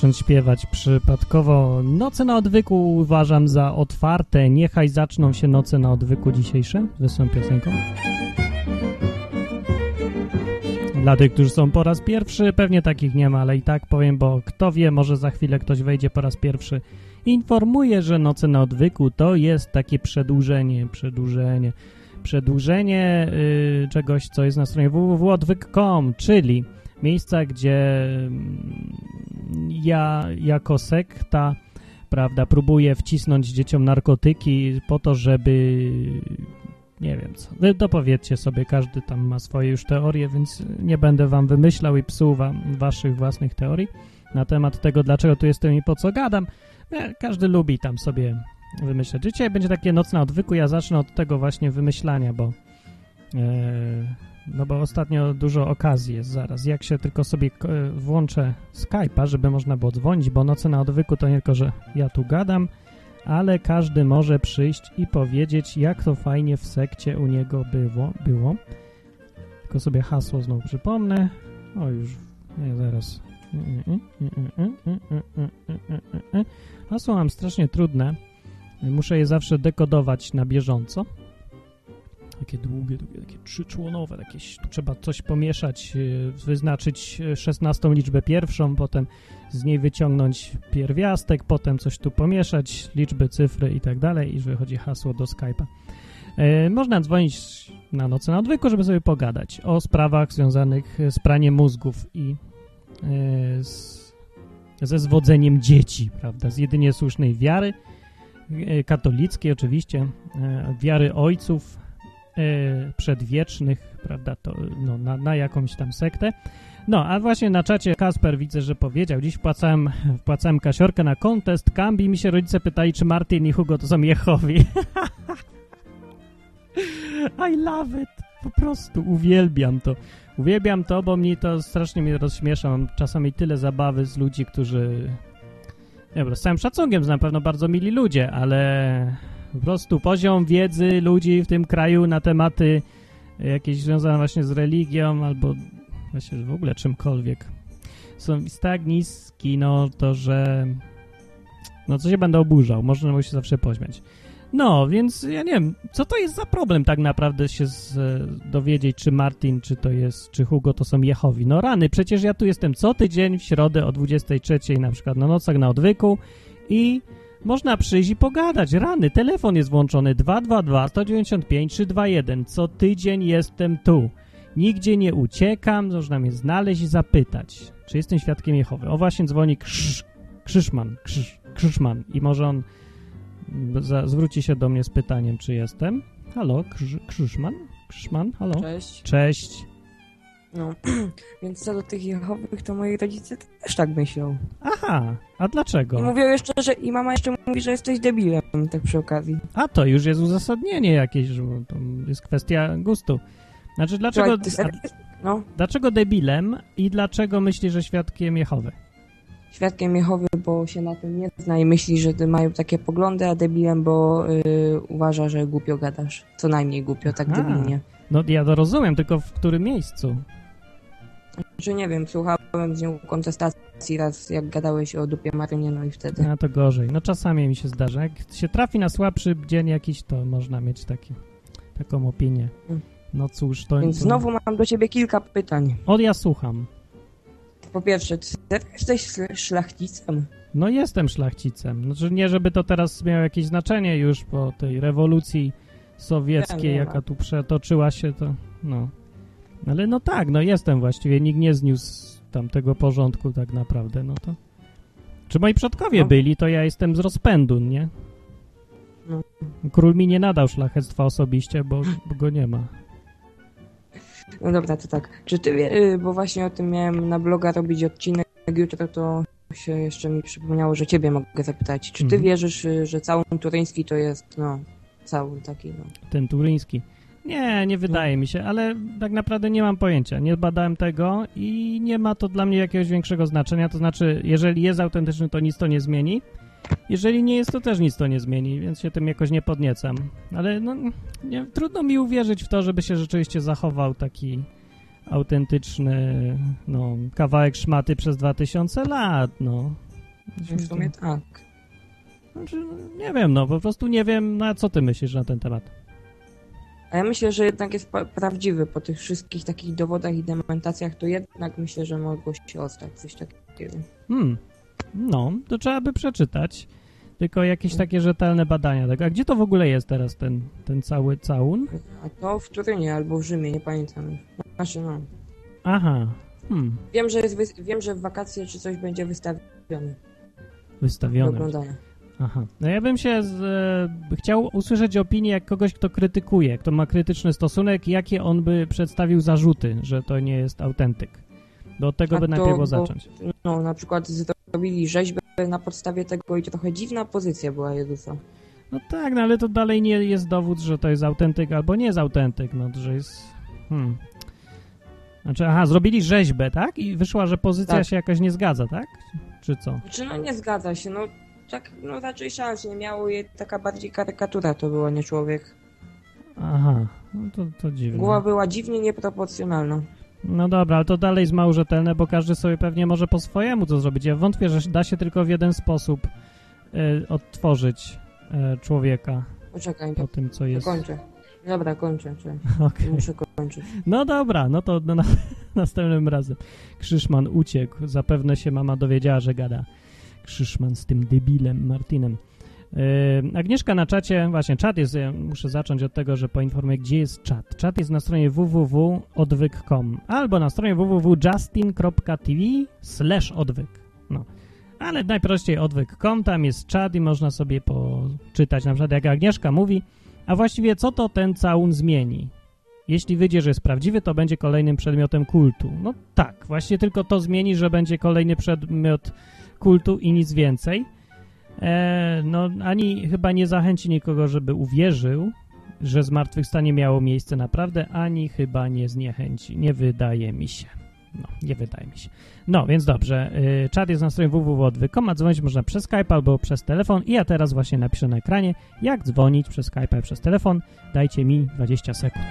zacząć śpiewać przypadkowo. Noce na odwyku uważam za otwarte. Niechaj zaczną się noce na odwyku dzisiejsze z wesołą piosenką. Dla tych, którzy są po raz pierwszy, pewnie takich nie ma, ale i tak powiem, bo kto wie, może za chwilę ktoś wejdzie po raz pierwszy. Informuję, że Noce na Odwyku to jest takie przedłużenie, przedłużenie, przedłużenie yy, czegoś, co jest na stronie www.odwyk.com, czyli miejsca, gdzie mm, ja jako sekta, prawda, próbuję wcisnąć dzieciom narkotyki po to, żeby nie wiem co. Wy dopowiedzcie sobie, każdy tam ma swoje już teorie, więc nie będę wam wymyślał i psuł wam waszych własnych teorii na temat tego, dlaczego tu jestem i po co gadam. Każdy lubi tam sobie wymyślać. Dzisiaj będzie takie nocne odwyku, ja zacznę od tego właśnie wymyślania, bo e, no bo ostatnio dużo okazji jest zaraz. Jak się tylko sobie włączę Skype'a, żeby można było dzwonić, bo noce na odwyku to nie tylko, że ja tu gadam, ale każdy może przyjść i powiedzieć, jak to fajnie w sekcie u niego było. było. Tylko sobie hasło znowu przypomnę. O, już, nie, zaraz. Hasło mam strasznie trudne. Muszę je zawsze dekodować na bieżąco. Takie długie, długie takie trzyczłonowe, jakieś, trzeba coś pomieszać, wyznaczyć szesnastą liczbę pierwszą, potem z niej wyciągnąć pierwiastek, potem coś tu pomieszać, liczby, cyfry i tak dalej i wychodzi hasło do Skype'a. E, można dzwonić na nocy na odwyku, żeby sobie pogadać o sprawach związanych z praniem mózgów i e, z, ze zwodzeniem dzieci, prawda, z jedynie słusznej wiary, e, katolickiej oczywiście, e, wiary ojców e, przedwiecznych, prawda, to, no, na, na jakąś tam sektę, no, a właśnie na czacie Kasper widzę, że powiedział, dziś wpłacałem, wpłacałem kasiorkę na kontest Kambi mi się rodzice pytali, czy Martin i Hugo to są Jehowi. I love it. Po prostu uwielbiam to. Uwielbiam to, bo mnie to strasznie mnie rozśmiesza. Mam czasami tyle zabawy z ludzi, którzy... Nie wiem, z całym szacunkiem, na pewno bardzo mili ludzie, ale po prostu poziom wiedzy ludzi w tym kraju na tematy jakieś związane właśnie z religią albo właśnie w ogóle czymkolwiek, są tak niski, no to, że no co się będę oburzał, można się zawsze pośmiać. No, więc ja nie wiem, co to jest za problem tak naprawdę się z, dowiedzieć, czy Martin, czy to jest, czy Hugo to są Jehowi. No rany, przecież ja tu jestem co tydzień w środę o 23 na przykład na nocach na odwyku i można przyjść i pogadać. Rany, telefon jest włączony 222 195 321. Co tydzień jestem tu. Nigdzie nie uciekam, można mnie znaleźć i zapytać, czy jestem świadkiem Jehowy. O właśnie dzwoni krzyż, Krzyszman, krzyż, Krzyszman i może on za, zwróci się do mnie z pytaniem, czy jestem. Halo, krzyż, Krzyszman? Krzyszman, halo? Cześć. Cześć. No, więc co do tych Jehowych, to moi rodzice też tak myślą. Aha, a dlaczego? I mówią jeszcze, że i mama jeszcze mówi, że jesteś debilem, tak przy okazji. A to już jest uzasadnienie jakieś, że to jest kwestia gustu. Znaczy, dlaczego, no. dlaczego debilem i dlaczego myśli, że świadkiem Jehowy? Świadkiem Jehowy, bo się na tym nie zna i myśli, że mają takie poglądy, a debilem, bo yy, uważa, że głupio gadasz. Co najmniej głupio, tak a, debilnie. No ja to rozumiem, tylko w którym miejscu? Czy nie wiem, słuchałem z nią kontestacji raz, jak gadałeś o dupie Marynie, no i wtedy. A to gorzej. No czasami mi się zdarza. Jak się trafi na słabszy dzień jakiś, to można mieć taki, taką opinię. Hmm. No cóż, to... Więc znowu mam do ciebie kilka pytań. O, ja słucham. Po pierwsze, czy jesteś szlachcicem? No jestem szlachcicem. Znaczy nie, żeby to teraz miało jakieś znaczenie już po tej rewolucji sowieckiej, jaka tu przetoczyła się, to no. Ale no tak, no jestem właściwie. Nikt nie zniósł tamtego porządku tak naprawdę, no to... Czy moi przodkowie no. byli, to ja jestem z rozpędu, nie? No. Król mi nie nadał szlachectwa osobiście, bo, bo go nie ma. No dobra, to tak. Czy ty, wie, bo właśnie o tym miałem na bloga robić odcinek jutro, to się jeszcze mi przypomniało, że ciebie mogę zapytać. Czy ty mhm. wierzysz, że cały turyński to jest, no, cały taki, no. Ten turyński. Nie, nie wydaje no. mi się, ale tak naprawdę nie mam pojęcia. Nie badałem tego i nie ma to dla mnie jakiegoś większego znaczenia. To znaczy, jeżeli jest autentyczny, to nic to nie zmieni. Jeżeli nie jest, to też nic to nie zmieni, więc się tym jakoś nie podniecam. Ale no, nie, trudno mi uwierzyć w to, żeby się rzeczywiście zachował taki autentyczny no, kawałek szmaty przez 2000 lat, no. W sumie tak. Znaczy, no, nie wiem, no po prostu nie wiem, na co ty myślisz na ten temat. A ja myślę, że jednak jest prawdziwy po tych wszystkich takich dowodach i dementacjach, to jednak myślę, że mogło się ostać coś takiego. Hmm, no, to trzeba by przeczytać. Tylko jakieś takie rzetelne badania. Tak? A gdzie to w ogóle jest teraz ten, ten cały całun? A to w Turynie albo w Rzymie, nie pamiętam. Znaczy no. Aha. Hmm. Wiem, że jest, wiem, że w wakacje czy coś będzie wystawione. Wystawione. Do oglądania. Aha. No ja bym się z, e, chciał usłyszeć opinię jak kogoś, kto krytykuje, kto ma krytyczny stosunek, jakie on by przedstawił zarzuty, że to nie jest autentyk. Do od tego A by to, najpierw było zacząć. No, na przykład zrobili rzeźbę na podstawie tego i trochę dziwna pozycja była Jezusa. No tak, no ale to dalej nie jest dowód, że to jest autentyk albo nie jest autentyk, no że jest... Hmm. Znaczy, aha, zrobili rzeźbę, tak? I wyszła, że pozycja Tak. się jakoś nie zgadza, tak? Czy co? Znaczy, no nie zgadza się, no tak, no raczej szans nie miało i taka bardziej karykatura to była, nie człowiek. Aha, no to, to dziwne. Głowa była dziwnie nieproporcjonalna. No dobra, ale to dalej jest mało rzetelne, bo każdy sobie pewnie może po swojemu to zrobić. Ja wątpię, że da się tylko w jeden sposób y, odtworzyć y, człowieka Poczekaj, po tym, co jest. kończę. Dobra, kończę. Okej. Muszę kończyć. No dobra, no to na, następnym razem. Krzyszman uciekł. Zapewne się mama dowiedziała, że gada Krzyszman z tym debilem Martinem. Yy, Agnieszka na czacie, właśnie czat jest, ja muszę zacząć od tego, że poinformuję, gdzie jest czat. Czat jest na stronie www.odwyk.com albo na stronie www.justin.tv slash odwyk. No. Ale najprościej odwyk.com, tam jest czat i można sobie poczytać, na przykład jak Agnieszka mówi, a właściwie co to ten całun zmieni? Jeśli wyjdzie, że jest prawdziwy, to będzie kolejnym przedmiotem kultu. No tak, właśnie tylko to zmieni, że będzie kolejny przedmiot kultu i nic więcej. E, no ani chyba nie zachęci nikogo, żeby uwierzył, że zmartwychwstanie miało miejsce naprawdę, ani chyba nie zniechęci. Nie wydaje mi się. No, nie wydaje mi się. No, więc dobrze. Y, czat jest na stronie www.odwyk.com, a dzwonić można przez Skype albo przez telefon i ja teraz właśnie napiszę na ekranie, jak dzwonić przez Skype przez telefon. Dajcie mi 20 sekund.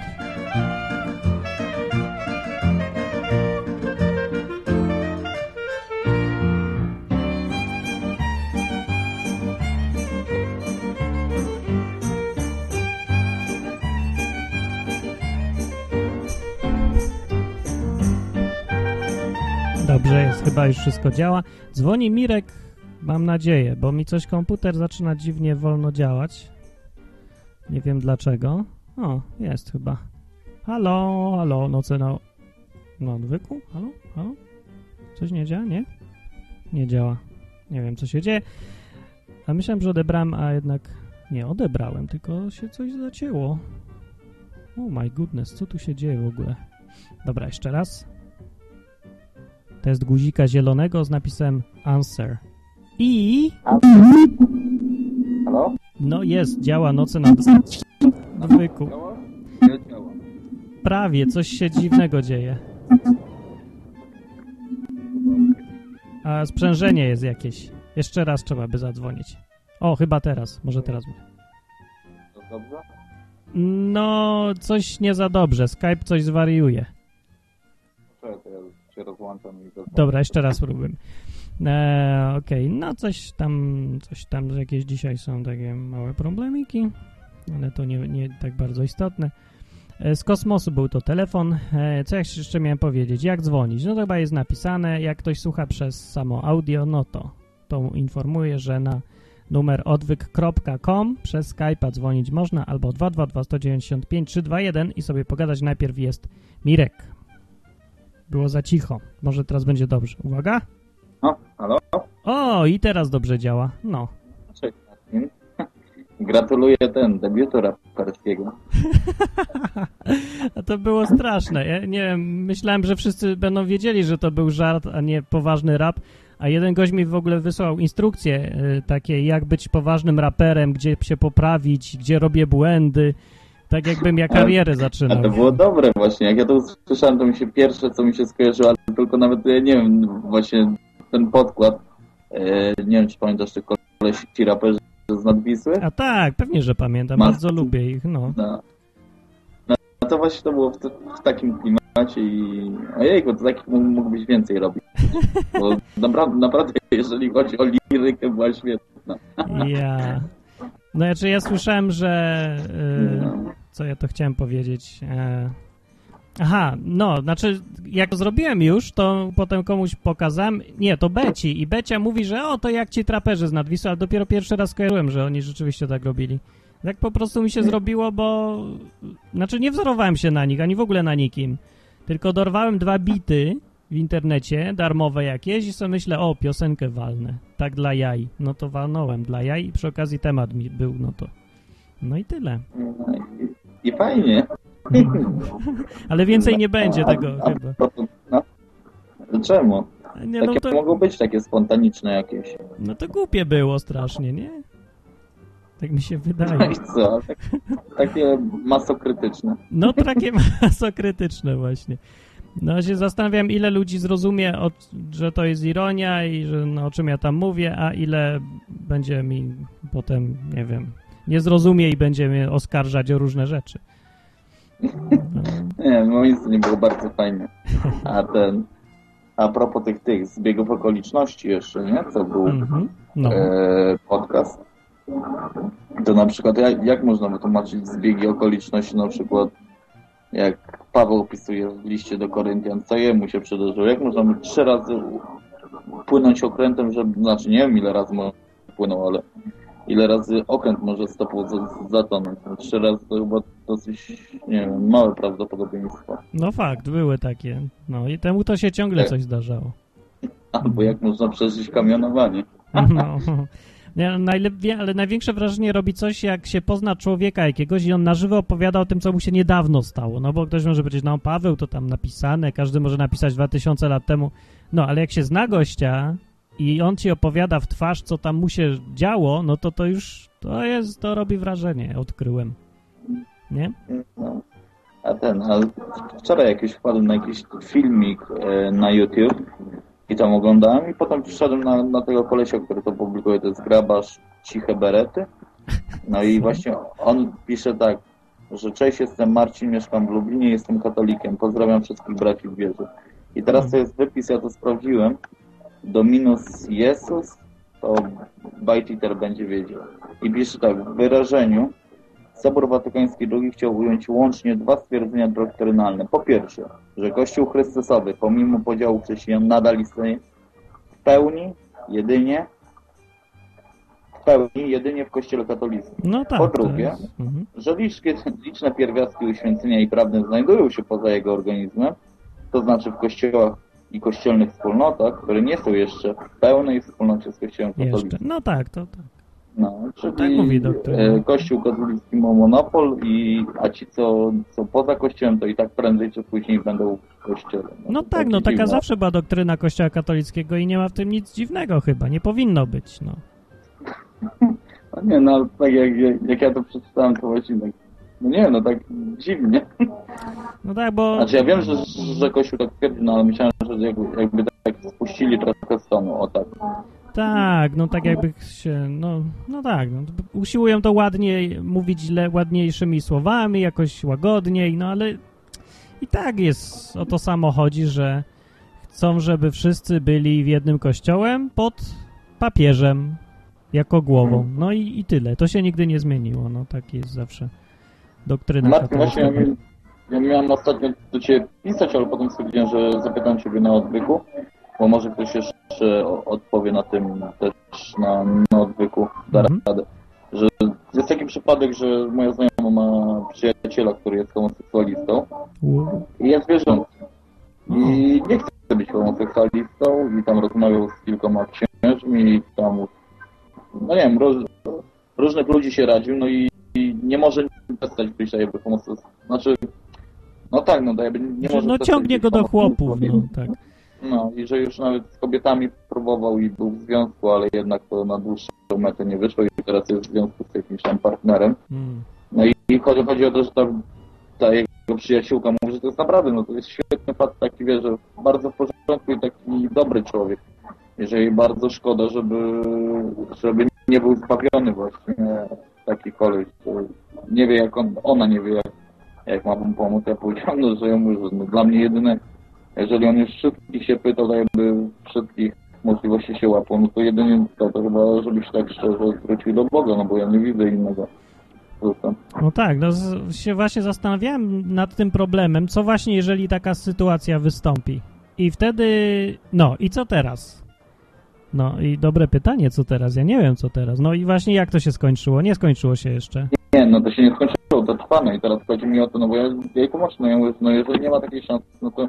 Dobrze jest, chyba już wszystko działa. Dzwoni Mirek, mam nadzieję, bo mi coś komputer zaczyna dziwnie wolno działać. Nie wiem dlaczego. O, jest chyba. Halo, halo, noce na, na odwyku? Halo, halo? Coś nie działa, nie? Nie działa. Nie wiem, co się dzieje. A myślałem, że odebrałem, a jednak nie odebrałem, tylko się coś zacięło. Oh my goodness, co tu się dzieje w ogóle? Dobra, jeszcze raz. Test guzika zielonego z napisem answer. I Halo? no jest, działa noce na odwyku. Prawie, coś się dziwnego dzieje. A sprzężenie jest jakieś. Jeszcze raz trzeba by zadzwonić. O, chyba teraz. Może teraz. To dobrze? No, coś nie za dobrze. Skype coś zwariuje. Czekaj, to ja się rozłączam i. Dobra, jeszcze raz spróbujmy. E, Okej, no coś tam, coś tam, jakieś dzisiaj są takie małe problemiki, ale to nie, nie tak bardzo istotne. E, Z kosmosu był to telefon. E, Co ja jeszcze miałem powiedzieć? Jak dzwonić? No to chyba jest napisane. Jak ktoś słucha przez samo audio, no to to mu informuje, że na numer odwyk.com przez Skype'a dzwonić można albo 222 195 321 i sobie pogadać. Najpierw jest Mirek. Było za cicho. Może teraz będzie dobrze. Uwaga. No, halo? O, i teraz dobrze działa. No. Cześć, Marcin. Gratuluję ten, debiutu raperskiego. A to było straszne. Ja nie wiem, myślałem, że wszyscy będą wiedzieli, że to był żart, a nie poważny rap. A jeden gość mi w ogóle wysłał instrukcje y, takie, jak być poważnym raperem, gdzie się poprawić, gdzie robię błędy. Tak jakbym ja karierę A zaczynał. to było dobre właśnie. Jak ja to usłyszałem, to mi się pierwsze, co mi się skojarzyło, ale tylko nawet, ja nie wiem, właśnie ten podkład. E, nie wiem, czy pamiętasz, czy koleś ci raperzy z nadwisły? A tak, pewnie, że pamiętam. Ma- Bardzo lubię ich, no. No. no to właśnie to było w, w takim klimacie. i ojejku, to takich mógłbyś więcej robić. Bo naprawdę, naprawdę, jeżeli chodzi o lirykę, była świetna. Ja. No znaczy ja słyszałem, że... Yy, co ja to chciałem powiedzieć? E, aha, no, znaczy jak to zrobiłem już, to potem komuś pokazałem, nie, to Beci i Becia mówi, że o, to jak ci traperzy z Nadwisu, ale dopiero pierwszy raz kojarzyłem, że oni rzeczywiście tak robili. Tak po prostu mi się zrobiło, bo... Znaczy nie wzorowałem się na nich, ani w ogóle na nikim. Tylko dorwałem dwa bity w internecie, darmowe jakieś i sobie myślę, o, piosenkę walnę. Tak dla jaj. No to walnąłem dla jaj i przy okazji temat mi był, no to... No i tyle. I, fajnie. Ale więcej nie będzie tego a, chyba. No. Czemu? Nie, no to... mogą być takie spontaniczne jakieś. No to głupie było strasznie, nie? Tak mi się wydaje. No i co? Tak, takie masokrytyczne. No takie masokrytyczne właśnie. No się zastanawiam, ile ludzi zrozumie, że to jest ironia i że no, o czym ja tam mówię, a ile będzie mi potem, nie wiem, nie zrozumie i będzie mnie oskarżać o różne rzeczy. No. Nie, moim zdaniem było bardzo fajnie. A ten, a propos tych, tych zbiegów okoliczności jeszcze, nie? Co był mm -hmm. no. e, podcast to na przykład jak, jak można wytłumaczyć zbiegi okoliczności, na przykład jak Paweł opisuje w liście do Koryntian, co jemu się przydarzyło, jak można trzy razy płynąć okrętem, żeby, znaczy nie wiem ile razy płynął, ale ile razy okręt może stopą zatonąć. No, trzy razy to chyba dosyć, nie wiem, małe prawdopodobieństwo. No fakt, były takie. No i temu to się ciągle tak. coś zdarzało. Albo jak można przeżyć kamionowanie. No. Najlepiej, ale największe wrażenie robi coś, jak się pozna człowieka jakiegoś i on na żywo opowiada o tym, co mu się niedawno stało. No bo ktoś może powiedzieć, no Paweł to tam napisane, każdy może napisać 2000 lat temu. No ale jak się zna gościa i on ci opowiada w twarz, co tam mu się działo, no to to już, to jest, to robi wrażenie, odkryłem. Nie? No. A ten, a wczoraj jakiś wpadłem na jakiś filmik e, na YouTube i tam oglądałem i potem przyszedłem na, na tego kolesia, który to publikuje, to jest grabarz Ciche Berety. No i właśnie on pisze tak, że cześć, jestem Marcin, mieszkam w Lublinie, jestem katolikiem, pozdrawiam wszystkich braci w wierze. I teraz to jest wypis, ja to sprawdziłem, Dominus Jezus, to Bajtiter będzie wiedział. I pisze tak, w wyrażeniu Sobór Watykański II chciał ująć łącznie dwa stwierdzenia doktrynalne. Po pierwsze, że Kościół Chrystusowy, pomimo podziału chrześcijan, nadal istnieje w pełni, jedynie w pełni, jedynie w Kościele katolickim. No tak, po drugie, mhm. że liczne, liczne pierwiastki uświęcenia i prawdy znajdują się poza jego organizmem, to znaczy w kościołach i kościelnych wspólnotach, które nie są jeszcze w pełnej wspólnocie z Kościołem katolickim. No tak, to tak. No, czyli tak mówi doktor. E, Kościół katolicki ma monopol, i, a ci, co są poza Kościołem, to i tak prędzej czy później będą w Kościele. No, no tak, no taka dziwne. zawsze była doktryna Kościoła katolickiego i nie ma w tym nic dziwnego chyba, nie powinno być, no. no nie, no tak jak, jak ja to przeczytałem, to właśnie tak, no nie, no tak dziwnie. No tak, bo... Znaczy ja wiem, że, że Kościół tak twierdzi, no ale myślałem, że jakby, jakby tak spuścili trochę stonu, o tak. Tak, no tak jakby się, no, no tak, no, usiłują to ładniej mówić le, ładniejszymi słowami, jakoś łagodniej, no ale i tak jest, o to samo chodzi, że chcą, żeby wszyscy byli w jednym kościołem pod papieżem jako głową, no i, i tyle, to się nigdy nie zmieniło, no tak jest zawsze doktryna Martin, właśnie ja, ja miałem ostatnio do Ciebie pisać, ale potem stwierdziłem, że zapytam Ciebie na odwyku, bo może ktoś jeszcze odpowie na tym też na, na odwyku, da -hmm. radę. Że jest taki przypadek, że moja znajoma ma przyjaciela, który jest homoseksualistą i jest wierzący. I nie chce być homoseksualistą i tam rozmawiał z kilkoma księżmi i tam, no nie wiem, roz, różnych ludzi się radził, no i, i nie może przestać być jakby homoseksualistą. Znaczy, no tak, no jakby nie może... No ciągnie go do chłopów, no tak. No i że już nawet z kobietami próbował i był w związku, ale jednak to na dłuższą metę nie wyszło i teraz jest w związku z jakimś tam partnerem. Hmm. No i, i chodzi, chodzi o to, że ta, ta jego przyjaciółka mówi, że to jest naprawdę, no to jest świetny fakt, taki wie, że bardzo w porządku i taki dobry człowiek. Jeżeli bardzo szkoda, żeby, żeby nie był zbawiony właśnie taki koleś. Nie wie jak on, ona nie wie jak jak ma mu pomóc, ja powiedziałem, no, że ja mówię, że no, dla mnie jedyne, jeżeli on już wszystkich się pytał, to jakby wszystkich możliwości się łapał, no to jedynie to, to chyba, żebyś tak szczerze zwrócił do Boga, no bo ja nie widzę innego. No tak, no z, się właśnie zastanawiałem nad tym problemem, co właśnie jeżeli taka sytuacja wystąpi. I wtedy, no i co teraz? No i dobre pytanie, co teraz? Ja nie wiem, co teraz. No i właśnie jak to się skończyło? Nie skończyło się jeszcze. Nie, no to się nie skończyło, to trwa, no i teraz chodzi mi o to, no bo ja, jej tłumaczę, no ja mówię, no jeżeli nie ma takiej szansy, no to,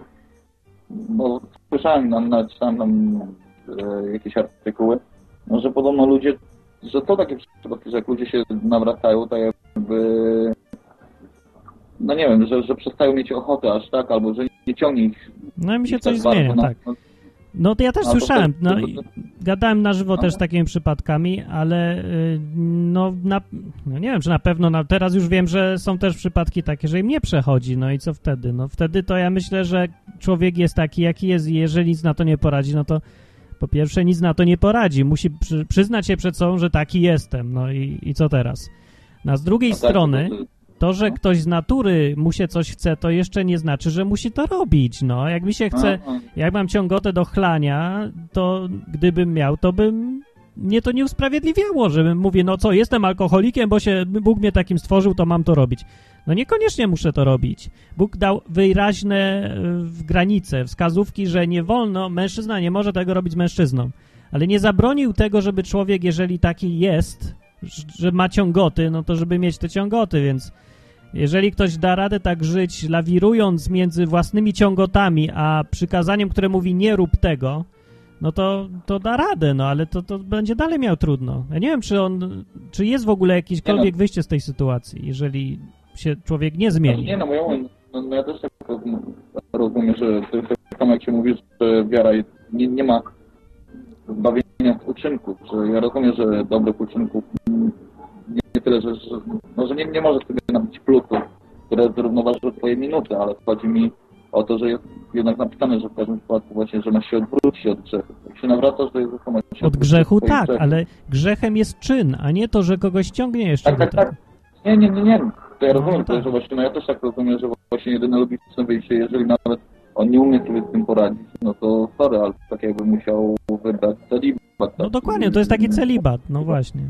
bo słyszałem, nam, naczytałem tam e, jakieś artykuły, no, że podobno ludzie, że to takie przypadki, że jak ludzie się nawracają, to jakby, no nie wiem, że, że przestają mieć ochotę aż tak, albo że nie ciągnie ich No i mi się coś tak bardzo, zmienia, no, tak. no, No to ja też No słyszałem, no gadałem na żywo No. też z takimi przypadkami, ale y, no, na, no nie wiem, czy na pewno, na, teraz już wiem, że są też przypadki takie, że im nie przechodzi, no i co wtedy? No wtedy to ja myślę, że człowiek jest taki, jaki jest i jeżeli nic na to nie poradzi, no to po pierwsze nic na to nie poradzi, musi przy, przyznać się przed sobą, że taki jestem, no i, i co teraz? No, a z drugiej no tak, strony... to- że No. ktoś z natury mu się coś chce, to jeszcze nie znaczy, że musi to robić. No, jak mi się chce, jak mam ciągotę do chlania, to gdybym miał, to bym mnie to nie usprawiedliwiało, żebym mówię, no co, jestem alkoholikiem, bo się Bóg mnie takim stworzył, to mam to robić. No niekoniecznie muszę to robić. Bóg dał wyraźne y, granice, wskazówki, że nie wolno, mężczyzna nie może tego robić z mężczyzną. Ale nie zabronił tego, żeby człowiek, jeżeli taki jest, że ma ciągoty, no to żeby mieć te ciągoty, więc jeżeli ktoś da radę tak żyć, lawirując między własnymi ciągotami, a przykazaniem, które mówi nie rób tego, no to, to da radę, no ale to, to będzie dalej miał trudno. Ja nie wiem, czy on, czy jest w ogóle jakiekolwiek wyjście z tej sytuacji, jeżeli się człowiek nie zmieni. Nie no, ja, no, no ja też tak rozum- rozumiem, że to jest tak samo jak się mówi, że wiara jest, nie, nie ma zbawienia z uczynków, że ja rozumiem, że dobrych uczynków nie, tyle, że, że, no, że nie, nie możesz sobie nabić plusów, które zrównoważą twoje minuty, ale chodzi mi o to, że jest jednak napisane, że w każdym przypadku właśnie, że masz się odwrócić od grzechu. Jak się nawracasz do Jezusa, masz się Od grzechu swoich tak, grzechów. ale grzechem jest czyn, a nie to, że kogoś ciągnie jeszcze Tak, do tak, tego. tak. Nie, nie, nie, nie. To ja No, rozumiem, tak. to, że właśnie, no ja też tak rozumiem, że właśnie jedyne logiczne wyjście, jeżeli nawet on nie umie sobie z tym poradzić, no to sorry, ale tak jakby musiał wybrać celibat. No dokładnie, to jest taki celibat, no właśnie.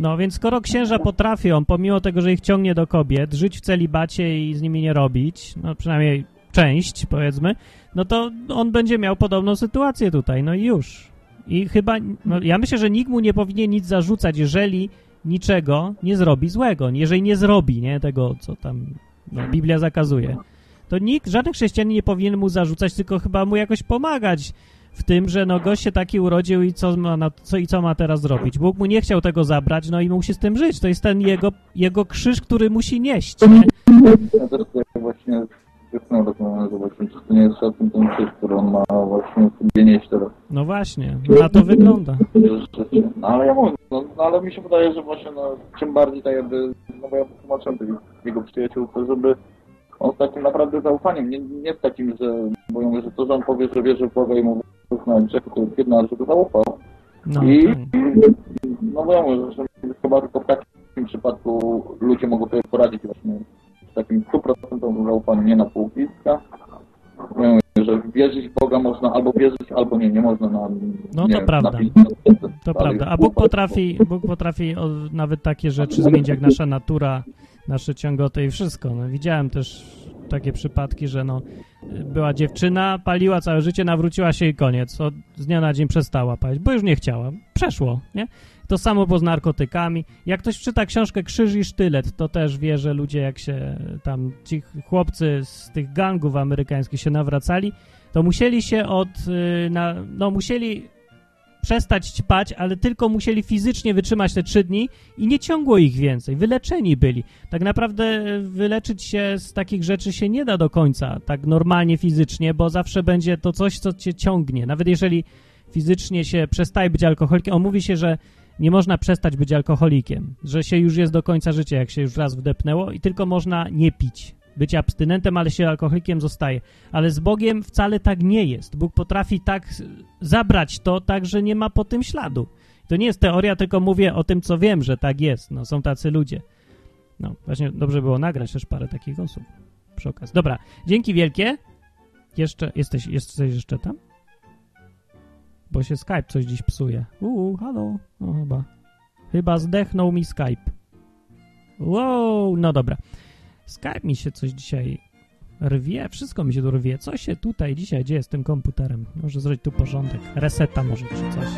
No więc skoro księża potrafią, pomimo tego, że ich ciągnie do kobiet, żyć w celibacie i z nimi nie robić, no przynajmniej część powiedzmy, no to on będzie miał podobną sytuację tutaj, no i już. I chyba, no ja myślę, że nikt mu nie powinien nic zarzucać, jeżeli niczego nie zrobi złego, jeżeli nie zrobi, nie, tego, co tam no, Biblia zakazuje. To nikt, żaden chrześcijanin nie powinien mu zarzucać, tylko chyba mu jakoś pomagać w tym, że no gość się taki urodził i co ma, na, co, i co ma teraz zrobić. Bóg mu nie chciał tego zabrać, no i musi z tym żyć. To jest ten jego, jego krzyż, który musi nieść. Nie? Ja też tak właśnie zwykle rozmawiam, że właśnie czy to nie jest czasem ten krzyż, który on ma właśnie sobie nieść teraz. No właśnie, na to wygląda. No ale ja mówię, no, no ale mi się wydaje, że właśnie no, czym bardziej tak jakby, no bo ja tłumaczyłem tych jego przyjaciół, to żeby on z takim naprawdę zaufaniem, nie, nie z takim, że, bo ja mówię, że to, że on powie, że wierzy w Boga i mu wyznać grzechy, to jest jedno, ale żeby zaufał. No, I tak. no mówię, że chyba tylko w takim przypadku ludzie mogą sobie poradzić właśnie z takim stuprocentowym zaufaniem, nie na półpiska. Ja mówię, że wierzyć w Boga można albo wierzyć, albo nie, nie można na No nie to prawda. na 50%. To prawda. A Bóg pół- potrafi, Bóg potrafi nawet takie rzeczy zmienić, jak nasza natura, nasze ciągoty i wszystko. No, widziałem też takie przypadki, że no, była dziewczyna, paliła całe życie, nawróciła się i koniec. Od, z dnia na dzień przestała palić, bo już nie chciała. Przeszło, nie? To samo było z narkotykami. Jak ktoś czyta książkę Krzyż i Sztylet, to też wie, że ludzie, jak się tam ci chłopcy z tych gangów amerykańskich się nawracali, to musieli się od, y, na, no musieli przestać ćpać, ale tylko musieli fizycznie wytrzymać te trzy dni i nie ciągło ich więcej. Wyleczeni byli. Tak naprawdę e, wyleczyć się z takich rzeczy się nie da do końca, tak normalnie fizycznie, bo zawsze będzie to coś, co cię ciągnie. Nawet jeżeli fizycznie się przestaje być alkoholikiem, on mówi się, że nie można przestać być alkoholikiem, że się już jest do końca życia, jak się już raz wdepnęło i tylko można nie pić, być abstynentem, ale się alkoholikiem zostaje. Ale z Bogiem wcale tak nie jest. Bóg potrafi tak zabrać to, tak, że nie ma po tym śladu. To nie jest teoria, tylko mówię o tym, co wiem, że tak jest. No, są tacy ludzie. No, właśnie dobrze było nagrać też parę takich osób przy okazji. Dobra, dzięki wielkie. Jeszcze, jesteś, jesteś jeszcze tam? Bo się Skype coś dziś psuje. Uuu, halo. No chyba. Chyba zdechnął mi Skype. Wow, no dobra. Skype mi się coś dzisiaj rwie, wszystko mi się tu rwie. Co się tutaj dzisiaj dzieje z tym komputerem? Może zrobić tu porządek. Reseta może czy coś.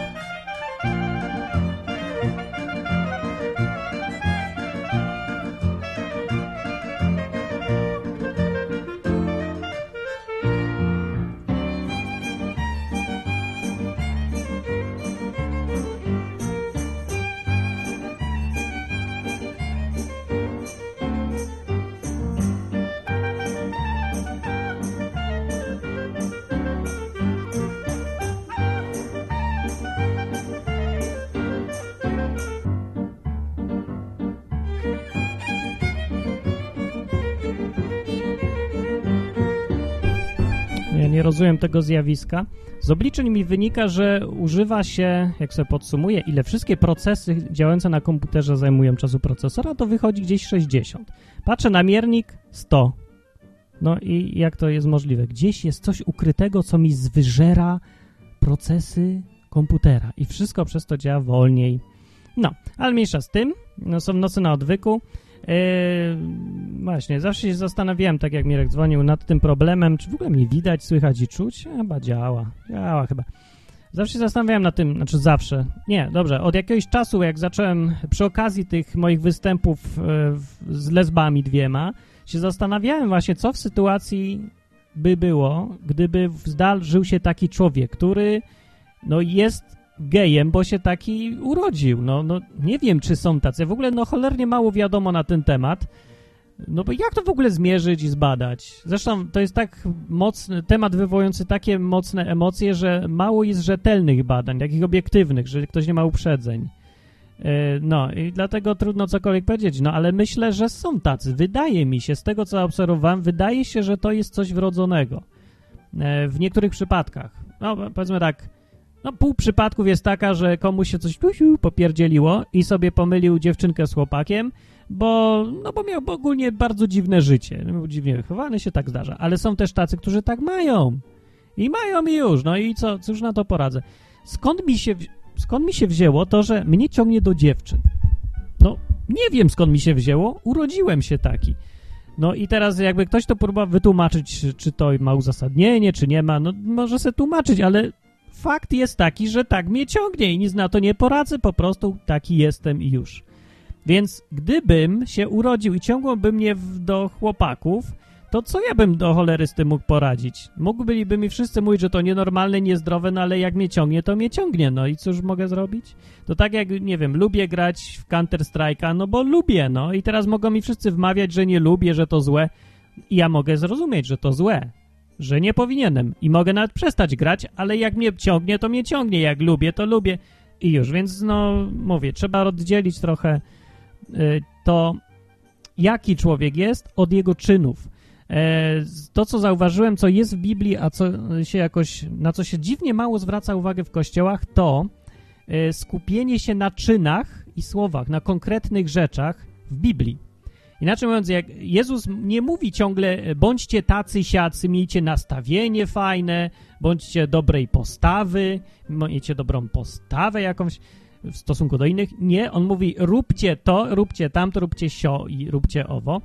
Nie rozumiem tego zjawiska. Z obliczeń mi wynika, że używa się, jak sobie podsumuję, ile wszystkie procesy działające na komputerze zajmują czasu procesora, to wychodzi gdzieś 60. Patrzę na miernik 100. No i jak to jest możliwe? Gdzieś jest coś ukrytego, co mi zwyżera procesy komputera i wszystko przez to działa wolniej. No, ale mniejsza z tym. No, są noce na odwyku. Yy, właśnie, zawsze się zastanawiałem, tak jak Mirek dzwonił, nad tym problemem, czy w ogóle mnie widać, słychać i czuć? Chyba działa, działa chyba. Zawsze się zastanawiałem nad tym, znaczy zawsze, nie, dobrze, od jakiegoś czasu, jak zacząłem przy okazji tych moich występów yy, z lesbami dwiema, się zastanawiałem właśnie, co w sytuacji by było, gdyby zdarzył się taki człowiek, który no jest gejem, bo się taki urodził. No, no nie wiem, czy są tacy. W ogóle no cholernie mało wiadomo na ten temat. No bo jak to w ogóle zmierzyć i zbadać? Zresztą to jest tak mocny temat wywołujący takie mocne emocje, że mało jest rzetelnych badań, takich obiektywnych, że ktoś nie ma uprzedzeń. No i dlatego trudno cokolwiek powiedzieć, no ale myślę, że są tacy. Wydaje mi się, z tego co obserwowałem, wydaje się, że to jest coś wrodzonego. W niektórych przypadkach. No powiedzmy tak, no pół przypadków jest taka, że komuś się coś tusiu popierdzieliło i sobie pomylił dziewczynkę z chłopakiem, bo, no bo miał ogólnie bardzo dziwne życie. Był dziwnie wychowany, się tak zdarza. Ale są też tacy, którzy tak mają. I mają i już. No i co, cóż na to poradzę. Skąd mi się, skąd mi się wzięło to, że mnie ciągnie do dziewczyn? No, nie wiem skąd mi się wzięło. Urodziłem się taki. No i teraz jakby ktoś to próbował wytłumaczyć, czy, to ma uzasadnienie, czy nie ma, no może sobie tłumaczyć, ale fakt jest taki, że tak mnie ciągnie i nic na to nie poradzę, po prostu taki jestem i już. Więc gdybym się urodził i ciągłoby mnie w, do chłopaków, to co ja bym do cholery z tym mógł poradzić? Mógłby mi wszyscy mówić, że to nienormalne, niezdrowe, no ale jak mnie ciągnie, to mnie ciągnie, no i cóż mogę zrobić? To tak jak, nie wiem, lubię grać w Counter-Strike'a, no bo lubię, no i teraz mogą mi wszyscy wmawiać, że nie lubię, że to złe i ja mogę zrozumieć, że to złe, że nie powinienem i mogę nawet przestać grać, ale jak mnie ciągnie, to mnie ciągnie, jak lubię, to lubię i już, więc no mówię, trzeba oddzielić trochę y, to, jaki człowiek jest od jego czynów. E, to, co zauważyłem, co jest w Biblii, a co się jakoś, na co się dziwnie mało zwraca uwagę w kościołach, to e, skupienie się na czynach i słowach, na konkretnych rzeczach w Biblii. Inaczej mówiąc, jak Jezus nie mówi ciągle bądźcie tacy, siacy, miejcie nastawienie fajne, bądźcie dobrej postawy, miejcie dobrą postawę jakąś w stosunku do innych. Nie, on mówi róbcie to, róbcie tamto, róbcie sio i róbcie owo.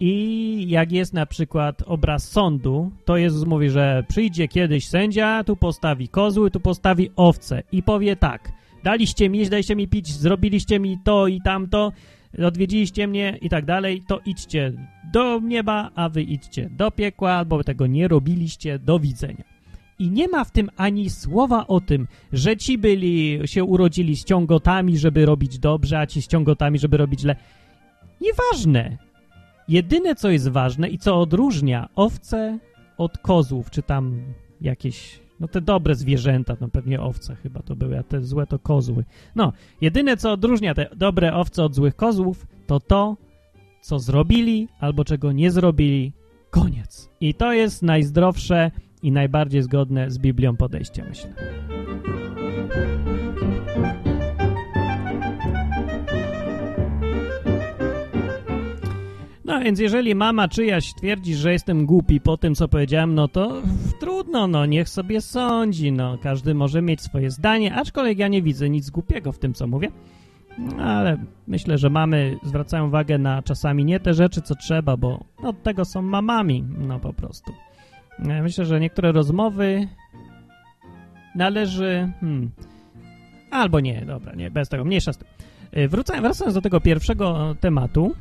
I jak jest na przykład obraz sądu, to Jezus mówi, że przyjdzie kiedyś sędzia, tu postawi kozły, tu postawi owce i powie tak, daliście mi jeść, daliście mi pić, zrobiliście mi to i tamto, odwiedziliście mnie i tak dalej, to idźcie do nieba, a wy idźcie do piekła, bo tego nie robiliście, do widzenia. I nie ma w tym ani słowa o tym, że ci byli, się urodzili z ciągotami, żeby robić dobrze, a ci z ciągotami, żeby robić źle. Nieważne. Jedyne, co jest ważne i co odróżnia owce od kozłów, czy tam jakieś, no te dobre zwierzęta, no pewnie owce chyba to były, a te złe to kozły. No, jedyne, co odróżnia te dobre owce od złych kozłów, to to, co zrobili albo czego nie zrobili. Koniec. I to jest najzdrowsze i najbardziej zgodne z Biblią podejście, myślę. No więc jeżeli mama czyjaś twierdzi, że jestem głupi po tym, co powiedziałem, no to trudno, no niech sobie sądzi, no każdy może mieć swoje zdanie, aczkolwiek ja nie widzę nic głupiego w tym, co mówię. No, ale myślę, że mamy zwracają uwagę na czasami nie te rzeczy, co trzeba, bo od tego są mamami, no po prostu. E, myślę, że niektóre rozmowy należy... Hmm, albo nie, dobra, nie, bez tego, mniejsza z tym. E, wracając do tego pierwszego tematu,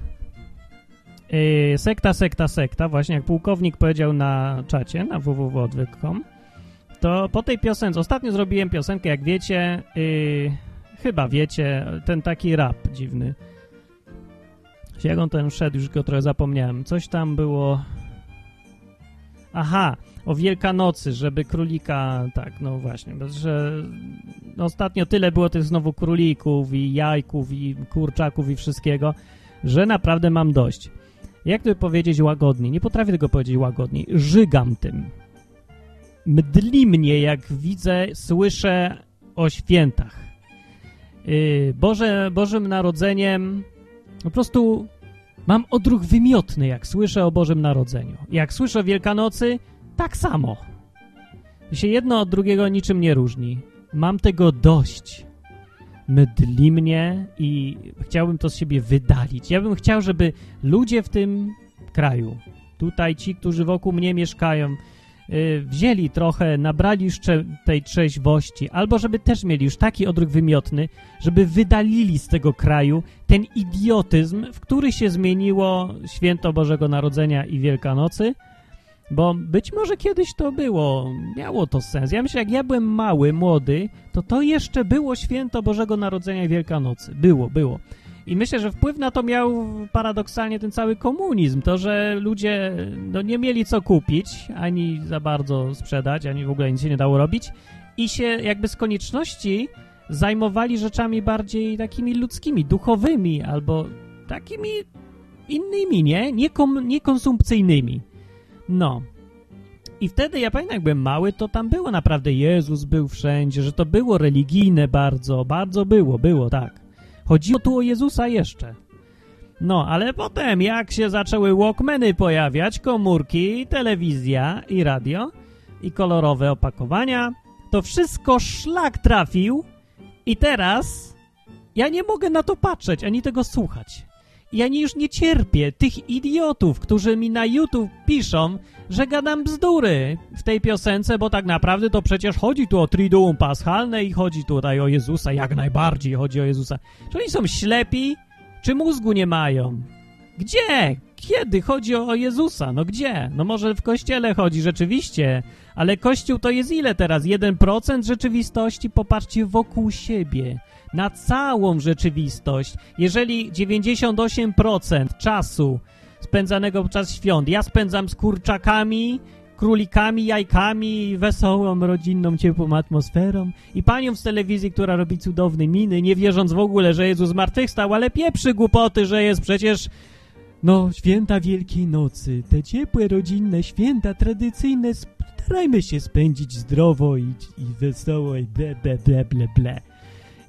Yy, sekta, sekta, sekta, właśnie jak pułkownik powiedział na czacie, na www.odwyk.com, to po tej piosence, ostatnio zrobiłem piosenkę, jak wiecie, yy, chyba wiecie, ten taki rap dziwny. Jak on ten szedł, już go trochę zapomniałem. Coś tam było... Aha, o Wielkanocy, żeby królika... Tak, no właśnie, że ostatnio tyle było tych znowu królików i jajków i kurczaków i wszystkiego, że naprawdę mam dość jak to powiedzieć łagodniej? Nie potrafię tego powiedzieć łagodniej. Żygam tym. Mdli mnie, jak widzę, słyszę o świętach. Yy, Boże, Bożym Narodzeniem po prostu mam odruch wymiotny, jak słyszę o Bożym Narodzeniu. Jak słyszę o Wielkanocy, tak samo. Się jedno od drugiego niczym nie różni. Mam tego dość mydli mnie i chciałbym to z siebie wydalić. Ja bym chciał, żeby ludzie w tym kraju, tutaj ci, którzy wokół mnie mieszkają, yy, wzięli trochę, nabrali tej trzeźwości, albo żeby też mieli już taki odruch wymiotny, żeby wydalili z tego kraju ten idiotyzm, w który się zmieniło święto Bożego Narodzenia i Wielkanocy, bo być może kiedyś to było, miało to sens. Ja myślę, jak ja byłem mały, młody, to to jeszcze było święto Bożego Narodzenia i Wielkanocy. Było, było. I myślę, że wpływ na to miał paradoksalnie ten cały komunizm. To, że ludzie no, nie mieli co kupić, ani za bardzo sprzedać, ani w ogóle nic się nie dało robić i się jakby z konieczności zajmowali rzeczami bardziej takimi ludzkimi, duchowymi albo takimi innymi, nie? Niekom, niekonsumpcyjnymi. No. I wtedy, ja pamiętam, jak byłem mały, to tam było naprawdę, Jezus był wszędzie, że to było religijne bardzo, bardzo było, było, tak. Chodziło tu o Jezusa jeszcze. No, ale potem, jak się zaczęły walkmany pojawiać, komórki, telewizja i radio i kolorowe opakowania, to wszystko szlak trafił i teraz ja nie mogę na to patrzeć, ani tego słuchać ja nie, już nie cierpię tych idiotów, którzy mi na YouTube piszą, że gadam bzdury w tej piosence, bo tak naprawdę to przecież chodzi tu o Triduum Paschalne i chodzi tutaj o Jezusa, jak najbardziej chodzi o Jezusa. Czy oni są ślepi, czy mózgu nie mają? Gdzie? Kiedy chodzi o Jezusa? No gdzie? No może w kościele chodzi rzeczywiście, ale kościół to jest ile teraz? 1% rzeczywistości? Popatrzcie wokół siebie na całą rzeczywistość. Jeżeli 98% czasu spędzanego podczas świąt ja spędzam z kurczakami, królikami, jajkami, wesołą, rodzinną, ciepłą atmosferą i panią z telewizji, która robi cudowne miny, nie wierząc w ogóle, że Jezus zmartwychwstał, ale pieprzy głupoty, że jest przecież no, święta Wielkiej Nocy, te ciepłe, rodzinne święta, tradycyjne, starajmy się spędzić zdrowo i, i wesoło i ble, ble, ble, ble, ble.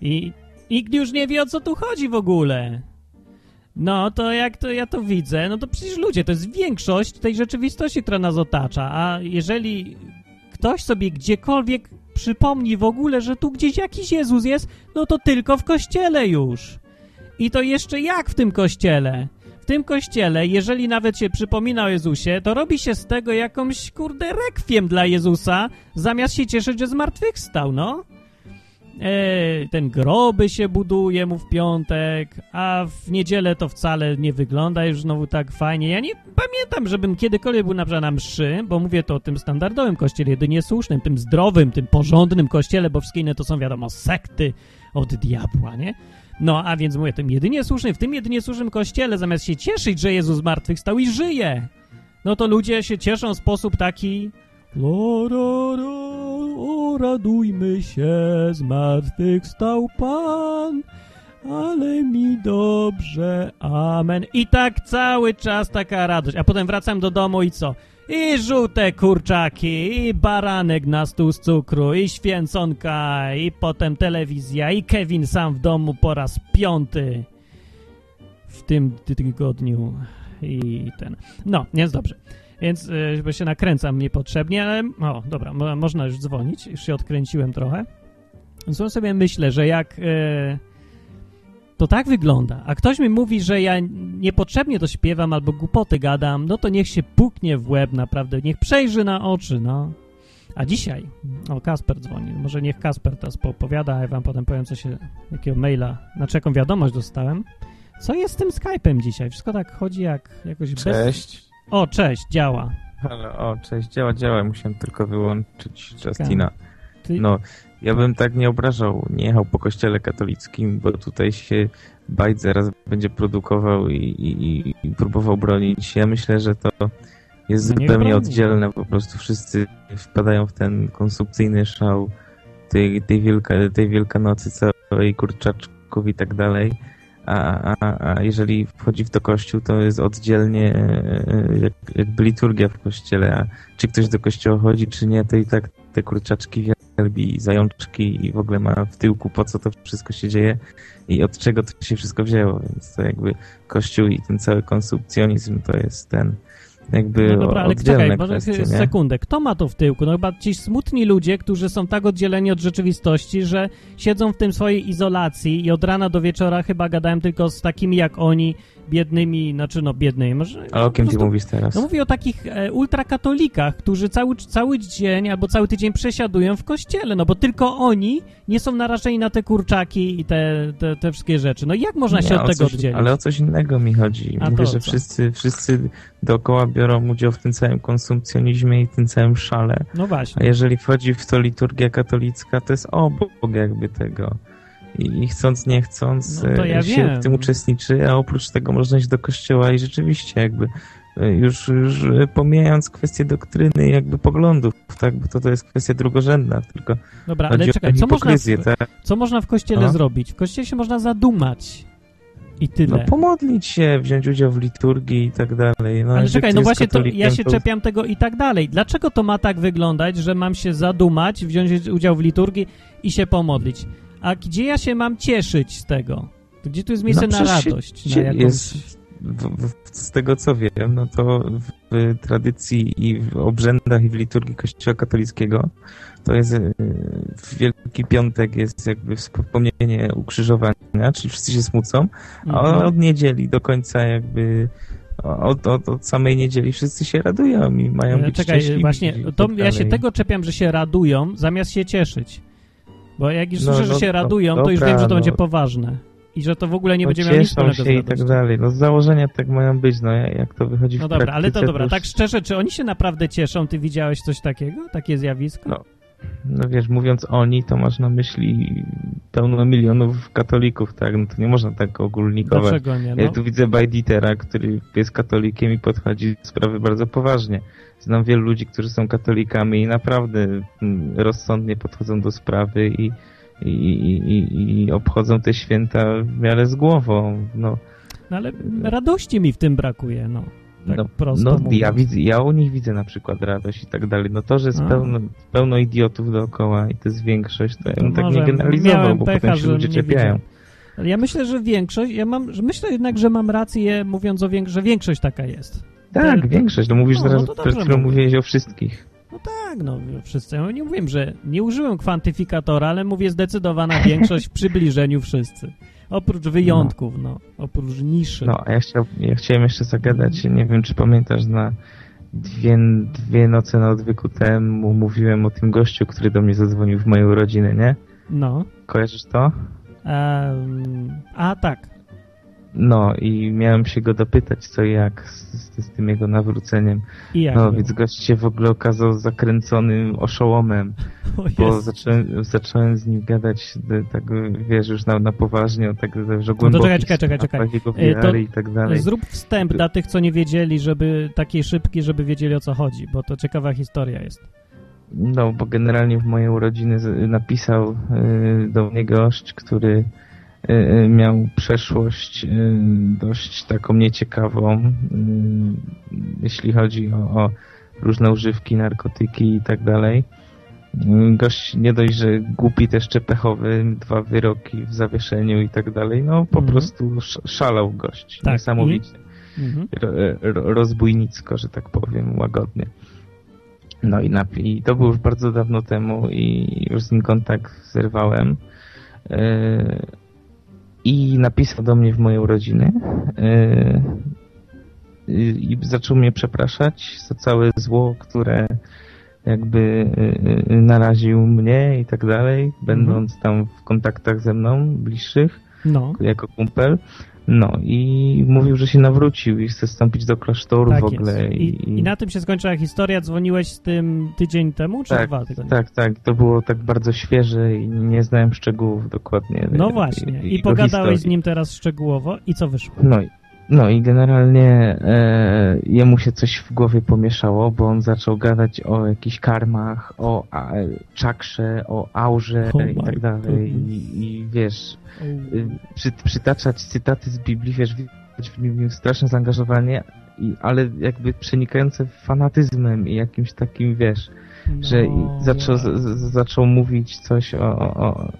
I nikt już nie wie, o co tu chodzi w ogóle. No, to jak to ja to widzę, no to przecież ludzie, to jest większość tej rzeczywistości, która nas otacza, a jeżeli ktoś sobie gdziekolwiek przypomni w ogóle, że tu gdzieś jakiś Jezus jest, no to tylko w kościele już. I to jeszcze jak w tym kościele? W tym kościele, jeżeli nawet się przypomina o Jezusie, to robi się z tego jakąś, kurde, rekwiem dla Jezusa, zamiast się cieszyć, że zmartwychwstał, no e, ten groby się buduje mu w piątek, a w niedzielę to wcale nie wygląda już znowu tak fajnie. Ja nie pamiętam, żebym kiedykolwiek był na przykład na mszy, bo mówię to o tym standardowym kościele, jedynie słusznym, tym zdrowym, tym porządnym kościele, bo wszystkie inne to są wiadomo sekty od diabła, nie? No, a więc mówię, tym jedynie słusznym, w tym jedynie słusznym kościele, zamiast się cieszyć, że Jezus zmartwychwstał i żyje, no to ludzie się cieszą w sposób taki o, radujmy się, zmartwychwstał Pan, ale mi dobrze, amen. I tak cały czas taka radość, a potem wracam do domu i co? I żółte kurczaki, i baranek na stół z cukru, i święconka, i potem telewizja, i Kevin sam w domu po raz piąty w tym tygodniu. i ten. No, jest dobrze. Więc y, bo się nakręcam niepotrzebnie, ale o, dobra, mo, można już dzwonić, już się odkręciłem trochę. Więc sobie myślę, że jak y, to tak wygląda, a ktoś mi mówi, że ja niepotrzebnie to śpiewam albo głupoty gadam, no to niech się puknie w łeb naprawdę, niech przejrzy na oczy, no. A dzisiaj, o Kasper dzwoni, może niech Kasper teraz poopowiada, a ja wam potem powiem, co się, jakiego maila, znaczy jaką wiadomość dostałem. Co jest z tym Skype'em dzisiaj? Wszystko tak chodzi jak jakoś Cześć. bez... O, cześć, działa. Halo, o, cześć, działa, działa, musiałem tylko wyłączyć Justina. Ty... No, ja bym tak nie obrażał, nie jechał po kościele katolickim, bo tutaj się bajt zaraz będzie produkował i, i, i próbował bronić. Ja myślę, że to jest No zupełnie oddzielne, po prostu wszyscy wpadają w ten konsumpcyjny szał tej, tej, wielka, tej Wielkanocy całej, kurczaczków i tak dalej. A, a, a jeżeli wchodzi to kościół, to jest oddzielnie e, jak, jakby liturgia w kościele, a czy ktoś do kościoła chodzi, czy nie, to i tak te kurczaczki wielbi, zajączki i w ogóle ma w tyłku po co to wszystko się dzieje i od czego to się wszystko wzięło, więc to jakby kościół i ten cały konsumpcjonizm to jest ten jakby No dobra, ale oddzielne czekaj, może kwestie, nie? sekundę. Kto ma to w tyłku? No chyba ci smutni ludzie, którzy są tak oddzieleni od rzeczywistości, że siedzą w tym swojej izolacji i od rana do wieczora chyba gadają tylko z takimi jak oni, biednymi, znaczy no biednymi, może... A o kim ty mówisz teraz? No mówię o takich e, ultrakatolikach, którzy cały, cały dzień albo cały tydzień przesiadują w kościele, no bo tylko oni nie są narażeni na te kurczaki i te, te, te wszystkie rzeczy. No i jak można się Nie, od o tego coś, oddzielić? Ale o coś innego mi chodzi. A Mówię, że co? wszyscy, wszyscy dookoła biorą udział w tym całym konsumpcjonizmie i tym całym szale. No A właśnie. jeżeli wchodzi w to liturgia katolicka, to jest obok jakby tego. I, chcąc, nie chcąc, No ja e, się wiem. w tym uczestniczy, a oprócz tego można iść do kościoła i rzeczywiście jakby e, już, już e, pomijając kwestię doktryny i jakby poglądów, tak, bo to, to jest kwestia drugorzędna, tylko Dobra, ale czekaj, co można, w, tak? co można w kościele No. zrobić? W kościele się można zadumać. I tyle. No pomodlić się, wziąć udział w liturgii i tak dalej. No, Ale czekaj, no właśnie to, ja się to- czepiam tego i tak dalej. Dlaczego to ma tak wyglądać, że mam się zadumać, wziąć udział w liturgii i się pomodlić? A gdzie ja się mam cieszyć z tego? To Gdzie tu jest miejsce No na się radość? cie- Na jakąś... jest- W, w, z tego co wiem, no to w, w tradycji i w obrzędach i w liturgii Kościoła katolickiego to jest e, w Wielki Piątek jest jakby wspomnienie ukrzyżowania, czyli wszyscy się smucą, a Mhm. od niedzieli do końca jakby od, od, od samej niedzieli wszyscy się radują i mają E, być Czekaj, szczęśliwi właśnie, to tak ja się dalej. tego czepiam, że się radują, zamiast się cieszyć. Bo jak już No, słyszę, że no, się no, radują, to już wiem, że to no. będzie poważne. I że to w ogóle nie będzie miało nic wspólnego z się i tak radością. dalej. No z założenia tak mają być, no jak to wychodzi w No dobra, ale to dobra, tak szczerze, czy oni się naprawdę cieszą? Ty widziałeś coś takiego? Takie zjawisko? No, No wiesz, mówiąc oni, to masz na myśli pełno milionów katolików, tak? No to nie można tak ogólnikować. Dlaczego nie? No? Ja tu widzę Bajditera, który jest katolikiem i podchodzi do sprawy bardzo poważnie. Znam wielu ludzi, którzy są katolikami i naprawdę mm, rozsądnie podchodzą do sprawy i, i, i, i, i obchodzą te święta w miarę z głową. No, No ale radości mi w tym brakuje, no. Tak no, prosto no mówiąc. ja, widzę, ja u nich widzę na przykład radość i tak dalej. No to, że jest A. pełno, pełno idiotów dookoła i to jest większość, to ja To bym tak nie generalizował, bo pecha, potem się ludzie czepiają. ja myślę, że większość, ja mam, że myślę jednak, że mam rację mówiąc o większości, że większość taka jest. Tak, większość. No mówisz No, teraz, no przed chwilą mówiłeś o wszystkich. No tak, no wszyscy. Ja nie mówiłem, że nie użyłem kwantyfikatora, ale mówię zdecydowana większość w przybliżeniu wszyscy. Oprócz wyjątków, no. Oprócz niszy. No, a ja, chciał, ja chciałem jeszcze zagadać, nie wiem, czy pamiętasz, na dwie, dwie noce na odwyku temu mówiłem o tym gościu, który do mnie zadzwonił w moją rodzinę, nie? No. Kojarzysz to? Em, a tak. No i miałem się go dopytać, co i jak z, z, z tym jego nawróceniem. No, było? więc gość się w ogóle okazał zakręconym oszołomem, bo zacząłem, zacząłem z nim gadać tak, wiesz, już na, na poważnie, tak, że No to czekaj, czekaj, czekaj, jego E, to i tak dalej. Zrób wstęp dla tych, co nie wiedzieli, żeby taki szybki, żeby wiedzieli o co chodzi, bo to ciekawa historia jest. No, bo generalnie w mojej urodziny napisał y, do mnie gość, który miał przeszłość y, dość taką nieciekawą, y, jeśli chodzi o, o różne używki, narkotyki i tak dalej. Y, Gość nie dość, że głupi, też jeszcze pechowy, dwa wyroki w zawieszeniu i tak dalej, no po Mhm. prostu sz- szalał gość, Tak, niesamowicie. Mhm. ro, ro, rozbójnicko, że tak powiem, łagodnie. No i, napi- i to było już bardzo dawno temu i już z nim kontakt zerwałem. Yy, I napisał do mnie w moje urodziny yy, i zaczął mnie przepraszać za całe zło, które jakby yy, naraził mnie i tak dalej, będąc tam w kontaktach ze mną bliższych No, jako kumpel. No i mówił, że się nawrócił i chce wstąpić do klasztoru tak w ogóle. jest. I, I na tym się skończyła historia. Dzwoniłeś z tym tydzień temu, czy Tak, dwa tygodnie? Tak, tak, to było tak bardzo świeże i nie znałem szczegółów dokładnie. No właśnie. I jego pogadałeś z historii. nim teraz szczegółowo i co wyszło? No, i- no i generalnie e, jemu się coś w głowie pomieszało, bo on zaczął gadać o jakichś karmach, o a, czakrze, o aurze Oh i tak dalej. I, I wiesz, y, przy, przytaczać cytaty z Biblii, wiesz, widać w nim straszne zaangażowanie, i, ale jakby przenikające fanatyzmem i jakimś takim, wiesz, że No, zaczął, z, z, zaczął mówić coś o... o, o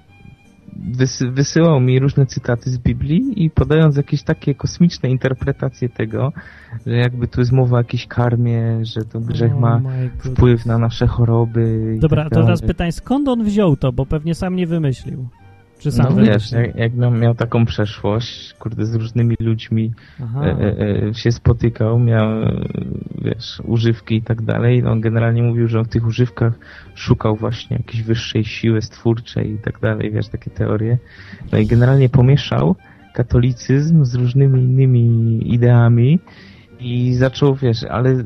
wysy, wysyłał mi różne cytaty z Biblii i podając jakieś takie kosmiczne interpretacje tego, że jakby tu jest mowa o jakiejś karmie, że to grzech Oh ma wpływ na nasze choroby Dobra, tak to teraz pytań, skąd on wziął to, bo pewnie sam nie wymyślił. Czy sam No wiesz, jak, miał, taką przeszłość, kurde, z różnymi ludźmi e, e, e, się spotykał, miał, wiesz, używki i tak dalej. No, on generalnie mówił, że on w tych używkach szukał właśnie jakiejś wyższej siły stwórczej i tak dalej, wiesz, takie teorie. No i generalnie pomieszał katolicyzm z różnymi innymi ideami i zaczął, wiesz, ale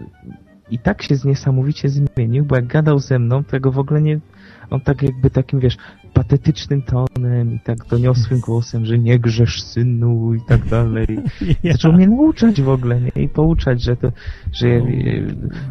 i tak się niesamowicie zmienił, bo jak gadał ze mną, to go w ogóle nie, on tak jakby takim, wiesz, patetycznym tonem i tak doniosłym głosem, że nie grzesz synu i tak dalej. Ja. Zaczął mnie nauczać w ogóle, nie? I pouczać, że to, że e,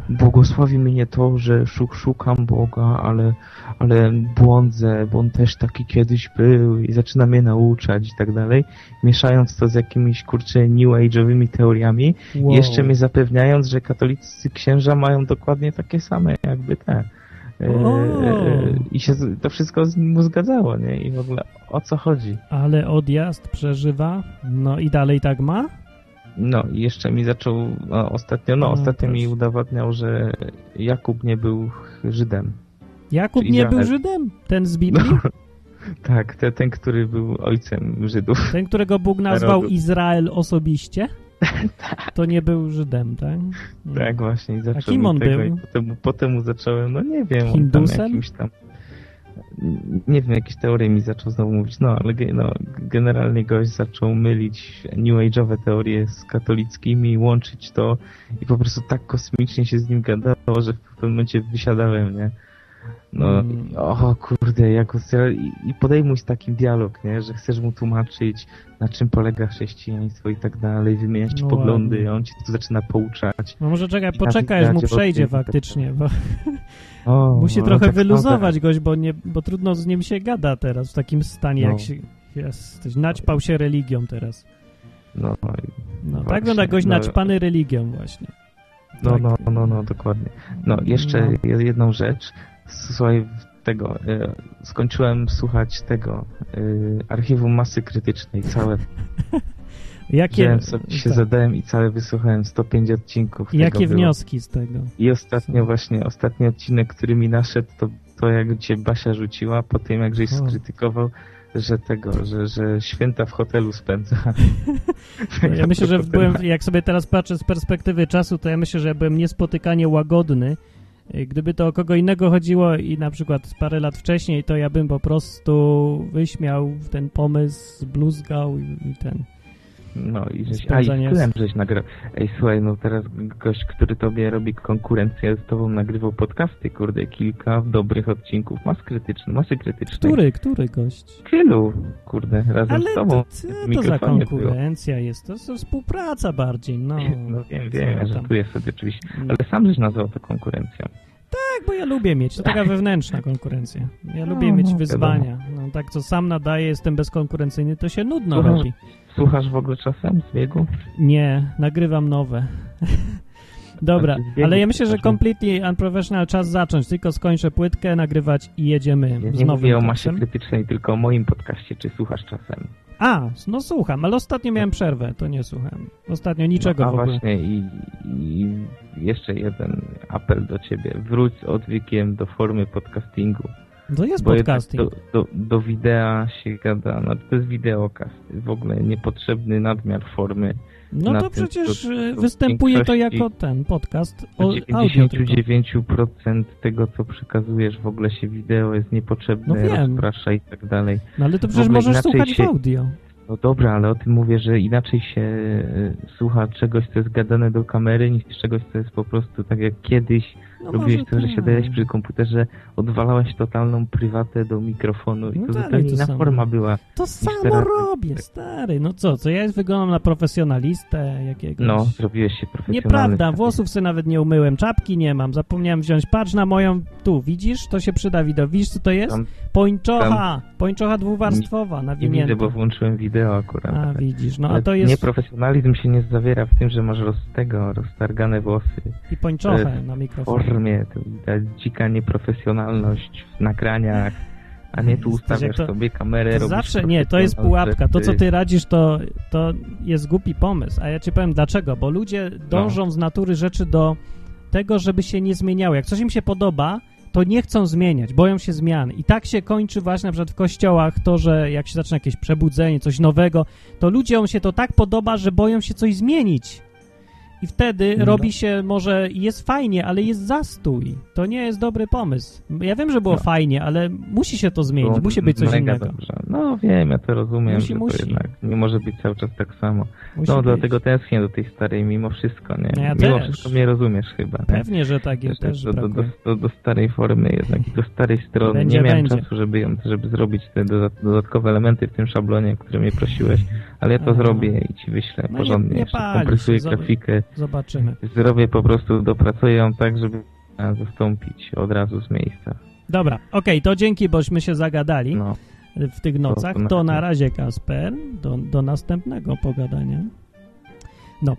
błogosławi mnie to, że szuk, szukam Boga, ale, ale błądzę, bo on też taki kiedyś był i zaczyna mnie nauczać i tak dalej, mieszając to z jakimiś, kurczę, new age'owymi teoriami Wow. jeszcze mnie zapewniając, że katolicy księża mają dokładnie takie same jakby te. E, O. e, I się to wszystko z mu zgadzało, nie? I w ogóle o co chodzi? Ale odjazd przeżywa. No i dalej tak ma? No i jeszcze mi zaczął no, ostatnio, no, No, ostatnio mi proszę. udowadniał, że Jakub nie był Żydem. Jakub nie był Żydem? Ten z Biblii? No, tak, te, ten, który był ojcem Żydów. Ten, którego Bóg nazwał Narodu. Izrael osobiście? To nie był Żydem, tak? No. Tak, właśnie. I zaczął kim on tego, był? I potem, zacząłem, no nie wiem, Hindusem? tam jakimś tam... Nie wiem, jakieś teorie mi zaczął znowu mówić, no ale no, generalnie gość zaczął mylić New Age'owe teorie z katolickimi, łączyć to i po prostu tak kosmicznie się z nim gadało, że w pewnym momencie wysiadałem, nie? No, Mm. o kurde, jako i, i podejmuj z takim dialog, nie? Że chcesz mu tłumaczyć, na czym polega chrześcijaństwo i tak dalej, wymieniać No poglądy, ładnie. on ci tu zaczyna pouczać. No może czekaj, poczekaj, aż mu przejdzie faktycznie, bo O, musi no, trochę tak wyluzować gość, bo, nie, bo trudno z nim się gada teraz w takim stanie, No. jak się jesteś. Naćpał się religią teraz. No, no, tak wygląda gość no. naćpany religią właśnie. no, Tak. no, no, no, dokładnie. No, jeszcze No. jedną rzecz. Słuchaj, tego, e, skończyłem słuchać tego, e, archiwum masy krytycznej, całe. Jakie, Wziąłem sobie, się tak. zadałem i całe wysłuchałem 105 odcinków. tego Jakie było. wnioski z tego? I ostatnio właśnie, ostatni odcinek, który mi naszedł, to, to jak cię Basia rzuciła, po tym jak żeś O. skrytykował, że tego, że, że święta w hotelu spędza. No, ja myślę, że byłem, jak sobie teraz patrzę z perspektywy czasu, to ja myślę, że byłem niespotykanie łagodny. Y, Gdyby to o kogo innego chodziło i na przykład parę lat wcześniej, to ja bym po prostu wyśmiał ten pomysł, zbluzgał i, i ten. No i żeś, a i wpływem żeś nagrał. Ej, słuchaj, no teraz gość, który tobie robi konkurencję, z tobą nagrywał podcasty, kurde, kilka dobrych odcinków, mas krytyczny, masy krytycznej. Który, który gość? Tylu, kurde, razem Ale z tobą. to, co w to za mikrofonie było. konkurencja jest? To jest współpraca bardziej, no. No wiem, wiem, ja żartuję sobie oczywiście. No. Ale sam żeś nazwał to konkurencją. Tak, bo ja lubię mieć. To taka wewnętrzna konkurencja. Ja lubię No, mieć no, wyzwania. No, tak, co sam nadaję, jestem bezkonkurencyjny, to się nudno Słuchasz? robi. Słuchasz w ogóle czasem z biegu? Nie, nagrywam nowe. Dobra, ale ja myślę, że completely unprofessional czas zacząć. Tylko skończę płytkę, nagrywać i jedziemy Ja z nie nowym mówię o masie krytycznej, tylko o moim podcaście, czy słuchasz czasem. A, no słucham, ale ostatnio miałem przerwę, to nie słucham. Ostatnio niczego no, a w ogóle. właśnie i, i jeszcze jeden apel do ciebie. Wróć z odwykiem do formy podcastingu. To jest Bo podcasting. do, do, do widea się gada, no to jest wideokast. W ogóle niepotrzebny nadmiar formy. No to tym, przecież to- e, to występuje to jako ten podcast o audio tylko. 99% tego, co przekazujesz, w ogóle się wideo jest niepotrzebne, No wiem. rozprasza i tak dalej. No ale to przecież możesz słuchać się- w audio. No dobra, ale o tym mówię, że inaczej się e, słucha czegoś, co jest gadane do kamery, niż czegoś, co jest po prostu tak jak kiedyś No robiłeś to, że tak. siadałeś przy komputerze, odwalałeś totalną prywatę do mikrofonu i No to zupełnie inna samo. forma była. To samo teraz- robię, stary. No co, co ja wyglądam na profesjonalistę jakiegoś. No, zrobiłeś się profesjonalny. Nieprawda, włosów sobie nawet nie umyłem, czapki nie mam, zapomniałem wziąć. Patrz na moją, tu, widzisz? To się przyda wideo. Widzisz, co to jest? Tam Pończocha, pończocha dwuwarstwowa, Nie widzę, bo włączyłem wideo akurat. A, widzisz, no Ale a to jest Nieprofesjonalizm się nie zawiera w tym, że masz roz tego, roztargane włosy. i pończochę e, na mikrofon. To widać dzika nieprofesjonalność w nagraniach, a nie tu ustawiasz to- sobie kamerę, To zawsze, nie, to jest pułapka. To, co ty radzisz, to, to jest głupi pomysł. A ja ci powiem dlaczego. Bo ludzie dążą z natury rzeczy do tego, żeby się nie zmieniały. Jak coś im się podoba, to nie chcą zmieniać, boją się zmian. I tak się kończy właśnie na przykład w kościołach to, że jak się zaczyna jakieś przebudzenie, coś nowego, to ludziom się to tak podoba, że boją się coś zmienić. I wtedy No. robi się może, jest fajnie, ale jest zastój. To nie jest dobry pomysł. Ja wiem, że było No. fajnie, ale musi się to zmienić, Było musi być coś innego. Dobrze. No wiem, ja to rozumiem, Musi, że musi. to jednak nie może być cały czas tak samo. Musi no być. dlatego tęsknię do tej starej mimo wszystko, nie? No ja mimo też. wszystko mnie rozumiesz chyba, nie? Pewnie, że tak jest, Też do, do, do, do, starej formy jednak i do starej strony. Będzie, nie miałem będzie. czasu, żeby, ją, żeby zrobić te doda- dodatkowe elementy w tym szablonie, o które mnie prosiłeś, ale ja to A. zrobię i ci wyślę No nie- porządnie. nie palisz, Kompresuję zobacz. grafikę, Zobaczymy. zrobię po prostu, dopracuję ją tak, żeby zastąpić od razu z miejsca. Dobra, okej, to dzięki, bośmy się zagadali No, w tych nocach. to na To na razie. Kasper. Do, do następnego pogadania. No.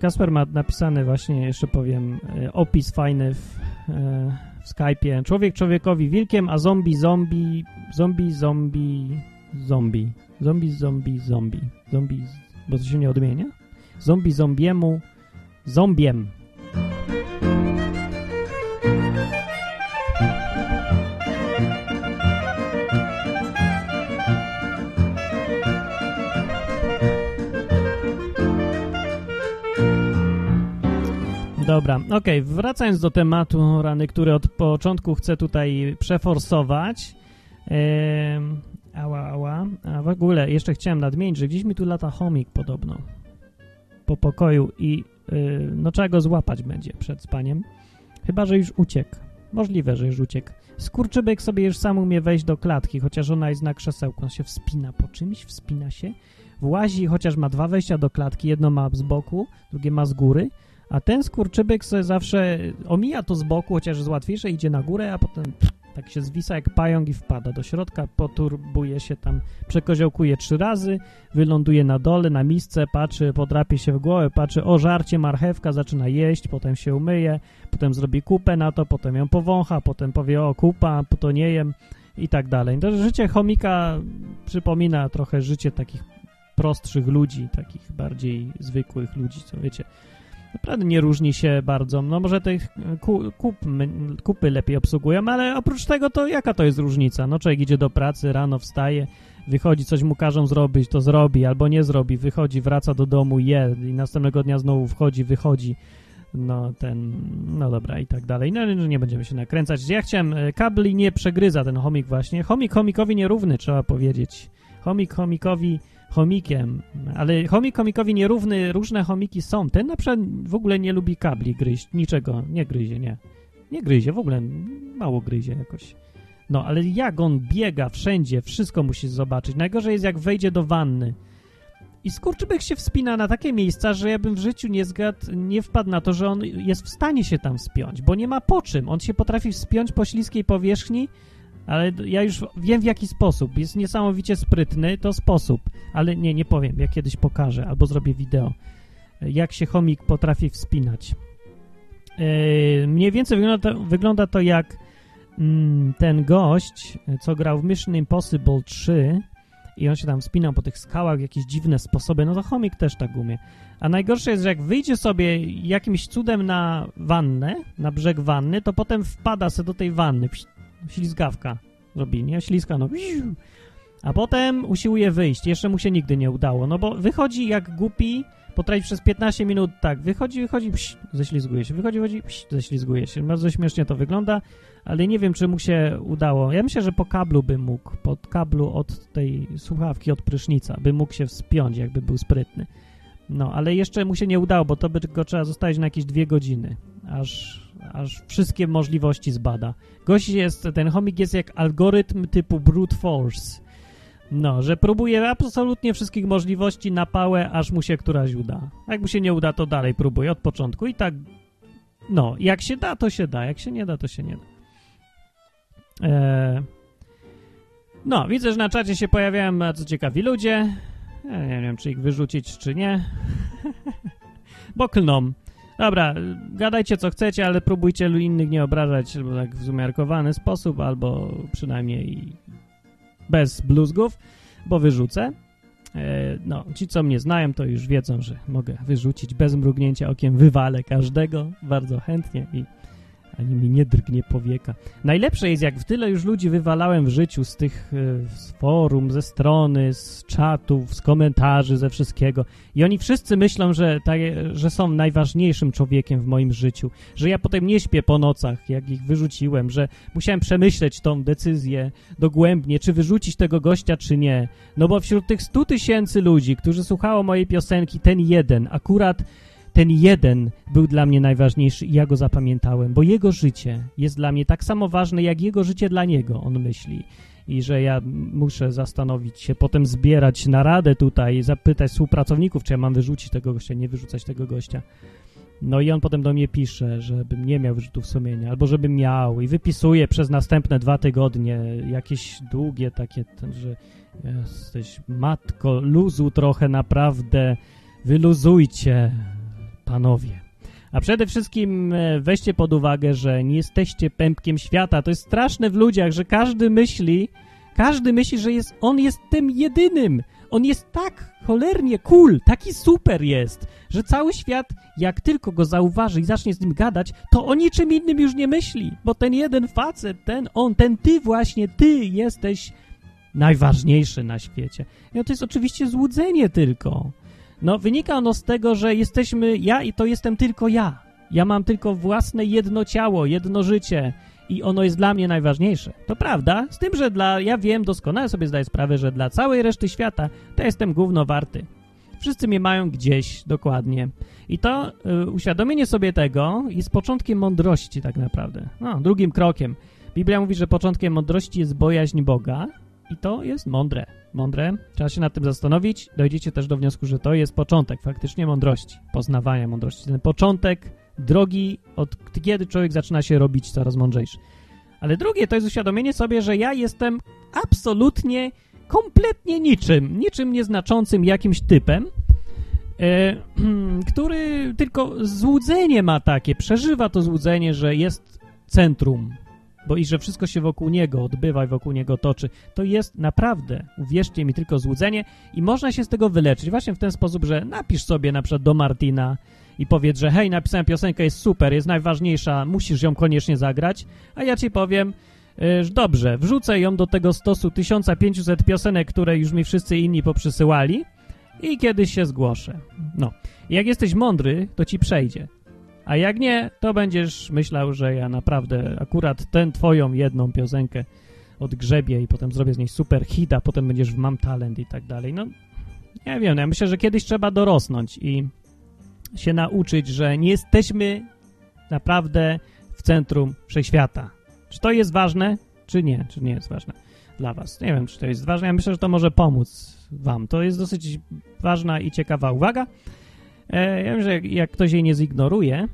Kasper ma napisany właśnie, jeszcze powiem, e, opis fajny w, e, w Skype'ie. Człowiek człowiekowi wilkiem, a zombie zombie, zombie zombie, zombie, zombie zombie zombie, zombie, bo to się nie odmienia? Zombie zombiemu, zombiem. Dobra, okej, wracając do tematu rany, który od początku chcę tutaj przeforsować. Ała, ała. A w ogóle jeszcze chciałem nadmienić, że gdzieś mi tu lata chomik podobno po pokoju i yy, no trzeba go złapać będzie przed spaniem. Chyba, że już uciekł. Możliwe, że już uciekł. Skurczybyk sobie już sam umie wejść do klatki, chociaż ona jest na krzesełku. On się wspina po czymś, wspina się, włazi, chociaż ma dwa wejścia do klatki. Jedno ma z boku, drugie ma z góry. A ten skurczybyk sobie zawsze omija to z boku, chociaż jest łatwiejsze, idzie na górę, a potem pff, tak się zwisa jak pająk i wpada do środka, poturbuje się tam, przekoziołkuje trzy razy, wyląduje na dole, na misce, patrzy, podrapie się w głowę, patrzy, o żarcie, marchewka, zaczyna jeść, potem się umyje, potem zrobi kupę na to, potem ją powącha, potem powie, o kupa, to nie jem i tak dalej. To życie chomika przypomina trochę życie takich prostszych ludzi, takich bardziej zwykłych ludzi, co wiecie, naprawdę nie różni się bardzo. No może te ku, kup, kupy lepiej obsługują, ale oprócz tego to jaka to jest różnica? No człowiek idzie do pracy, rano wstaje, wychodzi, coś mu każą zrobić, to zrobi, albo nie zrobi, wychodzi, wraca do domu, je i następnego dnia znowu wchodzi, wychodzi. No ten, no dobra i tak dalej. No nie będziemy się nakręcać. Ja chciałem, e, kabli nie przegryza ten chomik właśnie. Chomik chomikowi nierówny, trzeba powiedzieć. Chomik chomikowi chomikiem, ale chomik chomikowi nierówny, różne chomiki są. Ten na przykład w ogóle nie lubi kabli gryźć, niczego, nie gryzie, nie. Nie gryzie, w ogóle mało gryzie jakoś. No, ale jak on biega wszędzie, wszystko musi zobaczyć. Najgorzej jest jak wejdzie do wanny. I skurczybyk się wspina na takie miejsca, że ja bym w życiu nie zgadł, nie wpadł na to, że on jest w stanie się tam wspiąć, bo nie ma po czym. On się potrafi wspiąć po śliskiej powierzchni, ale ja już wiem w jaki sposób. Jest niesamowicie sprytny, to sposób. Ale nie, nie powiem. Ja kiedyś pokażę albo zrobię wideo, jak się chomik potrafi wspinać. Yy, mniej więcej wygląda to, wygląda to jak mm, ten gość, co grał w Mission Impossible 3 i on się tam wspinał po tych skałach w jakieś dziwne sposoby, no to chomik też tak umie. A najgorsze jest, że jak wyjdzie sobie jakimś cudem na wannę, na brzeg wanny, to potem wpada sobie do tej wanny, psz, ślizgawka robi, nie? Ślizga, no a potem usiłuje wyjść. Jeszcze mu się nigdy nie udało, no bo wychodzi jak głupi, potrafi przez 15 minut tak, wychodzi, wychodzi, psz, ześlizguje się, wychodzi, wychodzi, psz, ześlizguje się. Bardzo śmiesznie to wygląda, ale nie wiem, czy mu się udało. Ja myślę, że po kablu by mógł, pod kablu od tej słuchawki, od prysznica, by mógł się wspiąć, jakby był sprytny. No, ale jeszcze mu się nie udało, bo to by go trzeba zostawić na jakieś dwie godziny, aż, aż wszystkie możliwości zbada. Gość jest, ten chomik jest jak algorytm typu brute force. No, że próbuje absolutnie wszystkich możliwości na pałę, aż mu się któraś uda. Jak mu się nie uda, to dalej próbuje od początku i tak, no, jak się da, to się da, jak się nie da, to się nie da. Eee, no, widzę, że na czacie się pojawiają bardzo ciekawi ludzie. Ja nie wiem, czy ich wyrzucić, czy nie. Bo klną. Dobra, gadajcie co chcecie, ale próbujcie innych nie obrażać albo tak w umiarkowany sposób, albo przynajmniej bez bluzgów, bo wyrzucę. E, no, ci co mnie znają, to już wiedzą, że mogę wyrzucić bez mrugnięcia okiem, wywalę każdego bardzo chętnie i ani mi nie drgnie powieka. Najlepsze jest, jak w tyle już ludzi wywalałem w życiu z tych y, z forum, ze strony, z czatów, z komentarzy, ze wszystkiego. I oni wszyscy myślą, że, ta, że są najważniejszym człowiekiem w moim życiu. Że ja potem nie śpię po nocach, jak ich wyrzuciłem, że musiałem przemyśleć tą decyzję dogłębnie, czy wyrzucić tego gościa, czy nie. No bo wśród tych stu tysięcy ludzi, którzy słuchało mojej piosenki, ten jeden akurat ten jeden był dla mnie najważniejszy i ja go zapamiętałem, bo jego życie jest dla mnie tak samo ważne, jak jego życie dla niego, on myśli. I że ja muszę zastanowić się, potem zbierać naradę tutaj, zapytać współpracowników, czy ja mam wyrzucić tego gościa, nie wyrzucać tego gościa. No i on potem do mnie pisze, żebym nie miał wyrzutów sumienia, albo żebym miał i wypisuje przez następne dwa tygodnie jakieś długie takie, że jesteś matko, luzu trochę naprawdę, wyluzujcie, panowie. A przede wszystkim e, weźcie pod uwagę, że nie jesteście pępkiem świata. To jest straszne w ludziach, że każdy myśli, każdy myśli, że jest, on jest tym jedynym. On jest tak cholernie cool, taki super jest, że cały świat, jak tylko go zauważy i zacznie z nim gadać, to o niczym innym już nie myśli, bo ten jeden facet, ten on, ten ty właśnie, ty jesteś najważniejszy na świecie. I to jest oczywiście złudzenie tylko. No, wynika ono z tego, że jesteśmy ja i to jestem tylko ja. Ja mam tylko własne jedno ciało, jedno życie i ono jest dla mnie najważniejsze. To prawda, z tym, że dla, ja wiem, doskonale sobie zdaję sprawę, że dla całej reszty świata to jestem gówno warty. Wszyscy mnie mają gdzieś, dokładnie. I to y, uświadomienie sobie tego jest początkiem mądrości tak naprawdę. No, drugim krokiem. Biblia mówi, że początkiem mądrości jest bojaźń Boga, i to jest mądre. Mądre. Trzeba się nad tym zastanowić. Dojdziecie też do wniosku, że to jest początek faktycznie mądrości, poznawania mądrości. Ten początek drogi, od kiedy człowiek zaczyna się robić coraz mądrzejszy. Ale drugie to jest uświadomienie sobie, że ja jestem absolutnie, kompletnie niczym, niczym nieznaczącym jakimś typem, e, który tylko złudzenie ma takie, przeżywa to złudzenie, że jest centrum, bo i że wszystko się wokół niego odbywa i wokół niego toczy, to jest naprawdę, uwierzcie mi, tylko złudzenie i można się z tego wyleczyć właśnie w ten sposób, że napisz sobie na przykład do Martina i powiedz, że hej, napisałem piosenkę, jest super, jest najważniejsza, musisz ją koniecznie zagrać, a ja ci powiem, że dobrze, wrzucę ją do tego stosu 1500 piosenek, które już mi wszyscy inni poprzysyłali i kiedyś się zgłoszę. No, jak jesteś mądry, to ci przejdzie. A jak nie, to będziesz myślał, że ja naprawdę akurat tę twoją jedną piosenkę odgrzebię i potem zrobię z niej super hit, a potem będziesz w Mam Talent i tak dalej. No, nie wiem, no ja myślę, że kiedyś trzeba dorosnąć i się nauczyć, że nie jesteśmy naprawdę w centrum wszechświata. Czy to jest ważne, czy nie? Czy nie jest ważne dla was? Nie wiem, czy to jest ważne. Ja myślę, że to może pomóc wam. To jest dosyć ważna i ciekawa uwaga. E, ja wiem, że jak, jak ktoś jej nie zignoruje,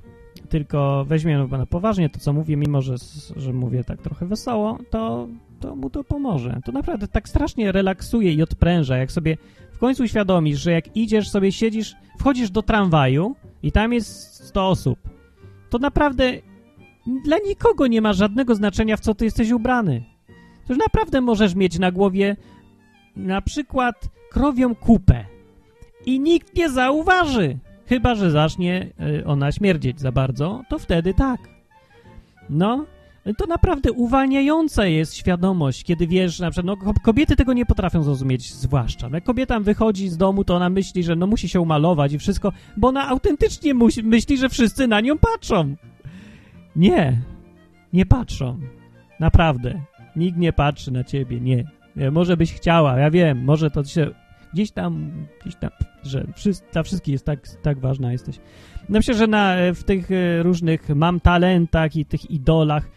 tylko weźmie na poważnie to, co mówię, mimo że, że mówię tak trochę wesoło, to, to mu to pomoże. To naprawdę tak strasznie relaksuje i odpręża, jak sobie w końcu uświadomisz, że jak idziesz sobie, siedzisz, wchodzisz do tramwaju i tam jest 100 osób, to naprawdę dla nikogo nie ma żadnego znaczenia, w co ty jesteś ubrany. To już naprawdę możesz mieć na głowie na przykład krowią kupę i nikt nie zauważy, chyba że zacznie y, ona śmierdzieć za bardzo, to wtedy tak. No, to naprawdę uwalniająca jest świadomość, kiedy wiesz, na przykład, no, kobiety tego nie potrafią zrozumieć, zwłaszcza. Jak kobieta wychodzi z domu, to ona myśli, że no musi się umalować i wszystko, bo ona autentycznie musi, myśli, że wszyscy na nią patrzą. Nie, nie patrzą. Naprawdę. Nikt nie patrzy na ciebie, nie. nie. Może byś chciała, ja wiem, może to się gdzieś tam, gdzieś tam, że dla wszystkich jest tak, tak ważna jesteś. No myślę, że na, w tych e, różnych mam talentach i tych idolach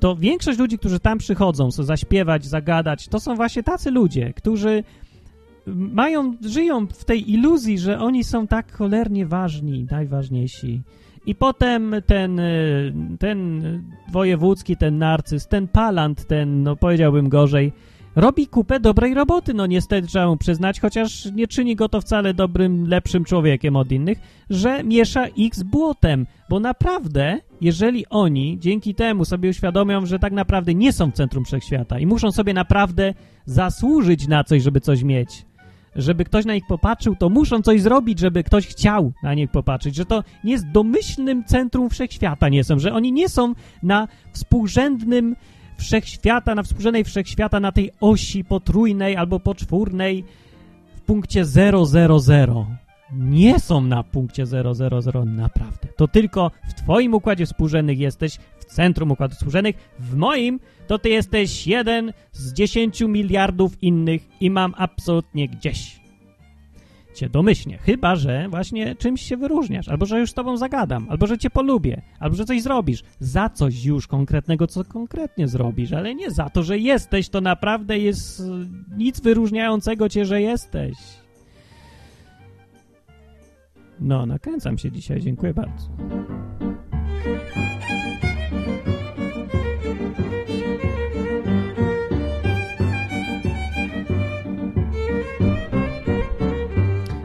to większość ludzi, którzy tam przychodzą, chcą zaśpiewać, zagadać, to są właśnie tacy ludzie, którzy mają, żyją w tej iluzji, że oni są tak cholernie ważni, najważniejsi. I potem ten, ten wojewódzki, ten narcyz, ten palant, ten, no powiedziałbym gorzej, robi kupę dobrej roboty, no niestety trzeba mu przyznać, chociaż nie czyni go to wcale dobrym, lepszym człowiekiem od innych, że miesza ich z błotem, bo naprawdę, jeżeli oni dzięki temu sobie uświadomią, że tak naprawdę nie są w centrum wszechświata i muszą sobie naprawdę zasłużyć na coś, żeby coś mieć, żeby ktoś na nich popatrzył, to muszą coś zrobić, żeby ktoś chciał na nich popatrzeć, że to nie jest domyślnym centrum wszechświata, nie są, że oni nie są na współrzędnym wszechświata, na współrzędnej wszechświata na tej osi potrójnej albo poczwórnej w punkcie 000. Nie są na punkcie 000 naprawdę. To tylko w twoim układzie współrzędnych jesteś w centrum układu współrzędnych. W moim to ty jesteś jeden z 10 miliardów innych i mam absolutnie gdzieś cię domyślnie. Chyba, że właśnie czymś się wyróżniasz, albo że już z tobą zagadam, albo że cię polubię, albo że coś zrobisz. Za coś już konkretnego, co konkretnie zrobisz, ale nie za to, że jesteś. To naprawdę jest e, nic wyróżniającego cię, że jesteś. No, nakręcam się dzisiaj. Dziękuję bardzo.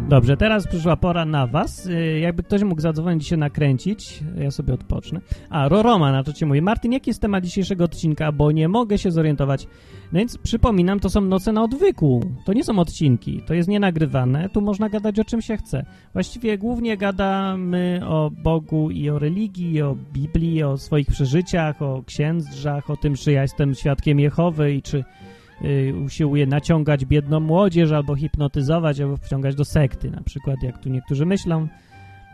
Dobrze, teraz przyszła pora na was. Y, jakby ktoś mógł zadzwonić się nakręcić, ja sobie odpocznę. A, Roroma na cię mówi. Martin, jaki jest temat dzisiejszego odcinka, bo nie mogę się zorientować. No więc przypominam, to są noce na odwyku. To nie są odcinki, to jest nienagrywane, tu można gadać o czym się chce. Właściwie głównie gadamy o Bogu i o religii, o Biblii, o swoich przeżyciach, o księdzach, o tym, czy ja jestem świadkiem Jehowy i czy y, usiłuje naciągać biedną młodzież albo hipnotyzować, albo wciągać do sekty, na przykład, jak tu niektórzy myślą.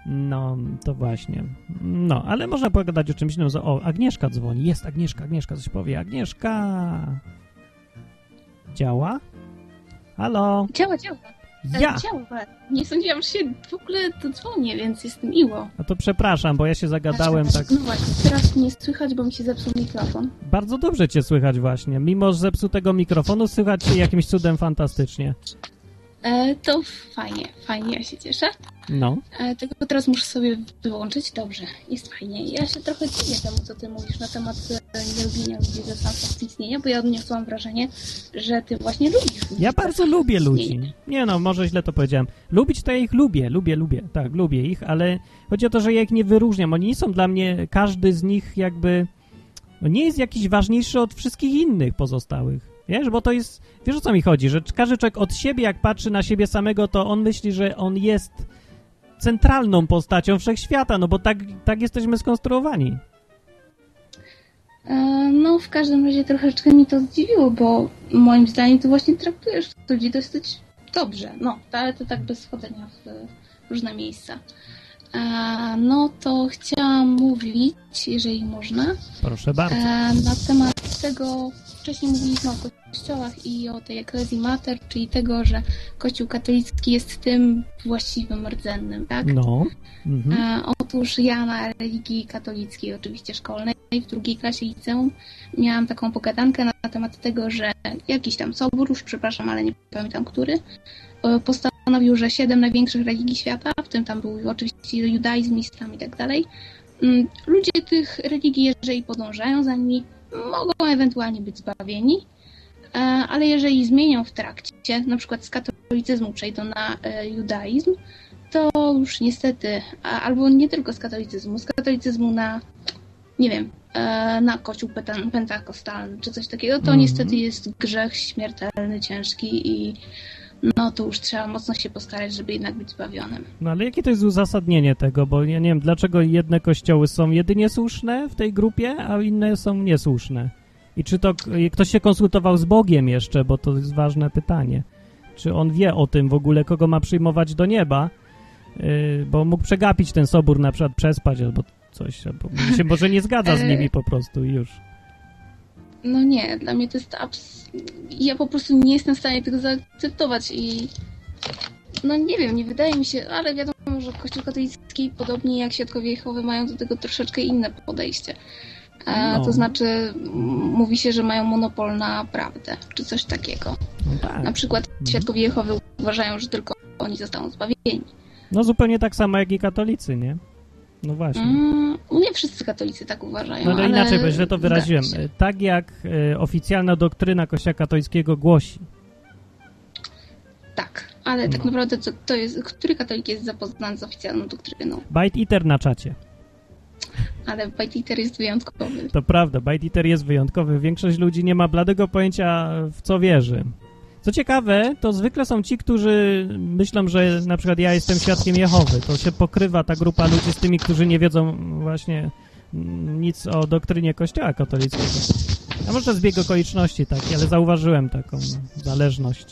No, to właśnie. No, ale można pogadać o czymś innym. O, Agnieszka dzwoni. Jest Agnieszka, Agnieszka coś powie. Agnieszka! Działa? Halo? Działa, działa. Ja! Działa. Nie sądziłam, że się w ogóle dodzwonię, więc jest miło. A to przepraszam, bo ja się zagadałem tak. No właśnie, teraz mnie słychać, bo mi się zepsuł mikrofon. Bardzo dobrze cię słychać właśnie. Mimo zepsutego mikrofonu słychać się jakimś cudem fantastycznie. E, to fajnie, fajnie, ja się cieszę. No. E, tylko teraz muszę sobie wyłączyć. Dobrze, jest fajnie. Ja się trochę dziwię temu, co ty mówisz na temat e, nielubienia ludzi ze sensu istnienia, bo ja odniosłam wrażenie, że ty właśnie lubisz Ja bardzo sensu lubię ludzi. Nie no, może źle to powiedziałem. Lubić to ja ich lubię, lubię, lubię. Tak, lubię ich, ale chodzi o to, że ja ich nie wyróżniam. Oni nie są dla mnie, każdy z nich jakby no nie jest jakiś ważniejszy od wszystkich innych pozostałych. Wiesz, bo to jest, wiesz o co mi chodzi, że każdy człowiek od siebie, jak patrzy na siebie samego, to on myśli, że on jest centralną postacią wszechświata, no bo tak, tak jesteśmy skonstruowani. E, no, w każdym razie troszeczkę mi to zdziwiło, bo moim zdaniem ty właśnie traktujesz ludzi dosyć dobrze. No, ale to tak bez wchodzenia w różne miejsca. E, no to chciałam mówić, jeżeli można, Proszę bardzo. E, na temat tego, wcześniej mówiliśmy o kościołach i o tej eklezji mater, czyli tego, że kościół katolicki jest tym właściwym rdzennym, tak? No. Mhm. E, otóż ja na religii katolickiej, oczywiście szkolnej, w drugiej klasie liceum miałam taką pogadankę na temat tego, że jakiś tam sobór, już przepraszam, ale nie pamiętam który, e, postanowił, że siedem największych religii świata, w tym tam był oczywiście judaizm, islam i tak dalej, mm, ludzie tych religii, jeżeli podążają za nimi, mogą ewentualnie być zbawieni, e, ale jeżeli zmienią w trakcie, na przykład z katolicyzmu przejdą na e, judaizm, to już niestety, albo nie tylko z katolicyzmu, z katolicyzmu na, nie wiem, e, na kościół penta- pentakostalny czy coś takiego, to Mhm. niestety jest grzech śmiertelny, ciężki i no to już trzeba mocno się postarać, żeby jednak być zbawionym. No ale jakie to jest uzasadnienie tego? Bo ja nie wiem, dlaczego jedne kościoły są jedynie słuszne w tej grupie, a inne są niesłuszne. I czy to ktoś się konsultował z Bogiem jeszcze, bo to jest ważne pytanie. Czy on wie o tym w ogóle, kogo ma przyjmować do nieba? Yy, bo mógł przegapić ten sobór, na przykład przespać albo coś, albo się może nie zgadza z E, nimi po prostu i już. No nie, dla mnie to jest abs... Ja po prostu nie jestem w stanie tego zaakceptować i no nie wiem, nie wydaje mi się, ale wiadomo, że Kościół katolicki podobnie jak Świadkowie Jehowy mają do tego troszeczkę inne podejście. E, No. To znaczy mówi się, że mają monopol na prawdę, czy coś takiego. No tak. Na przykład Świadkowie Jehowy uważają, że tylko oni zostaną zbawieni. No zupełnie tak samo jak i katolicy, nie? No właśnie. Mm, nie wszyscy katolicy tak uważają, No ale ale inaczej, bo źle to wyraziłem. Tak jak e, oficjalna doktryna Kościoła katolickiego głosi. Tak, ale tak No. naprawdę to, to jest, który katolik jest zapoznany z oficjalną doktryną? Bite Eater na czacie. Ale White Eater jest wyjątkowy. To prawda, Bite Eater jest wyjątkowy. Większość ludzi nie ma bladego pojęcia, w co wierzy. Co ciekawe, to zwykle są ci, którzy myślą, że na przykład ja jestem świadkiem Jehowy. To się pokrywa ta grupa ludzi z tymi, którzy nie wiedzą właśnie nic o doktrynie Kościoła katolickiego. A może zbieg okoliczności taki, ale zauważyłem taką zależność.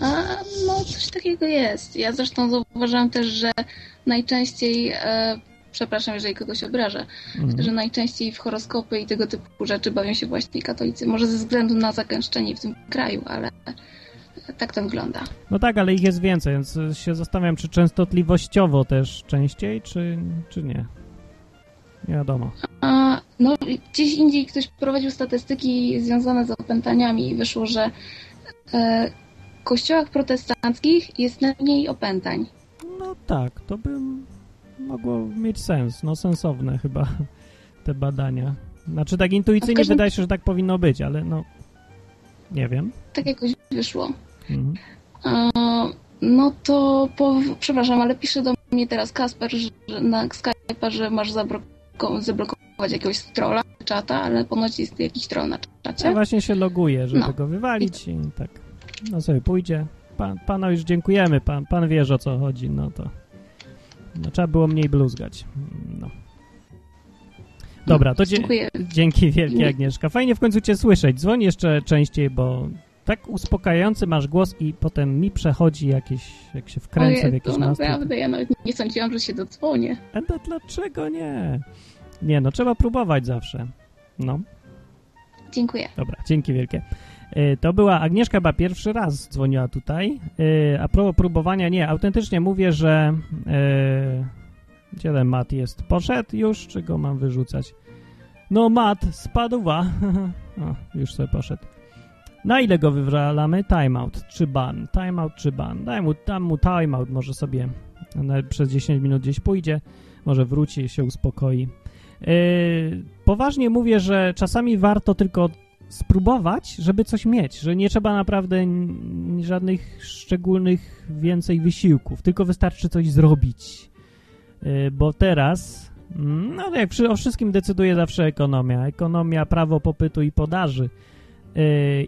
A no, coś takiego jest. Ja zresztą zauważyłam też, że najczęściej, e, przepraszam, jeżeli kogoś obrażę, Mhm. że najczęściej w horoskopy i tego typu rzeczy bawią się właśnie katolicy. Może ze względu na zagęszczenie w tym kraju, ale tak to wygląda. No tak, ale ich jest więcej, więc się zastanawiam, czy częstotliwościowo też częściej, czy, czy nie. Nie wiadomo. A, no, gdzieś indziej ktoś prowadził statystyki związane z opętaniami i wyszło, że e, w kościołach protestanckich jest najmniej opętań. No tak, to by mogło mieć sens, no sensowne chyba te badania. Znaczy tak intuicyjnie każdym- wydaje się, że tak powinno być, ale no nie wiem. Tak jakoś wyszło. Mhm. No to, po, przepraszam, ale pisze do mnie teraz Kasper że na Skype'a, że masz zablokować jakiegoś trolla czata, ale ponoć jest jakiś troll na Ja czacie. właśnie się loguję, żeby No. go wywalić i tak, no sobie pójdzie. Pan, pana już dziękujemy, pan, pan wie, o co chodzi, no to no, trzeba było mniej bluzgać. No. Dobra, to Dziękuję. Dzięki wielkie, Nie. Agnieszka. Fajnie w końcu cię słyszeć. Dzwoń jeszcze częściej, bo tak uspokajający masz głos i potem mi przechodzi jakieś, jak się wkręcę w Ojej, jakiś to nastrój. naprawdę, ja nawet nie sądziłam, że się dodzwonię. A to dlaczego nie? Nie, no trzeba próbować zawsze. No, Dziękuję. dobra, dzięki wielkie. Y, To była Agnieszka, chyba pierwszy raz dzwoniła tutaj. Y, A propos próbowania, nie, autentycznie mówię, że... y, Gdzie ten mat jest? Poszedł już, czy go mam wyrzucać? No mat, spadła. o, już sobie poszedł. Na ile go wywalamy? Timeout czy ban? Timeout czy ban? Daj mu, dam mu timeout, może sobie przez 10 minut gdzieś pójdzie, może wróci, się uspokoi. Yy, poważnie mówię, że czasami warto tylko spróbować, żeby coś mieć, że nie trzeba naprawdę żadnych szczególnych więcej wysiłków, tylko wystarczy coś zrobić. Yy, bo teraz, mm, no jak przy, o wszystkim decyduje zawsze ekonomia. Ekonomia, prawo popytu i podaży. Yy,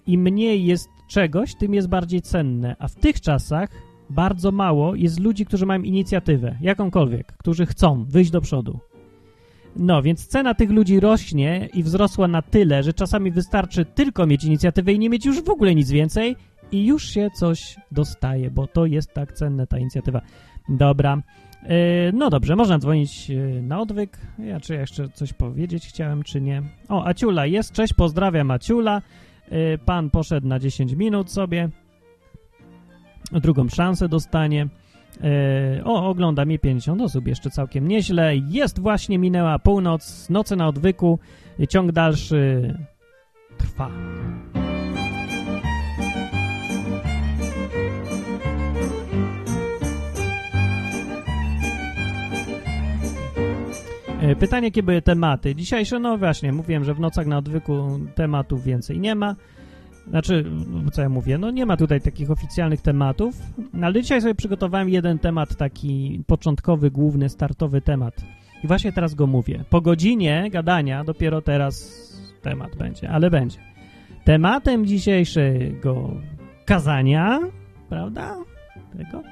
Im mniej jest czegoś, tym jest bardziej cenne. A w tych czasach bardzo mało jest ludzi, którzy mają inicjatywę, jakąkolwiek, którzy chcą wyjść do przodu. No, więc cena tych ludzi rośnie i wzrosła na tyle, że czasami wystarczy tylko mieć inicjatywę i nie mieć już w ogóle nic więcej i już się coś dostaje, bo to jest tak cenne ta inicjatywa. Dobra. Yy, no dobrze, można dzwonić yy, na odwyk. Ja czy jeszcze coś powiedzieć chciałem, czy nie? O, Aciula jest. Cześć, pozdrawiam Aciula. Yy, pan poszedł na 10 minut sobie. Drugą szansę dostanie. E, o, ogląda mnie 50 osób, jeszcze całkiem nieźle. Jest właśnie, minęła północ, nocy na odwyku, ciąg dalszy trwa. E, Pytanie, jakie były tematy? Dzisiejsze, no właśnie, mówiłem, że w nocach na odwyku tematów więcej nie ma. Znaczy, co ja mówię, no nie ma tutaj takich oficjalnych tematów, no ale dzisiaj sobie przygotowałem jeden temat, taki początkowy, główny, startowy temat I właśnie teraz go mówię. Po godzinie gadania dopiero teraz temat będzie, ale będzie. Tematem dzisiejszego kazania, prawda? Tego,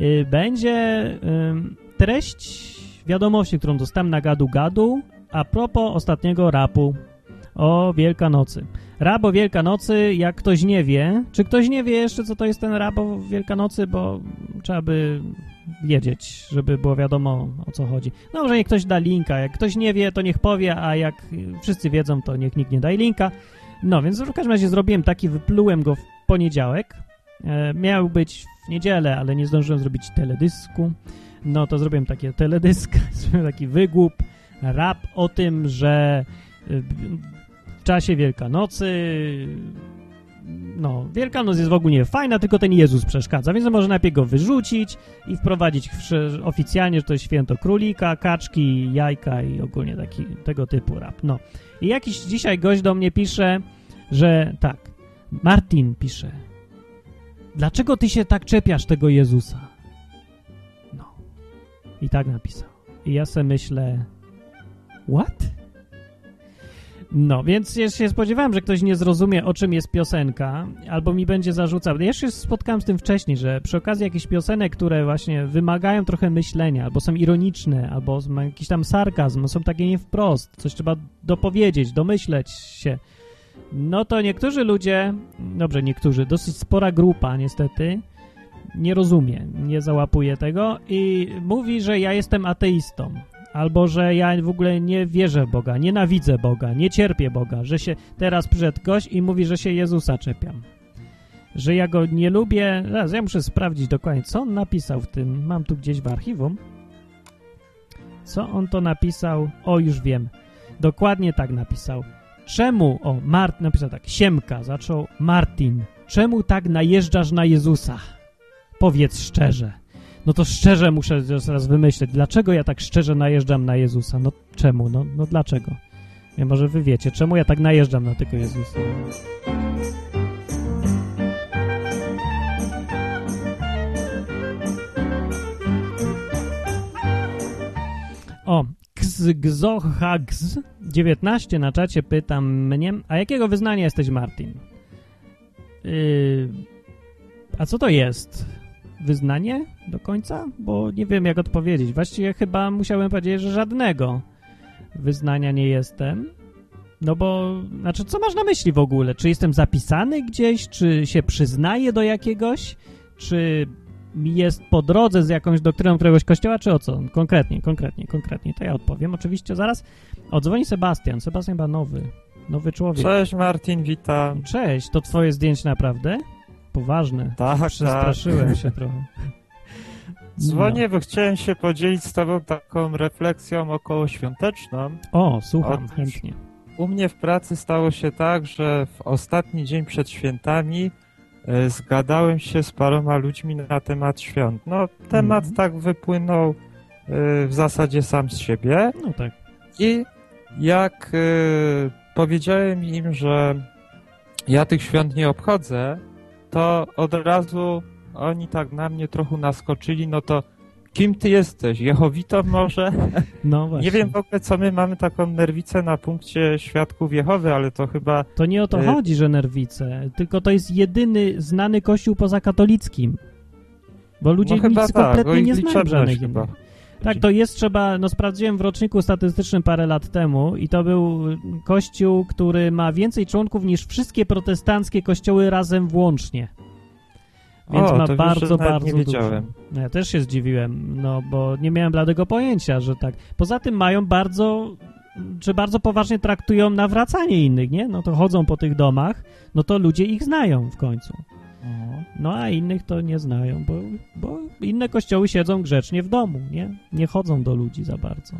y, będzie y, treść wiadomości, którą dostałem na gadu-gadu a propos ostatniego rapu o Wielkanocy. Rap o Wielkanocy, jak ktoś nie wie, czy ktoś nie wie jeszcze, co to jest ten rap o Wielkanocy, bo trzeba by wiedzieć, żeby było wiadomo, o co chodzi. No, może niech ktoś da linka, jak ktoś nie wie, to niech powie, a jak wszyscy wiedzą, to niech nikt nie daje linka. No, więc w każdym razie zrobiłem taki, wyplułem go w poniedziałek. E, miał być w niedzielę, ale nie zdążyłem zrobić teledysku. No, to zrobiłem takie teledysk, zrobiłem taki wygłup, rap o tym, że e, czasie Wielkanocy no, Wielkanoc jest w ogóle nie fajna, tylko ten Jezus przeszkadza, więc może najpierw go wyrzucić i wprowadzić oficjalnie, że to jest święto królika, kaczki, jajka i ogólnie taki, tego typu rap. No. I jakiś dzisiaj gość do mnie pisze, że tak, Martin pisze, dlaczego ty się tak czepiasz tego Jezusa? No. I tak napisał. I ja sobie myślę, what? No, więc ja się spodziewałem, że ktoś nie zrozumie, o czym jest piosenka, albo mi będzie zarzucał. Ja się spotkałem z tym wcześniej, że przy okazji jakichś piosenek, które właśnie wymagają trochę myślenia, albo są ironiczne, albo ma jakiś tam sarkazm, są takie nie wprost, coś trzeba dopowiedzieć, domyśleć się. No to niektórzy ludzie, dobrze, niektórzy, dosyć spora grupa niestety, nie rozumie, nie załapuje tego i mówi, że ja jestem ateistą albo że ja w ogóle nie wierzę w Boga, nienawidzę Boga, nie cierpię Boga, że się teraz przyszedł gość i mówi, że się Jezusa czepiam. Że ja go nie lubię. Zaraz, ja muszę sprawdzić dokładnie, co on napisał w tym. Mam tu gdzieś w archiwum. Co on to napisał? O, już wiem. Dokładnie tak napisał. Czemu, o, Mart napisał tak, Siemka, zaczął Martin. Czemu tak najeżdżasz na Jezusa? Powiedz szczerze no to szczerze muszę teraz wymyśleć, dlaczego ja tak szczerze najeżdżam na Jezusa? No czemu? No, no dlaczego? Ja może wy wiecie, czemu ja tak najeżdżam na tego Jezusa? O, Kzgzohags 19 na czacie pytam mnie, a jakiego wyznania jesteś Martin? Yy, a co to jest? Wyznanie do końca? Bo nie wiem, jak odpowiedzieć. Właściwie chyba musiałem powiedzieć, że żadnego wyznania nie jestem. No bo, znaczy, co masz na myśli w ogóle? Czy jestem zapisany gdzieś? Czy się przyznaję do jakiegoś? Czy jest po drodze z jakąś doktryną któregoś kościoła, czy o co? Konkretnie, konkretnie, konkretnie. To ja odpowiem. Oczywiście zaraz odzwoni Sebastian. Sebastian chyba nowy. Nowy człowiek. Cześć Martin, witam. Cześć, to twoje zdjęcie naprawdę? Poważne. Tak, Przestraszyłem tak. się trochę. Dzwonię, no. bo chciałem się podzielić z tobą taką refleksją około świąteczną. O, słucham, Otóż chętnie. U mnie w pracy stało się tak, że w ostatni dzień przed świętami y, zgadałem się z paroma ludźmi na temat świąt. No, temat mm. tak wypłynął y, w zasadzie sam z siebie. No tak. I jak y, powiedziałem im, że ja tych świąt nie obchodzę, to od razu oni tak na mnie trochę naskoczyli, no to kim ty jesteś? Jehowitą może? No właśnie. Nie wiem w ogóle, co my mamy taką nerwicę na punkcie świadków Jehowy, ale to chyba... To nie o to y chodzi, że nerwicę, tylko to jest jedyny znany kościół poza katolickim. Bo ludzie no nic tak, kompletnie nie znają żadnych innych. Tak, to jest trzeba, no sprawdziłem w roczniku statystycznym parę lat temu i to był kościół, który ma więcej członków niż wszystkie protestanckie kościoły razem włącznie. Więc o, ma bardzo, bardzo nie wiedziałem. dużo. No ja też się zdziwiłem, no bo nie miałem bladego pojęcia, że tak. Poza tym mają bardzo, czy bardzo poważnie traktują nawracanie innych, nie? No to chodzą po tych domach, no to ludzie ich znają w końcu. No a innych to nie znają, bo, bo inne kościoły siedzą grzecznie w domu, nie? Nie chodzą do ludzi za bardzo.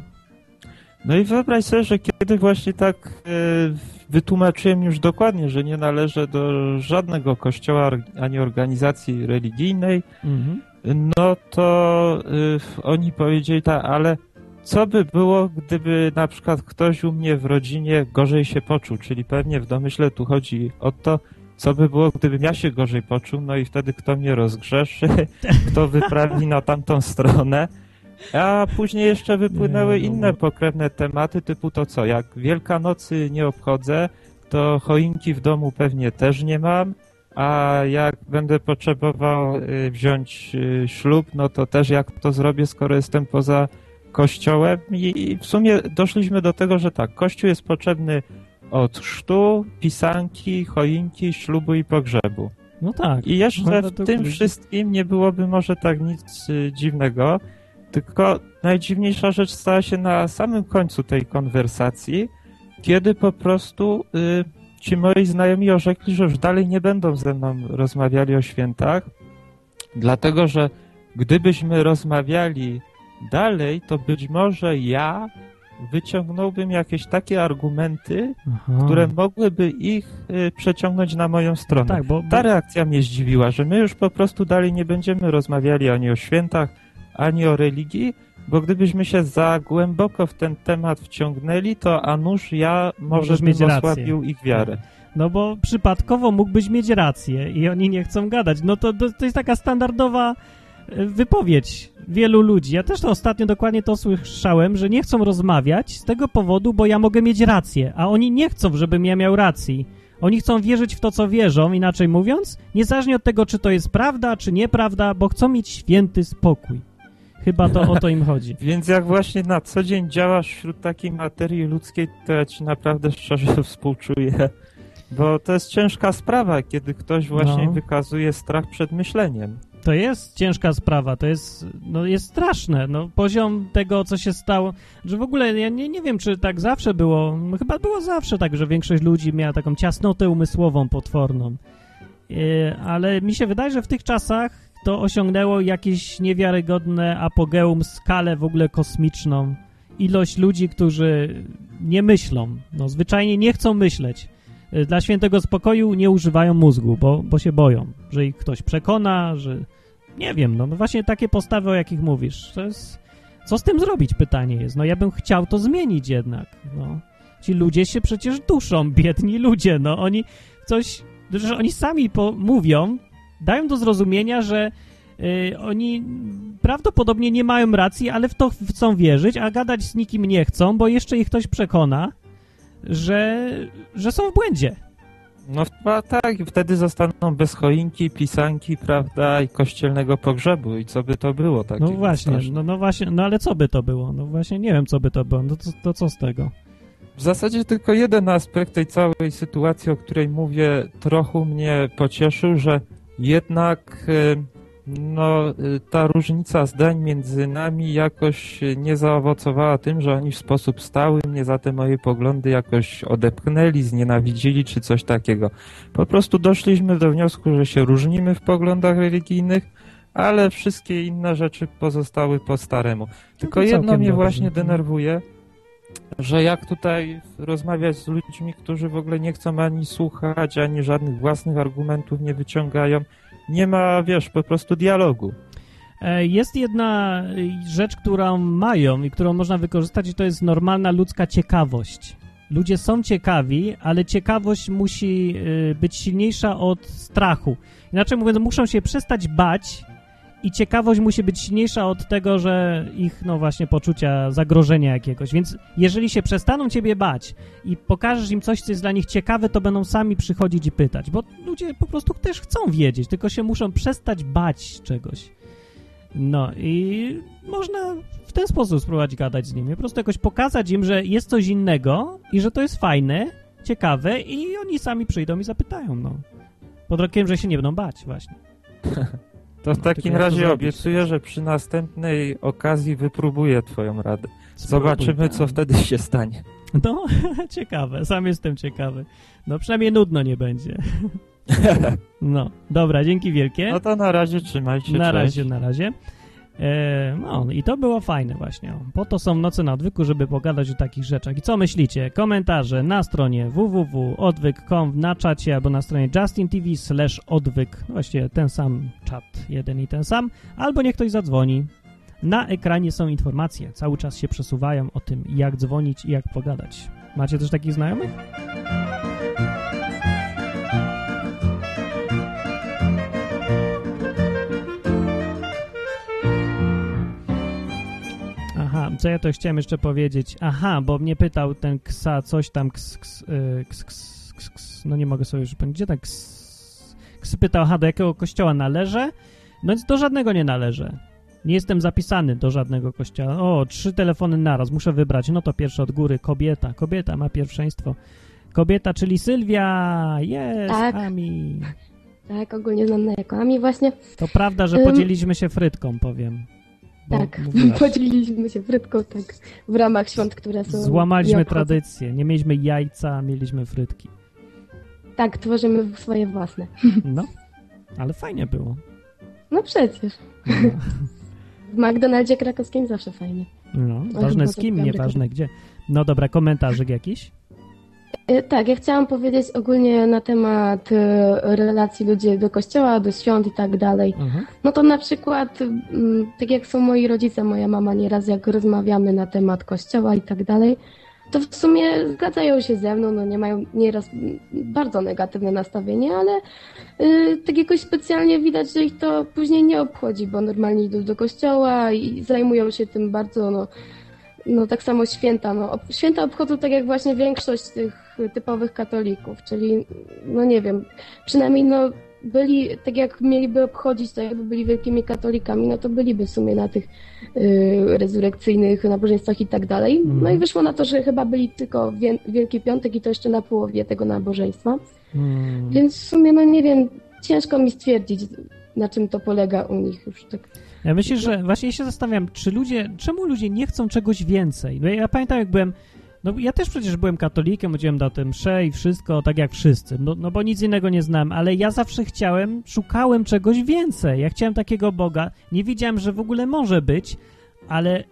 No i wyobraź sobie, że kiedy właśnie tak e, wytłumaczyłem już dokładnie, że nie należę do żadnego kościoła ani organizacji religijnej, mhm. no to e, oni powiedzieli tak, ale co by było, gdyby na przykład ktoś u mnie w rodzinie gorzej się poczuł, czyli pewnie w domyśle tu chodzi o to, co by było, gdybym ja się gorzej poczuł, no i wtedy kto mnie rozgrzeszy, kto wyprawi na tamtą stronę. A później jeszcze wypłynęły no, inne pokrewne tematy, typu to co, jak Wielkanocy nie obchodzę, to choinki w domu pewnie też nie mam, a jak będę potrzebował y, wziąć y, ślub, no to też jak to zrobię, skoro jestem poza kościołem? I w sumie doszliśmy do tego, że tak, kościół jest potrzebny od chrztu, pisanki, choinki, ślubu i pogrzebu. No tak. I jeszcze w tym wszystkim nie byłoby może tak nic y, dziwnego, tylko najdziwniejsza rzecz stała się na samym końcu tej konwersacji, kiedy po prostu y, ci moi znajomi orzekli, że już dalej nie będą ze mną rozmawiali o świętach, dlatego że gdybyśmy rozmawiali dalej, to być może ja wyciągnąłbym jakieś takie argumenty, Aha. które mogłyby ich y, przeciągnąć na moją stronę. Tak, bo, bo... Ta reakcja mnie zdziwiła, że my już po prostu dalej nie będziemy rozmawiali ani o świętach, ani o religii, bo gdybyśmy się za głęboko w ten temat wciągnęli, to a nuż ja może bym mieć osłabił ich wiarę. No bo przypadkowo mógłbyś mieć rację i oni nie chcą gadać. No to, to, to jest taka standardowa wypowiedź wielu ludzi. Ja też to ostatnio dokładnie to słyszałem, że nie chcą rozmawiać z tego powodu, bo ja mogę mieć rację, a oni nie chcą, żebym ja miał racji. Oni chcą wierzyć w to, co wierzą, inaczej mówiąc, niezależnie od tego, czy to jest prawda, czy nieprawda, bo chcą mieć święty spokój. Chyba to o to im chodzi. Więc jak właśnie na co dzień działasz wśród takiej materii ludzkiej, to ja ci naprawdę szczerze współczuję. Bo to jest ciężka sprawa, kiedy ktoś właśnie no. wykazuje strach przed myśleniem. To jest ciężka sprawa, to jest, no jest straszne. No, poziom tego, co się stało, że w ogóle ja nie, nie wiem, czy tak zawsze było, no, chyba było zawsze tak, że większość ludzi miała taką ciasnotę umysłową potworną. Yy, ale mi się wydaje, że w tych czasach to osiągnęło jakieś niewiarygodne apogeum, skalę w ogóle kosmiczną. Ilość ludzi, którzy nie myślą, no zwyczajnie nie chcą myśleć. Y, dla świętego spokoju nie używają mózgu, bo, bo się boją, że ich ktoś przekona, że... Nie wiem, no, no właśnie takie postawy, o jakich mówisz. To jest... Co z tym zrobić, pytanie jest. No ja bym chciał to zmienić jednak, no. Ci ludzie się przecież duszą, biedni ludzie, no oni coś... Że oni sami po, mówią, dają do zrozumienia, że y, oni prawdopodobnie nie mają racji, ale w to chcą wierzyć, a gadać z nikim nie chcą, bo jeszcze ich ktoś przekona, że, że są w błędzie. No tak, wtedy zostaną bez choinki, pisanki, prawda, i kościelnego pogrzebu. I co by to było? tak? no właśnie, no, no właśnie, no ale co by to było? No właśnie nie wiem, co by to było. No to, to co z tego? W zasadzie tylko jeden aspekt tej całej sytuacji, o której mówię, trochę mnie pocieszył, że jednak y, no, y, ta różnica zdań między nami jakoś nie zaowocowała tym, że oni w sposób stały mnie za te moje poglądy jakoś odepchnęli, znienawidzili czy coś takiego. Po prostu doszliśmy do wniosku, że się różnimy w poglądach religijnych, ale wszystkie inne rzeczy pozostały po staremu. Tylko no jedno mnie właśnie denerwuje, że jak tutaj rozmawiać z ludźmi, którzy w ogóle nie chcą ani słuchać, ani żadnych własnych argumentów nie wyciągają, nie ma, wiesz, po prostu dialogu. E, jest jedna rzecz, którą mają i którą można wykorzystać i to jest normalna ludzka ciekawość. Ludzie są ciekawi, ale ciekawość musi y, być silniejsza od strachu. Inaczej mówiąc, muszą się przestać bać i ciekawość musi być silniejsza od tego, że ich, no właśnie, poczucia zagrożenia jakiegoś. Więc jeżeli się przestaną ciebie bać i pokażesz im coś, co jest dla nich ciekawe, to będą sami przychodzić i pytać, bo ludzie po prostu też chcą wiedzieć, tylko się muszą przestać bać czegoś. No i można w ten sposób spróbować gadać z nimi. Po prostu jakoś pokazać im, że jest coś innego i że to jest fajne, ciekawe i oni sami przyjdą i zapytają, no. Pod rokiem, że się nie będą bać właśnie. To w no, takim razie obiecuję, że przy następnej okazji wypróbuję twoją radę. Zobaczymy, co wtedy się stanie. No, ciekawe. Sam jestem ciekawy. No, przynajmniej nudno nie będzie. No, dobra, dzięki wielkie. No to na razie trzymaj się. Na cześć. razie, na razie. E, no i to było fajne właśnie. Po to są noce na odwyku, żeby pogadać o takich rzeczach. I co myślicie? Komentarze na stronie www.odwyk.com, na czacie albo na stronie justin.tv slash odwyk. Właściwie ten sam czat, jeden i ten sam. Albo niech ktoś zadzwoni. Na ekranie są informacje. Cały czas się przesuwają o tym, jak dzwonić i jak pogadać. Macie też takich znajomych? Co ja to chciałem jeszcze powiedzieć? Aha, bo mnie pytał ten ksa, coś tam ks, ks, y, ks, ks, ks, ks no nie mogę sobie już powiedzieć, gdzie tak ks, ks pytał, aha, do jakiego kościoła należę? No więc do żadnego nie należę. Nie jestem zapisany do żadnego kościoła. O, trzy telefony naraz, muszę wybrać. No to pierwszy od góry, kobieta. Kobieta ma pierwszeństwo. Kobieta, czyli Sylwia, jest, Tak. Ami. Tak, ogólnie znana jako Ami właśnie. To prawda, że Ym. podzieliliśmy się frytką, powiem. Bo Tak, podzieliliśmy się frytką tak w ramach świąt, które są... Złamaliśmy tradycję. Nie mieliśmy jajca, mieliśmy frytki. Tak, tworzymy swoje własne. No, ale fajnie było. No przecież. No, W McDonaldzie krakowskim zawsze fajnie. no. ważne z kim, nieważne gdzie. No dobra, komentarzyk jakiś? E, Tak, ja chciałam powiedzieć ogólnie na temat e, relacji ludzi do kościoła, do świąt i tak dalej. Mhm. No to na przykład, tak jak są moi rodzice, moja mama nieraz, jak rozmawiamy na temat kościoła i tak dalej, to w sumie zgadzają się ze mną, no nie mają nieraz bardzo negatywne nastawienie, ale y, tak jakoś specjalnie widać, że ich to później nie obchodzi, bo normalnie idą do kościoła i zajmują się tym bardzo, no, no tak samo święta. No, święta obchodzą tak jak właśnie większość tych typowych katolików, czyli no nie wiem, przynajmniej no byli, tak jak mieliby obchodzić, tak jakby byli wielkimi katolikami, no to byliby w sumie na tych y, rezurekcyjnych nabożeństwach i tak dalej. Mhm. No i wyszło na to, że chyba byli tylko wie, Wielki Piątek i to jeszcze na połowie tego nabożeństwa. Mm. Więc w sumie, no nie wiem, ciężko mi stwierdzić, na czym to polega u nich już tak. Ja myślę, że właśnie się zastanawiam, czy ludzie, czemu ludzie nie chcą czegoś więcej? No ja pamiętam, jak byłem, no ja też przecież byłem katolikiem, chodziłem do tym msze i wszystko, tak jak wszyscy, no, no bo nic innego nie znam, ale ja zawsze chciałem, szukałem czegoś więcej. Ja chciałem takiego Boga, nie wiedziałem, że w ogóle może być, ale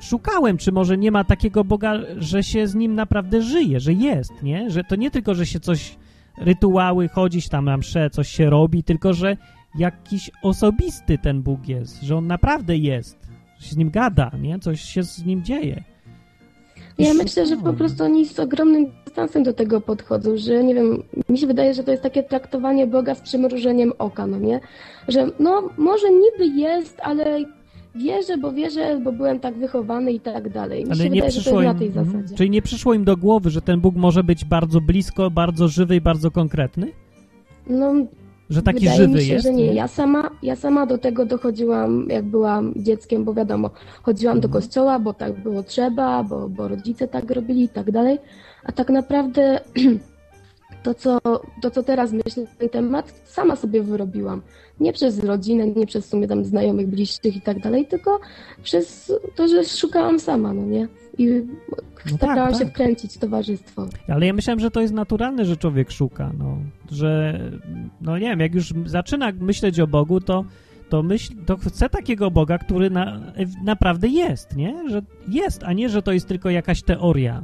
szukałem, czy może nie ma takiego Boga, że się z nim naprawdę żyje, że jest, nie? Że to nie tylko, że się coś, rytuały, chodzić tam na msze, coś się robi, tylko, że jakiś osobisty ten Bóg jest, że on naprawdę jest, że się z nim gada, nie? Coś się z nim dzieje. Ja myślę, że po prostu oni z ogromnym dystansem do tego podchodzą, że nie wiem, mi się wydaje, że to jest takie traktowanie Boga z przymrużeniem oka, no nie? Że no, może niby jest, ale wierzę, bo wierzę, bo byłem tak wychowany i tak dalej. Mi Ale się nie wydaje, że to przyszło jest im, na tej mhm. zasadzie. Czyli nie przyszło im do głowy, że ten Bóg może być bardzo blisko, bardzo żywy i bardzo konkretny? No, Że taki wydaje żywy mi się, jest? że nie. Ja sama, ja sama do tego dochodziłam, jak byłam dzieckiem, bo wiadomo, chodziłam do Mhm. kościoła, bo tak było trzeba, bo, bo rodzice tak robili i tak dalej. A tak naprawdę to co, to, co teraz myślę na ten temat, sama sobie wyrobiłam. Nie przez rodzinę, nie przez w sumie tam znajomych bliższych i tak dalej, tylko przez to, że szukałam sama, no nie? I starałam tak, się tak. wkręcić w towarzystwo. Ale ja myślałem, że to jest naturalne, że człowiek szuka, no. Że, no nie wiem, jak już zaczyna myśleć o Bogu, to, to, myśl, to chce takiego Boga, który na, naprawdę jest, nie? Że jest, a nie, że to jest tylko jakaś teoria.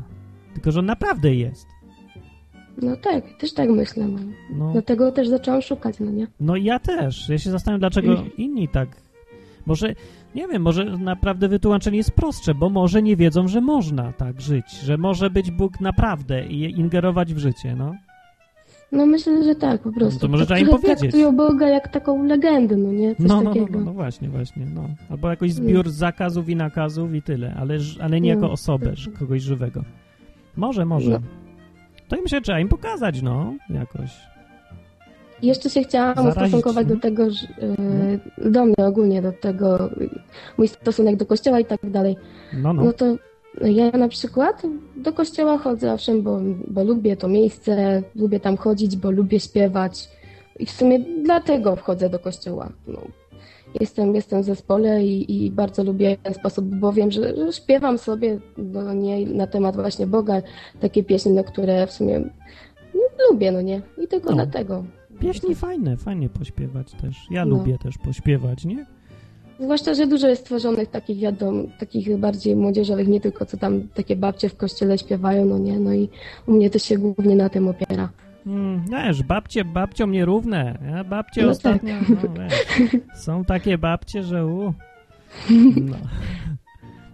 Tylko, że on naprawdę jest. No tak, też tak myślę. No. No, Dlatego też zaczęłam szukać, no nie? no ja też. Ja się zastanawiam, dlaczego inni tak... Może, nie wiem, może naprawdę wytłumaczenie jest prostsze, bo może nie wiedzą, że można tak żyć, że może być Bóg naprawdę i ingerować w życie, no. No myślę, że tak, po prostu. to może trzeba im powiedzieć. traktują Boga jak taką legendę, no nie? Coś No, no, no, takiego. no, no właśnie, właśnie, no. Albo jakoś zbiór zakazów i nakazów i tyle, ale, ale nie jako No. osobę, kogoś żywego. Może, może. No. To im się trzeba im pokazać, no, jakoś. Jeszcze się chciałam Zarazić, ustosunkować do mhm. tego, że, e, do mnie ogólnie, do tego, e, mój stosunek do kościoła i tak dalej. No, no. No to ja na przykład do kościoła chodzę owszem, bo, bo lubię to miejsce, lubię tam chodzić, bo lubię śpiewać i w sumie dlatego wchodzę do kościoła. No, jestem, jestem w zespole i, i bardzo lubię ten sposób, bo wiem, że, że śpiewam sobie no, nie, na temat właśnie Boga, takie pieśni, no, które w sumie no, lubię, no nie? I tylko No. dlatego. Pieśni fajne, fajnie pośpiewać też. Ja No. lubię też pośpiewać, nie? Zwłaszcza, że dużo jest tworzonych takich wiadom, takich bardziej młodzieżowych, nie tylko co tam takie babcie w kościele śpiewają, no nie, no i u mnie to się głównie na tym opiera. Mm, wiesz, babcie, babciom nierówne. Ja babcie No ostatnio, no, wiesz, są takie babcie, że u. No.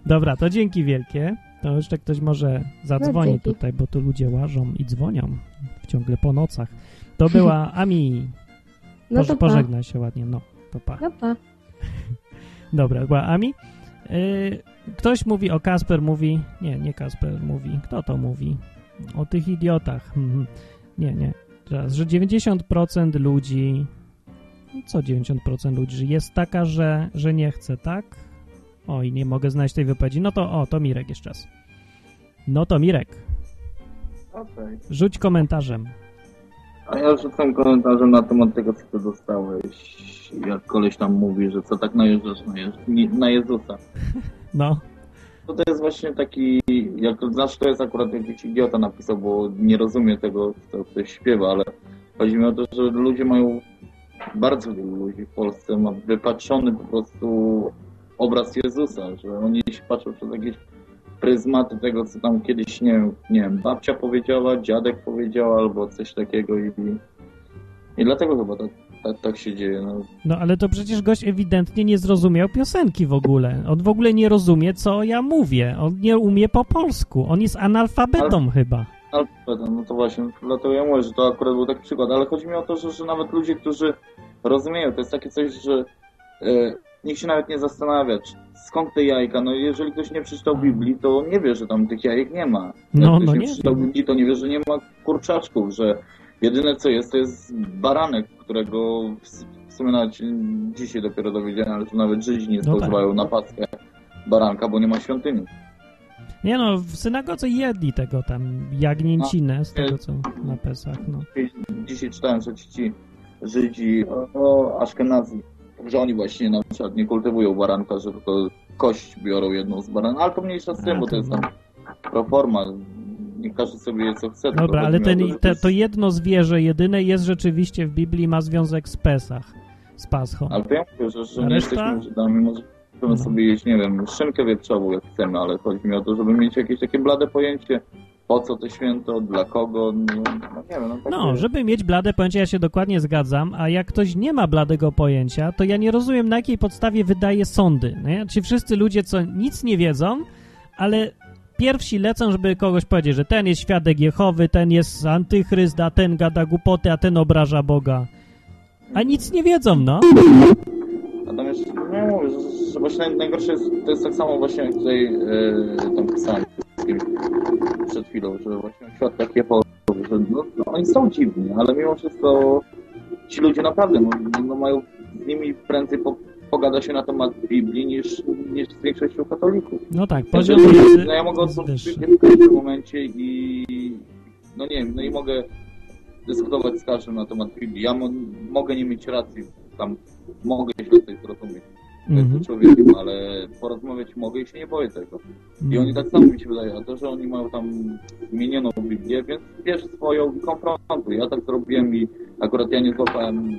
Dobra, to dzięki wielkie. To jeszcze ktoś może zadzwoni dzięki. tutaj, bo tu ludzie łażą i dzwonią ciągle po nocach. To była Ami. No Poż- to pa. pożegnaj się ładnie, no. To pa. No pa. Dobra, była Ami. Yy, ktoś mówi, o Kasper mówi, nie, nie Kasper mówi, kto to mówi? O tych idiotach. Nie, nie. Teraz, że 90% ludzi, co 90% ludzi, że jest taka, że, że nie chce, tak? Oj, nie mogę znaleźć tej wypowiedzi. No to, o, to Mirek jeszcze raz. No to Mirek. Okay. Rzuć komentarzem. A ja rzucam komentarzem na temat tego, co ty dostałeś. Jak koleś tam mówi, że co tak najeżdżasz na, Jezus, na Jezusa. No. To, to jest właśnie taki, jak znasz, to jest akurat jakiś idiota napisał, bo nie rozumie tego, co ktoś śpiewa, ale chodzi mi o to, że ludzie mają, bardzo wielu ludzi w Polsce ma wypatrzony po prostu obraz Jezusa, że oni się patrzą przez jakieś pryzmaty tego, co tam kiedyś, nie wiem, nie wiem babcia powiedziała, dziadek powiedział albo coś takiego i, i dlatego chyba tak, tak, tak się dzieje. No. no ale to przecież gość ewidentnie nie zrozumiał piosenki w ogóle. On w ogóle nie rozumie, co ja mówię. On nie umie po polsku. On jest analfabetą ale... chyba. Analfabetą, no to właśnie, dlatego ja mówię, że to akurat był taki przykład, ale chodzi mi o to, że, że nawet ludzie, którzy rozumieją, to jest takie coś, że e, nikt się nawet nie zastanawia, skąd te jajka. No jeżeli ktoś nie przeczytał Biblii, to nie wie, że tam tych jajek nie ma. Jak no, ktoś no nie, nie przeczytał. Biblii, to nie wie, że nie ma kurczaczków, że jedyne co jest, to jest baranek, którego w sumie nawet dzisiaj dopiero dowiedziałem, że nawet Żydzi nie spożywają tak. na Paskę baranka, bo nie ma świątyni. Nie no, w synagodze jedli tego tam jagnięcinę z tego, co na Pesach, no. Dzisiaj czytałem, że ci Żydzi o, o Aszkenazji że oni właśnie na przykład nie kultywują baranka, że tylko kość biorą jedną z baran, ale to mniejsza z tym, bo to jest tam proforma. Nie każdy sobie je co chce. Dobra, ale ten, te, to jedno zwierzę jedyne jest rzeczywiście w Biblii, ma związek z Pesach, z Paschą. Ale to ja mówię, że, że nie jesteśmy Żydami, może możemy no. sobie jeść, nie wiem, szynkę wieprzową jak chcemy, ale chodzi mi o to, żeby mieć jakieś takie blade pojęcie, po co to święto, dla kogo, no, no nie wiem. No, tak no żeby mieć blade pojęcie, ja się dokładnie zgadzam, a jak ktoś nie ma bladego pojęcia, to ja nie rozumiem, na jakiej podstawie wydaje sądy. Nie? Ci wszyscy ludzie, co nic nie wiedzą, ale pierwsi lecą, żeby kogoś powiedzieć, że ten jest świadek Jehowy, ten jest antychryst, a ten gada głupoty, a ten obraża Boga. A nic nie wiedzą, no. Natomiast nie mówię, że, że właśnie najgorsze jest, to jest tak samo właśnie jak tutaj yy, tam pisałem przed chwilą, że właśnie świat tak Jehowy, że no, no, oni są dziwni, ale mimo wszystko ci ludzie naprawdę no, no mają z nimi prędzej po, pogada się na temat Biblii niż, niż z większością katolików. No tak, poziom jest, No ja mogę odwrócić w każdym momencie i no nie wiem, no i mogę dyskutować z każdym na temat Biblii. Ja mo mogę nie mieć racji, tam mogę źle coś zrozumieć mm -hmm. człowiekiem, ale porozmawiać mogę i się nie boję tego. I oni tak samo mi się wydaje, a to, że oni mają tam zmienioną Biblię, więc bierz swoją i konfrontuj. Ja tak zrobiłem i akurat ja nie złapałem,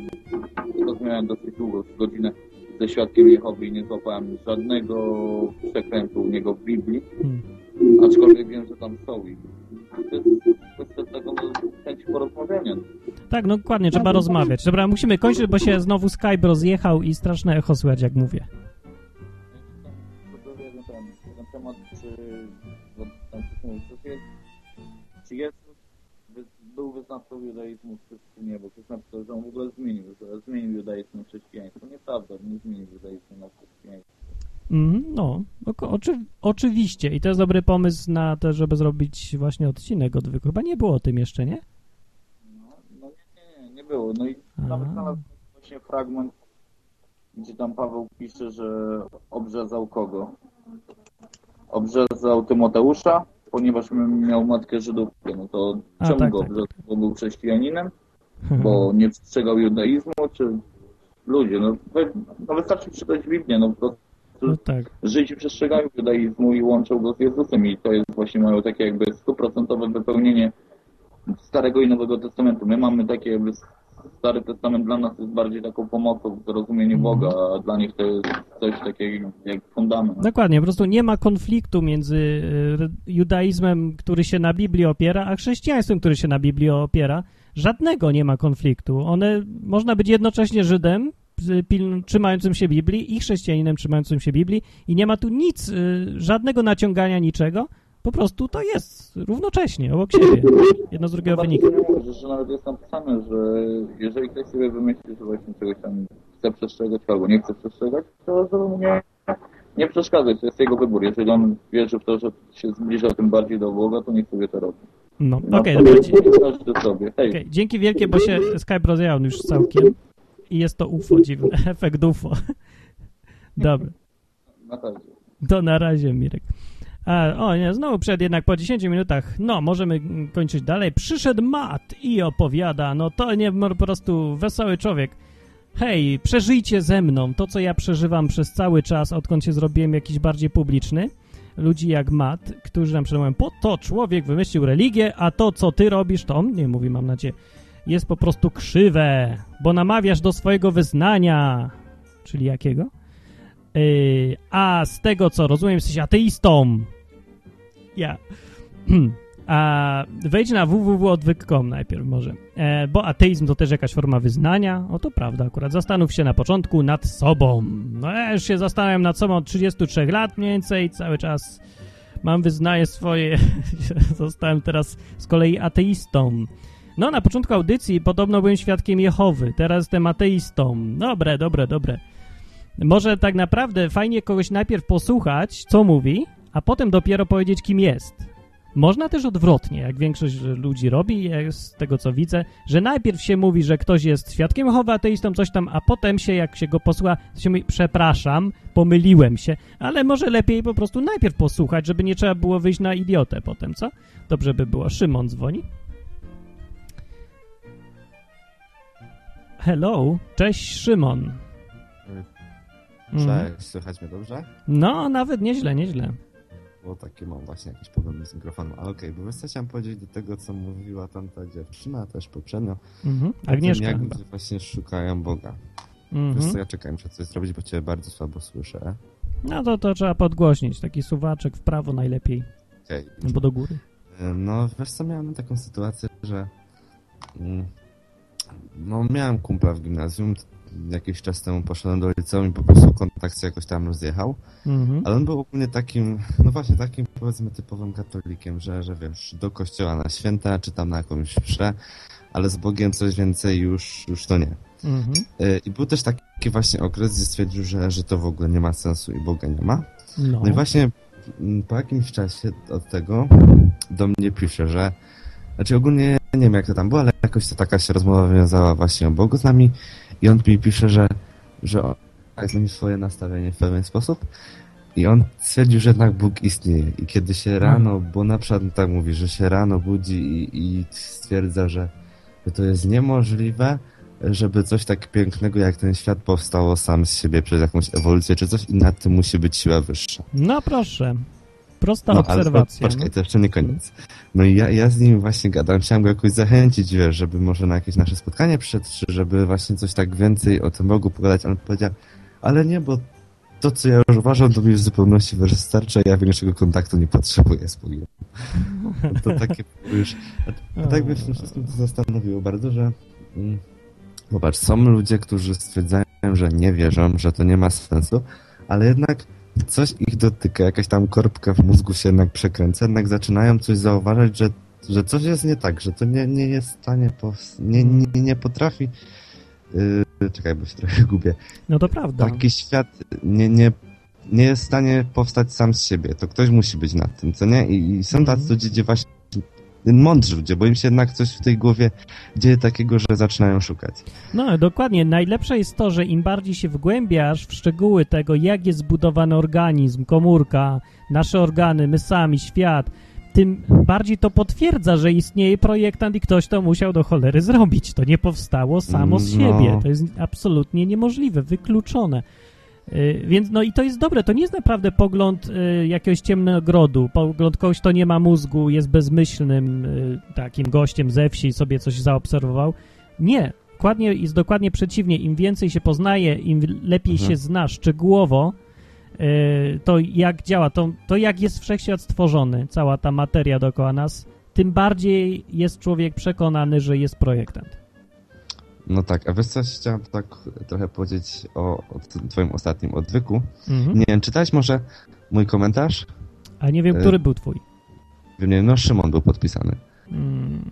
rozmawiałem dosyć długo, godzinę ze świadkiem Jehowy i nie złapałem żadnego przekrętu u niego w Biblii, mm. aczkolwiek wiem, że tam są i to jest kwestia tego no, chęci porozmawiania. Tak, no dokładnie, trzeba rozmawiać. Dobra, musimy kończyć, bo się znowu Skype rozjechał i straszne echo słychać, jak mówię. Ten temat, czy, czy Jezus był wyznawcą judaizmu nie, bo ktoś napisał, że on w ogóle zmienił, że zmienił judaizm na chrześcijaństwo. Nieprawda, nie zmienił judaizmu na chrześcijaństwo. Mm, no, oczy, oczywiście. I to jest dobry pomysł na to, żeby zrobić właśnie odcinek odwyku. Chyba nie było o tym jeszcze, nie? No, no nie, nie, nie było. No i tam znalazłem właśnie fragment, gdzie tam Paweł pisze, że obrzezał kogo? Obrzezał Tymoteusza, ponieważ miał matkę Żydówkę. No to A, czemu tak, go tak, obrzezał? tak. Bo był chrześcijaninem? Bo nie przestrzegał judaizmu? Czy ludzie? No, no wystarczy czytać Biblię, no po No tak. Żydzi przestrzegają judaizmu i łączą go z Jezusem i to jest właśnie mają takie jakby stuprocentowe wypełnienie Starego i Nowego Testamentu. My mamy takie jakby Stary Testament dla nas jest bardziej taką pomocą w zrozumieniu Mhm. Boga, a dla nich to jest coś takiego jak fundament. Dokładnie, po prostu nie ma konfliktu między y, judaizmem, który się na Biblii opiera, a chrześcijaństwem, który się na Biblii opiera. Żadnego nie ma konfliktu. One, można być jednocześnie Żydem, trzymającym się Biblii i chrześcijaninem trzymającym się Biblii i nie ma tu nic, y, żadnego naciągania niczego, po prostu to jest równocześnie, obok siebie. Jedno z drugiego Bardzo wynika. mówię, że nawet jest napisane, że jeżeli ktoś sobie wymyśli, że właśnie czegoś tam chce przestrzegać albo nie chce przestrzegać, to żeby mu nie, nie przeszkadzać, to jest jego wybór. Jeżeli on wierzy w to, że się zbliża tym bardziej do Boga, to niech sobie to robi. No, okej, okay, dobra. sobie. Hej. Okay, dzięki wielkie, bo się Skype rozjechał już całkiem i jest to UFO dziwny, efekt UFO. Dobra. Na razie. To na razie, Mirek. A, o nie, znowu przed jednak po 10 minutach, no, możemy kończyć dalej. Przyszedł Matt i opowiada, no to nie po prostu wesoły człowiek. Hej, przeżyjcie ze mną to, co ja przeżywam przez cały czas, odkąd się zrobiłem jakiś bardziej publiczny. Ludzi jak Matt, którzy nam przemawiają, po to człowiek wymyślił religię, a to, co ty robisz, to on nie mówi, mam nadzieję, jest po prostu krzywe, bo namawiasz do swojego wyznania. Czyli jakiego? Yy, a z tego, co rozumiem, jesteś ateistą. Ja. A wejdź na www.odwyk.com najpierw może, e, bo ateizm to też jakaś forma wyznania. O to prawda akurat. Zastanów się na początku nad sobą. No ja już się zastanawiam nad sobą od 33 lat mniej więcej, cały czas mam wyznaje swoje. Zostałem teraz z kolei ateistą. No na początku audycji podobno byłem świadkiem Jehowy, teraz jestem ateistą. Dobre, dobre, dobre. Może tak naprawdę fajnie kogoś najpierw posłuchać, co mówi, a potem dopiero powiedzieć, kim jest. Można też odwrotnie, jak większość ludzi robi, z tego co widzę, że najpierw się mówi, że ktoś jest świadkiem Jehowy, ateistą, coś tam, a potem się, jak się go posłucha, się mówi, przepraszam, pomyliłem się, ale może lepiej po prostu najpierw posłuchać, żeby nie trzeba było wyjść na idiotę potem, co? Dobrze by było. Szymon dzwoni. Hello, cześć Szymon. Cześć, mm. słychać mnie dobrze? No, nawet nieźle, nieźle bo takie mam właśnie jakieś problemy z mikrofonem. Ale okej, okay, bo wiesz chciałem powiedzieć do tego, co mówiła tamta dziewczyna też poprzednio. Mhm. Agnieszka jak ludzie właśnie szukają Boga. Mhm. Wiesz co, ja czekałem, muszę coś zrobić, bo cię bardzo słabo słyszę. No to, to trzeba podgłośnić. Taki suwaczek w prawo najlepiej. Okej. Okay. Albo do góry. No, wiesz co, miałem taką sytuację, że mm, no miałem kumpla w gimnazjum, jakiś czas temu poszedłem do liceum i po prostu kontakt się jakoś tam rozjechał. Mhm. Ale on był ogólnie takim, no właśnie takim powiedzmy typowym katolikiem, że, że wiesz, do kościoła na święta, czy tam na jakąś mszę, ale z Bogiem coś więcej już, już to nie. Mhm. E, I był też taki właśnie okres, gdzie stwierdził, że, że to w ogóle nie ma sensu i Boga nie ma. No, no i właśnie po jakimś czasie od tego do mnie pisze, że znaczy ogólnie nie wiem jak to tam było, ale jakoś to taka się rozmowa wiązała właśnie o Bogu z nami i on mi pisze, że, że on zmienił swoje nastawienie w pewien sposób i on stwierdził, że jednak Bóg istnieje. I kiedy się hmm. rano, bo na przykład tak mówi, że się rano budzi i, i stwierdza, że, że to jest niemożliwe, żeby coś tak pięknego jak ten świat powstało sam z siebie przez jakąś ewolucję czy coś i nad tym musi być siła wyższa. No proszę. Prosta no, obserwacja. Ale, poczekaj, no. to jeszcze nie koniec. No i ja, ja z nim właśnie gadam, chciałem go jakoś zachęcić, wiesz, żeby może na jakieś nasze spotkanie przyszedł, czy żeby właśnie coś tak więcej o tym Bogu pogadać. On powiedział, ale nie, bo to, co ja już uważam, to mi w zupełności wystarcza, ja większego kontaktu nie potrzebuję z Bogiem. To takie już... A tak w tym wszystkim to zastanowiło bardzo, że... Mm, zobacz, są ludzie, którzy stwierdzają, że nie wierzą, że to nie ma sensu, ale jednak coś ich dotyka, jakaś tam korbka w mózgu się jednak przekręca, jednak zaczynają coś zauważać, że, że coś jest nie tak, że to nie, nie jest w stanie, nie, nie, nie potrafi yy, czekaj, bo się trochę gubię. No to prawda. Taki świat nie, nie, nie jest w stanie powstać sam z siebie, to ktoś musi być nad tym, co nie? I, i są tacy mhm. ludzie, gdzie właśnie mądrzy ludzie, bo im się jednak coś w tej głowie dzieje takiego, że zaczynają szukać. No, dokładnie. Najlepsze jest to, że im bardziej się wgłębiasz w szczegóły tego, jak jest zbudowany organizm, komórka, nasze organy, my sami, świat, tym bardziej to potwierdza, że istnieje projektant i ktoś to musiał do cholery zrobić. To nie powstało samo z no. siebie. To jest absolutnie niemożliwe, wykluczone. Y, więc no i to jest dobre, to nie jest naprawdę pogląd y, jakiegoś ciemnogrodu, pogląd kogoś, kto nie ma mózgu, jest bezmyślnym y, takim gościem ze wsi i sobie coś zaobserwował. Nie, dokładnie, jest dokładnie przeciwnie. Im więcej się poznaje, im lepiej mhm. się zna szczegółowo, to jak działa, to, to jak jest wszechświat stworzony, cała ta materia dookoła nas, tym bardziej jest człowiek przekonany, że jest projektant. No tak, a wiesz coś, chciałem tak trochę powiedzieć o, o twoim ostatnim odwyku. Mhm. Nie wiem, czytałeś może mój komentarz? A nie wiem, który był twój. Wiem, nie, no Szymon był podpisany. Mm,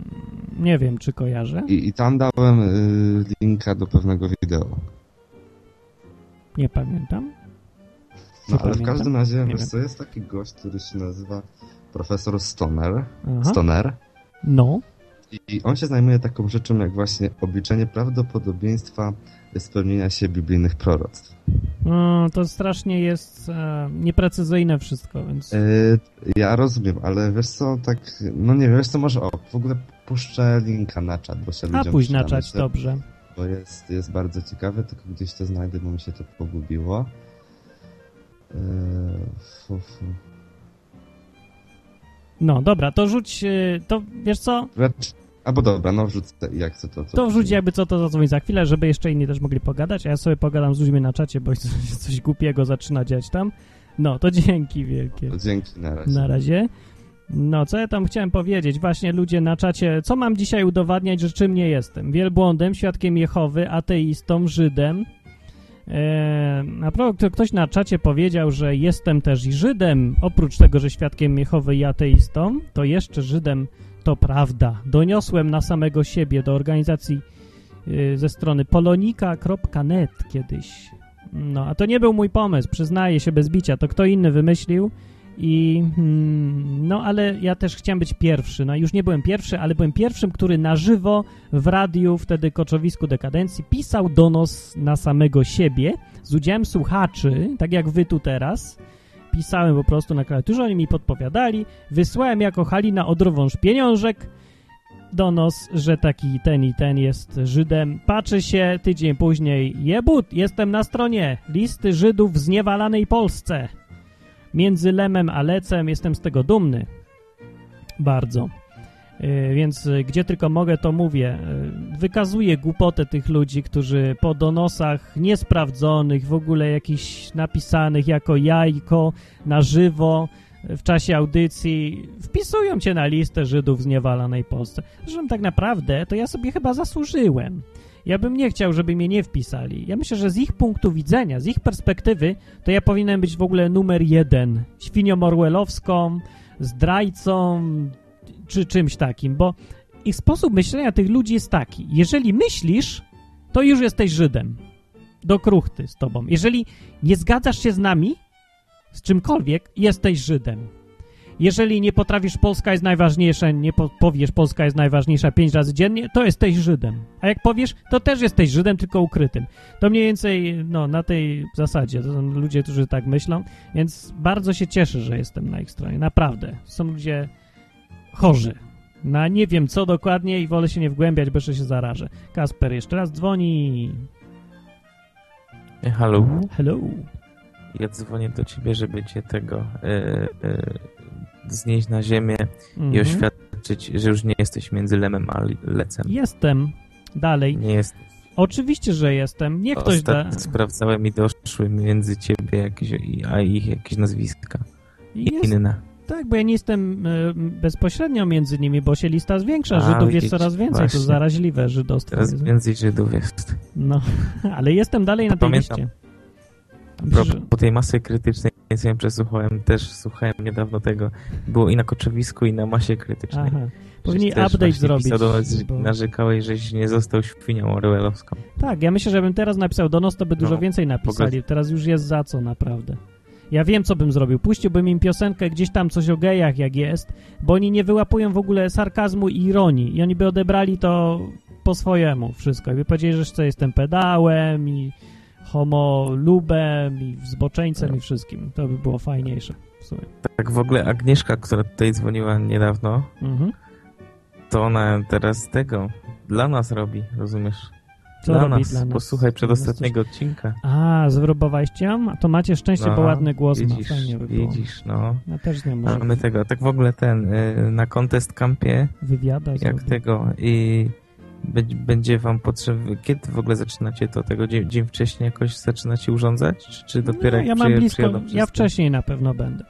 nie wiem, czy kojarzę. I, i tam dałem y, linka do pewnego wideo. Nie pamiętam. No ale w każdym razie, wiesz co, jest taki gość, który się nazywa profesor Stoner. Aha. Stoner. No. I on się zajmuje taką rzeczą jak właśnie obliczenie prawdopodobieństwa spełnienia się biblijnych proroctw. No, to strasznie jest e, nieprecyzyjne wszystko, więc... E, ja rozumiem, ale wiesz co, tak, no nie wiem, wiesz co, może o, w ogóle puszczę linka na czat, bo się A pójdź na czat, dobrze. Bo jest, jest bardzo ciekawe, tylko gdzieś to znajdę, bo mi się to pogubiło. E, fu, fu. No, dobra, to rzuć, e, to wiesz co? Albo dobra, no wrzucę, jak chcę to. Co to wrzuć jakby co to zadzwoni za chwilę, żeby jeszcze inni też mogli pogadać, a ja sobie pogadam z ludźmi na czacie, bo coś, coś głupiego zaczyna dziać tam. No, to dzięki wielkie. To dzięki, na razie. Na razie. No, co ja tam chciałem powiedzieć? Właśnie ludzie na czacie, co mam dzisiaj udowadniać, że czym nie jestem? Wielbłądem, świadkiem Jehowy, ateistą, Żydem. Eee, naprawdę ktoś na czacie powiedział, że jestem też Żydem, oprócz tego, że świadkiem Jehowy i ateistą, to jeszcze Żydem to prawda. Doniosłem na samego siebie do organizacji yy, ze strony polonika.net kiedyś. No, a to nie był mój pomysł, przyznaję się bez bicia, to kto inny wymyślił i hmm, no, ale ja też chciałem być pierwszy. No, już nie byłem pierwszy, ale byłem pierwszym, który na żywo w radiu, wtedy Koczowisku Dekadencji, pisał donos na samego siebie z udziałem słuchaczy, tak jak wy tu teraz pisałem po prostu na klawiaturze, oni mi podpowiadali, wysłałem jako Halina Odrowąż pieniążek, donos, że taki ten i ten jest Żydem. Patrzy się tydzień później, jebut, jestem na stronie listy Żydów w zniewalanej Polsce. Między Lemem a Lecem jestem z tego dumny. Bardzo. E, więc e, gdzie tylko mogę, to mówię. E, wykazuję głupotę tych ludzi, którzy po donosach niesprawdzonych, w ogóle jakichś napisanych jako jajko na żywo w czasie audycji wpisują cię na listę Żydów zniewalanej Polsce. Zresztą tak naprawdę to ja sobie chyba zasłużyłem. Ja bym nie chciał, żeby mnie nie wpisali. Ja myślę, że z ich punktu widzenia, z ich perspektywy, to ja powinienem być w ogóle numer jeden. Świnią orwellowską, zdrajcą, czy czymś takim, bo ich sposób myślenia tych ludzi jest taki. Jeżeli myślisz, to już jesteś Żydem. Do kruchty z tobą. Jeżeli nie zgadzasz się z nami, z czymkolwiek, jesteś Żydem. Jeżeli nie potrafisz, Polska jest najważniejsza, nie po powiesz, Polska jest najważniejsza pięć razy dziennie, to jesteś Żydem. A jak powiesz, to też jesteś Żydem, tylko ukrytym. To mniej więcej, no, na tej zasadzie. To są ludzie, którzy tak myślą, więc bardzo się cieszę, że jestem na ich stronie. Naprawdę. Są ludzie chorzy. Na nie wiem co dokładnie i wolę się nie wgłębiać, bo jeszcze się zarażę. Kasper jeszcze raz dzwoni. Halo. Hello. Ja dzwonię do ciebie, żeby cię tego e, e, znieść na ziemię mm -hmm. i mhm. oświadczyć, że już nie jesteś między lemem a lecem. Jestem. Dalej. Nie jesteś. Oczywiście, że jestem. Nie ktoś da... sprawdzałem i doszły między ciebie jakieś, a ich jakieś nazwiska. Jest... Inne. Tak, bo ja nie jestem y, bezpośrednio między nimi, bo się lista zwiększa. A, Żydów jest coraz więcej, właśnie. to zaraźliwe żydostwo. Jest. więcej Żydów jest. No, ale jestem dalej na tej Pamiętam. liście. Myślę, po tej masy krytycznej, co ja przesłuchałem, też słuchałem niedawno tego, było i na Koczowisku, i na masie krytycznej. Aha. Powinni update zrobić. Nas, bo... Narzekałeś, żeś nie został świnią orwellowską. Tak, ja myślę, że bym teraz napisał do nas, to by dużo no, więcej napisali. Teraz już jest za co, naprawdę. Ja wiem, co bym zrobił. Puściłbym im piosenkę gdzieś tam coś o gejach, jak jest, bo oni nie wyłapują w ogóle sarkazmu i ironii i oni by odebrali to po swojemu wszystko. I by powiedzieli, że jestem pedałem i homolubem i zboczeńcem i wszystkim. To by było fajniejsze w sumie. Tak w ogóle Agnieszka, która tutaj dzwoniła niedawno, mhm. to ona teraz tego dla nas robi, rozumiesz? Co dla nas. Dla nas. Posłuchaj przedostatniego coś... odcinka. A, zwróbowałeś ją? To macie szczęście, no, bo ładny głos widzisz, ma. Fajnie by było. Widzisz, no. Ja też nie może. Mamy tego. Tak w ogóle ten, y, na Contest Campie. Wywiada Jak zrobi. tego i będzie wam potrzebny... Kiedy w ogóle zaczynacie to? Tego dzień, dzień wcześniej jakoś zaczynacie urządzać? Czy, czy dopiero no, ja mam blisko, ja wcześniej na pewno będę.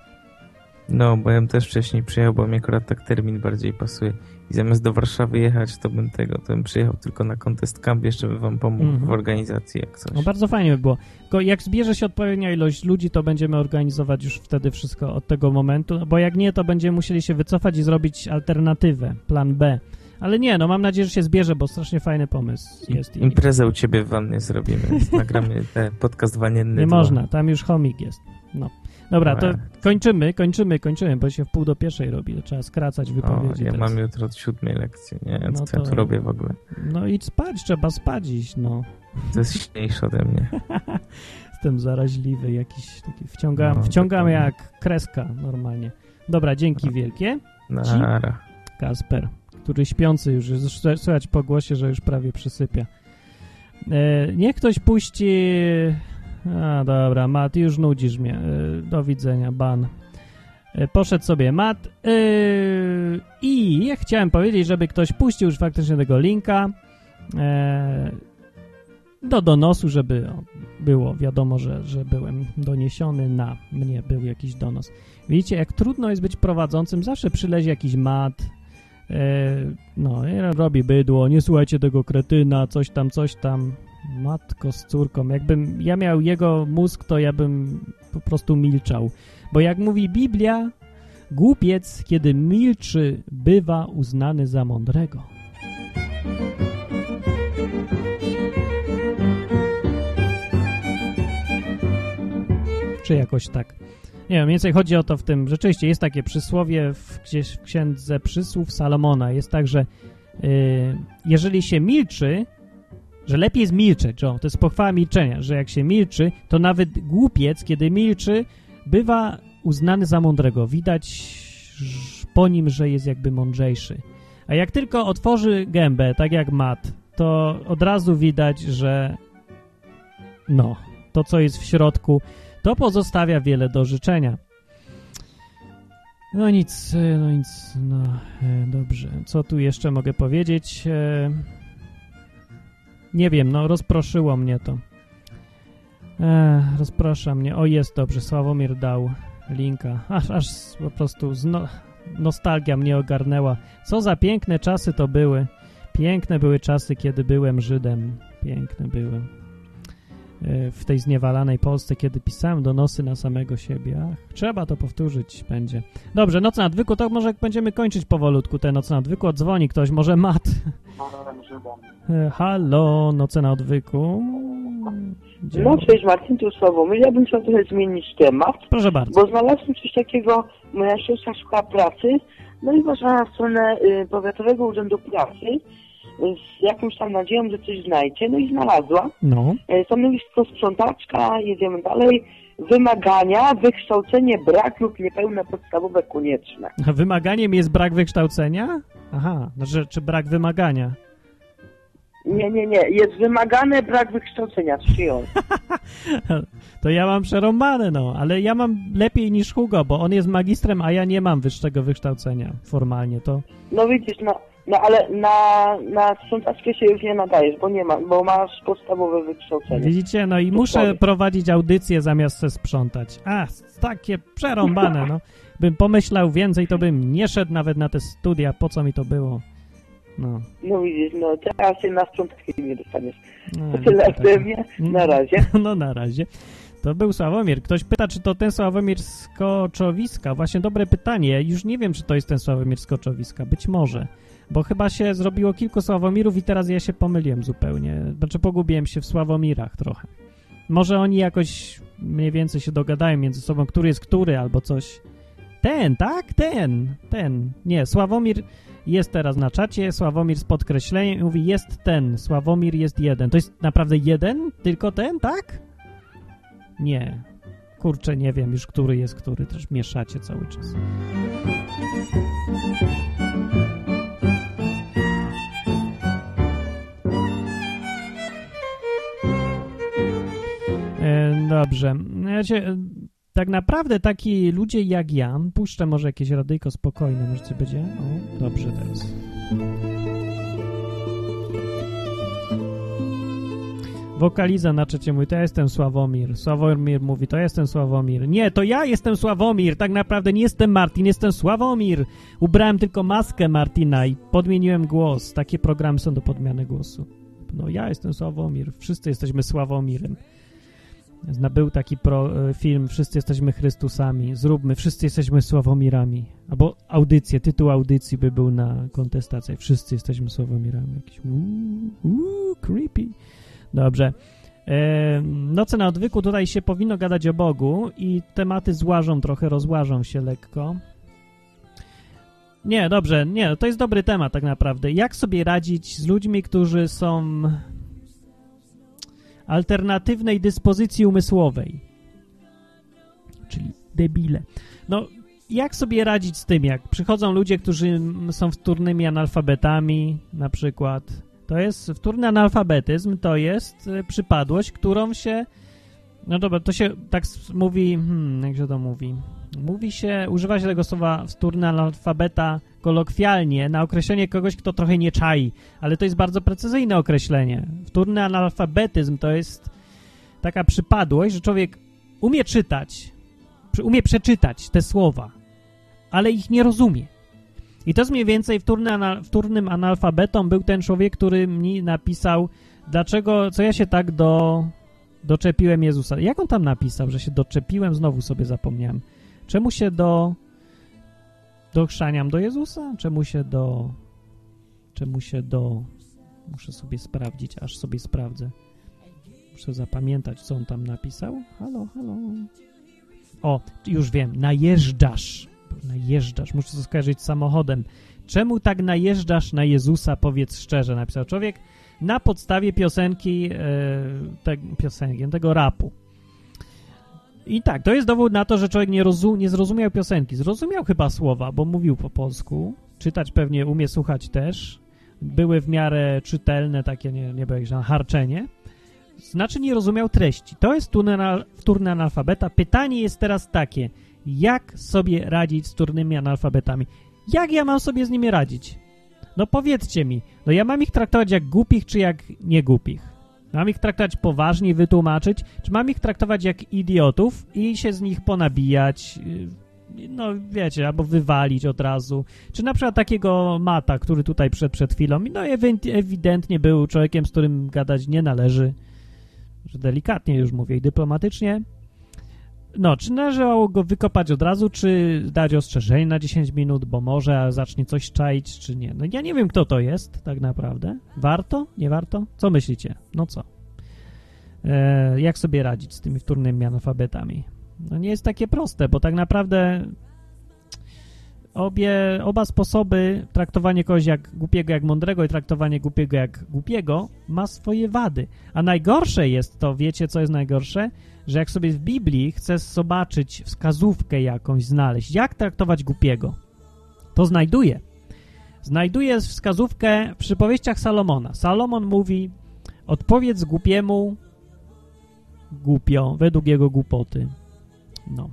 No, bo ja bym też wcześniej przyjechał, bo mi akurat tak termin bardziej pasuje. I zamiast do Warszawy jechać, to bym tego, to bym przyjechał tylko na Contest Camp, jeszcze bym wam pomógł mm -hmm. w organizacji, jak coś. No bardzo fajnie by było. Tylko jak zbierze się odpowiednia ilość ludzi, to będziemy organizować już wtedy wszystko od tego momentu, bo jak nie, to będziemy musieli się wycofać i zrobić alternatywę, plan B. Ale nie, no mam nadzieję, że się zbierze, bo strasznie fajny pomysł jest. Imprezę u ciebie w wannie zrobimy. Nagramy te podcast wanienny. Nie można, tam już chomik jest. No. Dobra, to kończymy, kończymy, kończymy, bo się w pół do pierwszej robi, to trzeba skracać wypowiedzi. O, ja teraz. mam jutro od siódmej lekcji, nie? Co no to... ja tu robię w ogóle? No idź spać, trzeba spać iść, no. To jest silniejsze ode mnie. Jestem zaraźliwy, jakiś taki wciągam, no, wciągam jak kreska normalnie. Dobra, dzięki no. wielkie. Nara. Kasper, który śpiący już, słychać po głosie, że już prawie przysypia. E, niech ktoś puści... A, dobra, Mat, już nudzisz mnie. E, do widzenia, ban. E, poszedł sobie Mat e, i ja chciałem powiedzieć, żeby ktoś puścił już faktycznie tego linka e, do donosu, żeby było wiadomo, że, że byłem doniesiony na mnie, był jakiś donos. Widzicie, jak trudno jest być prowadzącym, zawsze przylezie jakiś mat, no, robi bydło, nie słuchajcie tego kretyna, coś tam, coś tam, matko z córką. Jakbym ja miał jego mózg, to ja bym po prostu milczał. Bo jak mówi Biblia, głupiec, kiedy milczy, bywa uznany za mądrego. Czy jakoś tak. Nie wiem, więcej chodzi o to w tym, rzeczywiście jest takie przysłowie w, gdzieś w księdze przysłów Salomona. Jest tak, że yy, jeżeli się milczy, że lepiej jest milczeć, o, to jest pochwała milczenia, że jak się milczy, to nawet głupiec, kiedy milczy, bywa uznany za mądrego. Widać po nim, że jest jakby mądrzejszy. A jak tylko otworzy gębę, tak jak mat, to od razu widać, że no, to co jest w środku, to pozostawia wiele do życzenia. No nic, no nic, no e, dobrze. Co tu jeszcze mogę powiedzieć? E, nie wiem, no rozproszyło mnie to. E, rozprasza mnie. O, jest dobrze, Sławomir dał linka. Aż, aż po prostu zno, nostalgia mnie ogarnęła. Co za piękne czasy to były. Piękne były czasy, kiedy byłem Żydem. Piękne były. E, w tej zniewalanej Polsce, kiedy pisałem donosy na samego siebie. Ach, trzeba to powtórzyć będzie. Dobrze, noc na odwyku, to może będziemy kończyć powolutku te noce na odwyku. Odzwoni ktoś, może Mat. E, halo, noce na odwyku. Gdzie? No cześć Martin, tu Sławomir. Ja bym chciał trochę zmienić temat. Proszę bardzo. Bo znalazłem coś takiego, moja siostra szuka pracy, no i poszła na stronę y, Powiatowego Urzędu Pracy z jakąś tam nadzieją, że coś znajdzie, no i znalazła. No. E, stanowisko sprzątaczka, jedziemy dalej. Wymagania, wykształcenie, brak lub niepełne podstawowe konieczne. Wymaganiem jest brak wykształcenia? Aha, znaczy, czy brak wymagania? Nie, nie, nie. Jest wymagane brak wykształcenia. Przyjął. to ja mam przerąbane, no. Ale ja mam lepiej niż Hugo, bo on jest magistrem, a ja nie mam wyższego wykształcenia formalnie. To... No widzisz, no, no ale na, na sprzątaczkę się już nie nadajesz, bo nie ma, bo masz podstawowe wykształcenie. Widzicie, no i muszę prowadzić audycję zamiast se sprzątać. A, takie przerąbane, no. Bym pomyślał więcej, to bym nie szedł nawet na te studia. Po co mi to było? No. no widzisz, no teraz się na sprzątaczkę nie dostaniesz. No, to tyle ode tak. mnie. Na razie. No na razie. To był Sławomir. Ktoś pyta, czy to ten Sławomir z Koczowiska. Właśnie dobre pytanie. Już nie wiem, czy to jest ten Sławomir z Koczowiska. Być może. Bo chyba się zrobiło kilku Sławomirów i teraz ja się pomyliłem zupełnie. Znaczy pogubiłem się w Sławomirach trochę. Może oni jakoś mniej więcej się dogadają między sobą, który jest który albo coś. Ten, tak? Ten, ten. Nie, Sławomir jest teraz na czacie, Sławomir z podkreśleniem mówi jest ten, Sławomir jest jeden. To jest naprawdę jeden? Tylko ten, tak? Nie. Kurczę, nie wiem już, który jest który. Też mieszacie cały czas. Dobrze. Znaczy, tak naprawdę taki ludzie jak ja, puszczę może jakieś radyjko spokojne, może coś będzie? O, dobrze teraz. Wokaliza na trzecie mówi, to ja jestem Sławomir. Sławomir mówi, to ja jestem Sławomir. Nie, to ja jestem Sławomir. Tak naprawdę nie jestem Martin, jestem Sławomir. Ubrałem tylko maskę Martina i podmieniłem głos. Takie programy są do podmiany głosu. No ja jestem Sławomir. Wszyscy jesteśmy Sławomirem. Był taki pro, e, film Wszyscy jesteśmy Chrystusami. Zróbmy, wszyscy jesteśmy Sławomirami. Albo audycję, tytuł audycji by był na kontestację. Wszyscy jesteśmy Sławomirami. Jakiś uuu, uuu, creepy. Dobrze. Noce na odwyku tutaj się powinno gadać o Bogu i tematy złażą trochę, rozłażą się lekko. Nie, dobrze, nie, to jest dobry temat tak naprawdę. Jak sobie radzić z ludźmi, którzy są alternatywnej dyspozycji umysłowej? Czyli debile. No, jak sobie radzić z tym, jak przychodzą ludzie, którzy są wtórnymi analfabetami, na przykład. To jest, wtórny analfabetyzm to jest e, przypadłość, którą się, no dobra, to się tak mówi, hmm, jak się to mówi? Mówi się, używa się tego słowa wtórny analfabeta kolokwialnie na określenie kogoś, kto trochę nie czai, ale to jest bardzo precyzyjne określenie. Wtórny analfabetyzm to jest taka przypadłość, że człowiek umie czytać, umie przeczytać te słowa, ale ich nie rozumie. I to jest mniej więcej wtórny anal, wtórnym analfabetą był ten człowiek, który mi napisał, dlaczego, co ja się tak do, doczepiłem Jezusa. Jak on tam napisał, że się doczepiłem? Znowu sobie zapomniałem. Czemu się do dochrzaniam do Jezusa? Czemu się do czemu się do muszę sobie sprawdzić, aż sobie sprawdzę. Muszę zapamiętać, co on tam napisał. Halo, halo. O, już wiem, najeżdżasz. Najeżdżasz, muszę to skojarzyć z samochodem. Czemu tak najeżdżasz na Jezusa, powiedz szczerze, napisał człowiek na podstawie piosenki, e, te, piosenki, tego rapu. I tak, to jest dowód na to, że człowiek nie, rozum, nie zrozumiał piosenki. Zrozumiał chyba słowa, bo mówił po polsku. Czytać pewnie umie, słuchać też. Były w miarę czytelne, takie nie, nie jak harczenie. Znaczy nie rozumiał treści. To jest wtórny analfabeta. Pytanie jest teraz takie. Jak sobie radzić z wtórnymi analfabetami? Jak ja mam sobie z nimi radzić? No powiedzcie mi. No ja mam ich traktować jak głupich, czy jak niegłupich? Mam ich traktować poważnie, wytłumaczyć, czy mam ich traktować jak idiotów i się z nich ponabijać, y, no wiecie, albo wywalić od razu. Czy na przykład takiego Mata, który tutaj przed, przed chwilą, no ewidentnie był człowiekiem, z którym gadać nie należy, że delikatnie już mówię i dyplomatycznie, no, czy należało go wykopać od razu, czy dać ostrzeżenie na 10 minut, bo może zacznie coś czaić, czy nie? No ja nie wiem, kto to jest tak naprawdę. Warto? Nie warto? Co myślicie? No co? E, jak sobie radzić z tymi wtórnymi analfabetami? No nie jest takie proste, bo tak naprawdę obie, oba sposoby, traktowanie kogoś jak głupiego, jak mądrego i traktowanie głupiego jak głupiego ma swoje wady. A najgorsze jest to, wiecie co jest najgorsze? Że jak sobie w Biblii chcesz zobaczyć wskazówkę jakąś, znaleźć, jak traktować głupiego, to znajduje. Znajduje wskazówkę w przypowieściach Salomona. Salomon mówi, odpowiedz głupiemu głupio, według jego głupoty. No.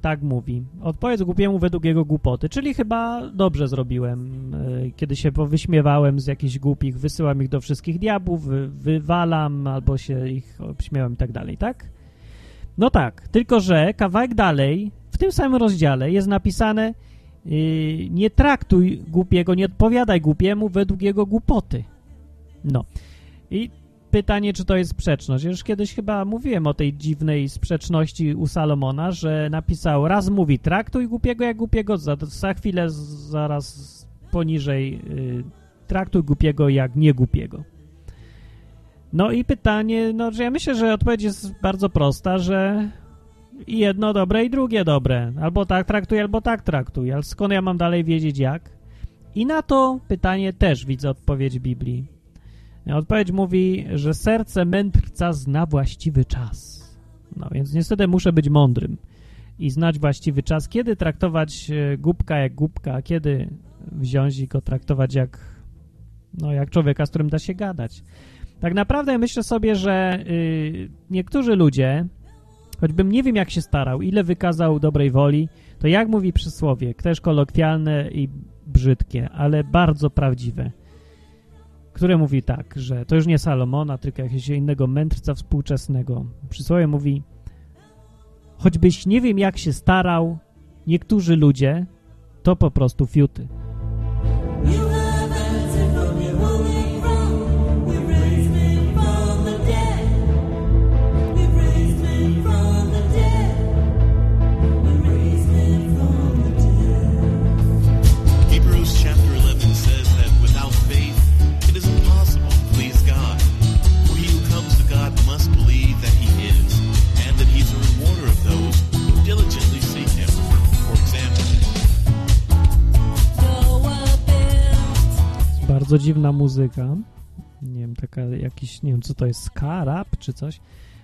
Tak mówi. Odpowiedz głupiemu według jego głupoty, czyli chyba dobrze zrobiłem, e, kiedy się powyśmiewałem z jakichś głupich, wysyłam ich do wszystkich diabłów, wywalam albo się ich obśmiałem i tak dalej, tak? No tak, tylko że kawałek dalej, w tym samym rozdziale jest napisane yy, nie traktuj głupiego, nie odpowiadaj głupiemu według jego głupoty. No. I pytanie, czy to jest sprzeczność. Już kiedyś chyba mówiłem o tej dziwnej sprzeczności u Salomona, że napisał, raz mówi traktuj głupiego jak głupiego, za, za chwilę zaraz poniżej y, traktuj głupiego jak niegłupiego. No i pytanie, no że ja myślę, że odpowiedź jest bardzo prosta, że i jedno dobre i drugie dobre. Albo tak traktuj, albo tak traktuj. Ale skąd ja mam dalej wiedzieć jak? I na to pytanie też widzę odpowiedź Biblii. Odpowiedź mówi, że serce mędrca zna właściwy czas. No więc niestety muszę być mądrym i znać właściwy czas, kiedy traktować e, głupka jak głupka, a kiedy wziąć i go traktować jak, no, jak człowieka, z którym da się gadać. Tak naprawdę myślę sobie, że y, niektórzy ludzie, choćbym nie wiem jak się starał, ile wykazał dobrej woli, to jak mówi przysłowie, też kolokwialne i brzydkie, ale bardzo prawdziwe które mówi tak, że to już nie Salomona, tylko jakiegoś innego mędrca współczesnego. Przysłowie mówi, choćbyś nie wiem jak się starał, niektórzy ludzie to po prostu fiuty. Bardzo dziwna muzyka. Nie wiem, taka jakiś, nie wiem, co to jest, ska, rap czy coś.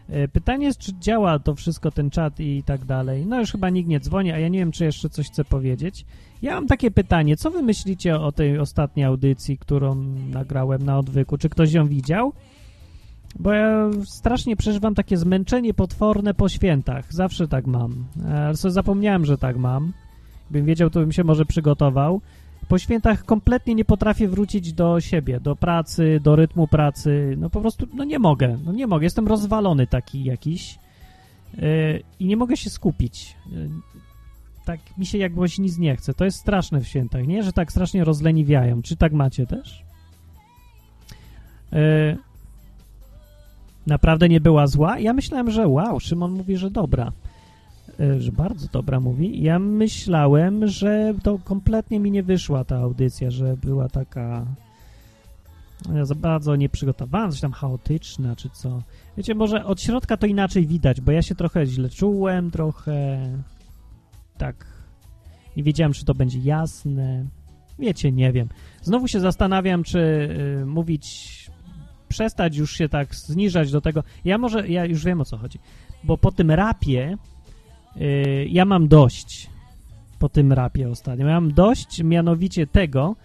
E, pytanie jest, czy działa to wszystko, ten czat i tak dalej. No już chyba nikt nie dzwoni, a ja nie wiem, czy jeszcze coś chcę powiedzieć. Ja mam takie pytanie, co wy myślicie o tej ostatniej audycji, którą nagrałem na odwyku? Czy ktoś ją widział? Bo ja strasznie przeżywam takie zmęczenie potworne po świętach. Zawsze tak mam. Ale sobie zapomniałem, że tak mam. Gdybym wiedział, to bym się może przygotował. Po świętach kompletnie nie potrafię wrócić do siebie, do pracy, do rytmu pracy. No po prostu, no nie mogę. No nie mogę. Jestem rozwalony taki jakiś. Yy, I nie mogę się skupić. Yy, tak mi się jakbyś nic nie chce. To jest straszne w świętach, nie? Że tak strasznie rozleniwiają. Czy tak macie też? Yy, naprawdę nie była zła? Ja myślałem, że wow, Szymon mówi, że dobra. E, że bardzo dobra mówi. Ja myślałem, że to kompletnie mi nie wyszła ta audycja, że była taka za bardzo nieprzygotowana, coś tam chaotyczna, czy co. Wiecie, może od środka to inaczej widać, bo ja się trochę źle czułem, trochę tak nie wiedziałem, czy to będzie jasne. Wiecie, nie wiem. Znowu się zastanawiam, czy y, mówić, przestać już się tak zniżać do tego. Ja może, ja już wiem o co chodzi, bo po tym rapie Y, ja mam dość po tym rapie ostatnio. Mam dość mianowicie tego,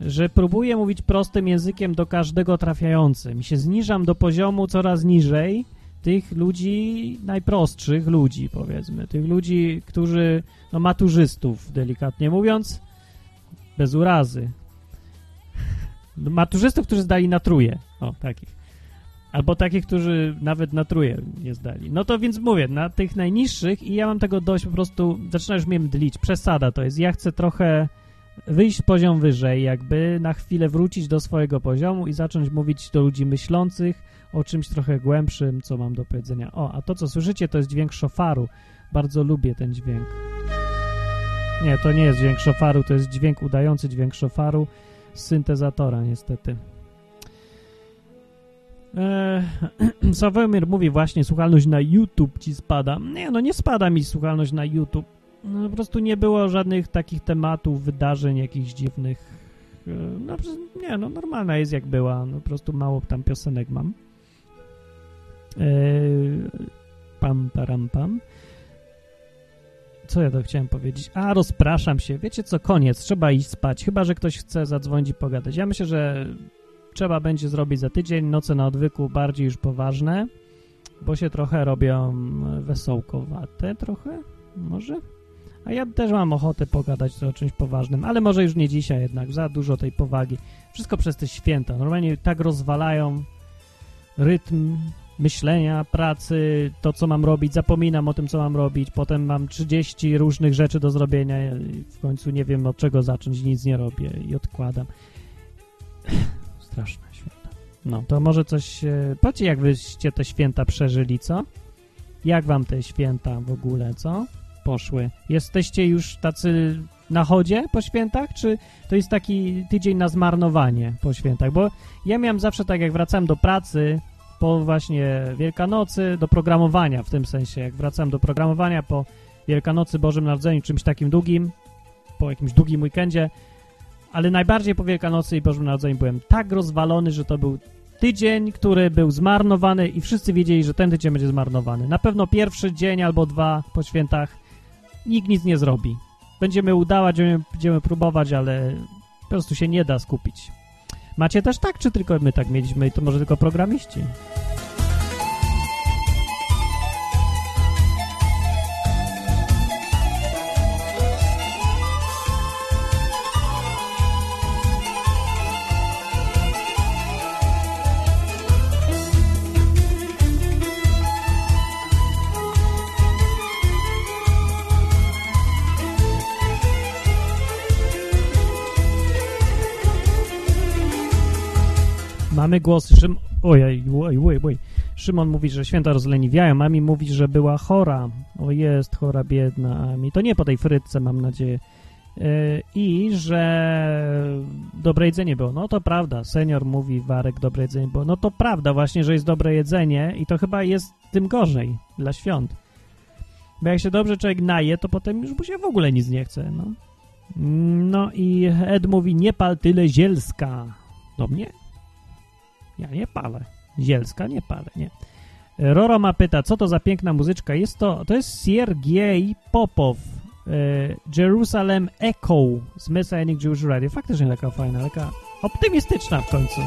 że próbuję mówić prostym językiem do każdego trafiającym. Się zniżam do poziomu coraz niżej tych ludzi, najprostszych ludzi, powiedzmy. Tych ludzi, którzy, no maturzystów, delikatnie mówiąc, bez urazy. Maturzystów, którzy zdali na truje. O, takich. Albo takich, którzy nawet na truje nie zdali. No to więc mówię, na tych najniższych i ja mam tego dość po prostu, zaczyna już mnie mdlić, przesada to jest. Ja chcę trochę wyjść poziom wyżej, jakby na chwilę wrócić do swojego poziomu i zacząć mówić do ludzi myślących o czymś trochę głębszym, co mam do powiedzenia. O, a to, co słyszycie, to jest dźwięk szofaru. Bardzo lubię ten dźwięk. Nie, to nie jest dźwięk szofaru, to jest dźwięk udający dźwięk szofaru z syntezatora, niestety. Eee, Sławomir mówi właśnie, słuchalność na YouTube ci spada. Nie, no nie spada mi słuchalność na YouTube. No, po prostu nie było żadnych takich tematów, wydarzeń jakichś dziwnych. Eee, no, nie, no normalna jest jak była. No, po prostu mało tam piosenek mam. Eee, pam, param, pam. Co ja to chciałem powiedzieć? A, rozpraszam się. Wiecie co, koniec. Trzeba iść spać. Chyba, że ktoś chce zadzwonić i pogadać. Ja myślę, że trzeba będzie zrobić za tydzień. Noce na odwyku bardziej już poważne, bo się trochę robią wesołkowate trochę, może? A ja też mam ochotę pogadać o czymś poważnym, ale może już nie dzisiaj jednak, za dużo tej powagi. Wszystko przez te święta. Normalnie tak rozwalają rytm myślenia, pracy, to co mam robić, zapominam o tym, co mam robić, potem mam 30 różnych rzeczy do zrobienia w końcu nie wiem od czego zacząć, nic nie robię i odkładam. Straszne święta. No, to może coś... E, powiedzcie, jak wyście te święta przeżyli, co? Jak wam te święta w ogóle, co? Poszły. Jesteście już tacy na chodzie po świętach, czy to jest taki tydzień na zmarnowanie po świętach? Bo ja miałem zawsze tak, jak wracałem do pracy po właśnie Wielkanocy, do programowania w tym sensie, jak wracałem do programowania po Wielkanocy, Bożym Narodzeniu, czymś takim długim, po jakimś długim weekendzie, ale najbardziej po Wielkanocy i Bożym Narodzeniu byłem tak rozwalony, że to był tydzień, który był zmarnowany i wszyscy wiedzieli, że ten tydzień będzie zmarnowany. Na pewno pierwszy dzień albo dwa po świętach nikt nic nie zrobi. Będziemy udawać, będziemy próbować, ale po prostu się nie da skupić. Macie też tak, czy tylko my tak mieliśmy i to może tylko programiści? Mamy głosy. Szym... Ojej, oj, oj, oj. Szymon mówi, że święta rozleniwiają. Ami mówi, że była chora. O, jest chora, biedna Ami. To nie po tej frytce, mam nadzieję. Yy, I że dobre jedzenie było. No to prawda. Senior mówi, Warek, dobre jedzenie było. No to prawda właśnie, że jest dobre jedzenie i to chyba jest tym gorzej dla świąt. Bo jak się dobrze człowiek naje, to potem już mu się w ogóle nic nie chce, no. No i Ed mówi, nie pal tyle zielska. Do mnie? Ja nie palę. Zielska nie palę, nie. Roro ma pyta, co to za piękna muzyczka? Jest to, to jest Siergiej Popow, e, Jerusalem Echo z Messianic Jewish Radio. Faktycznie taka fajna, taka optymistyczna w końcu.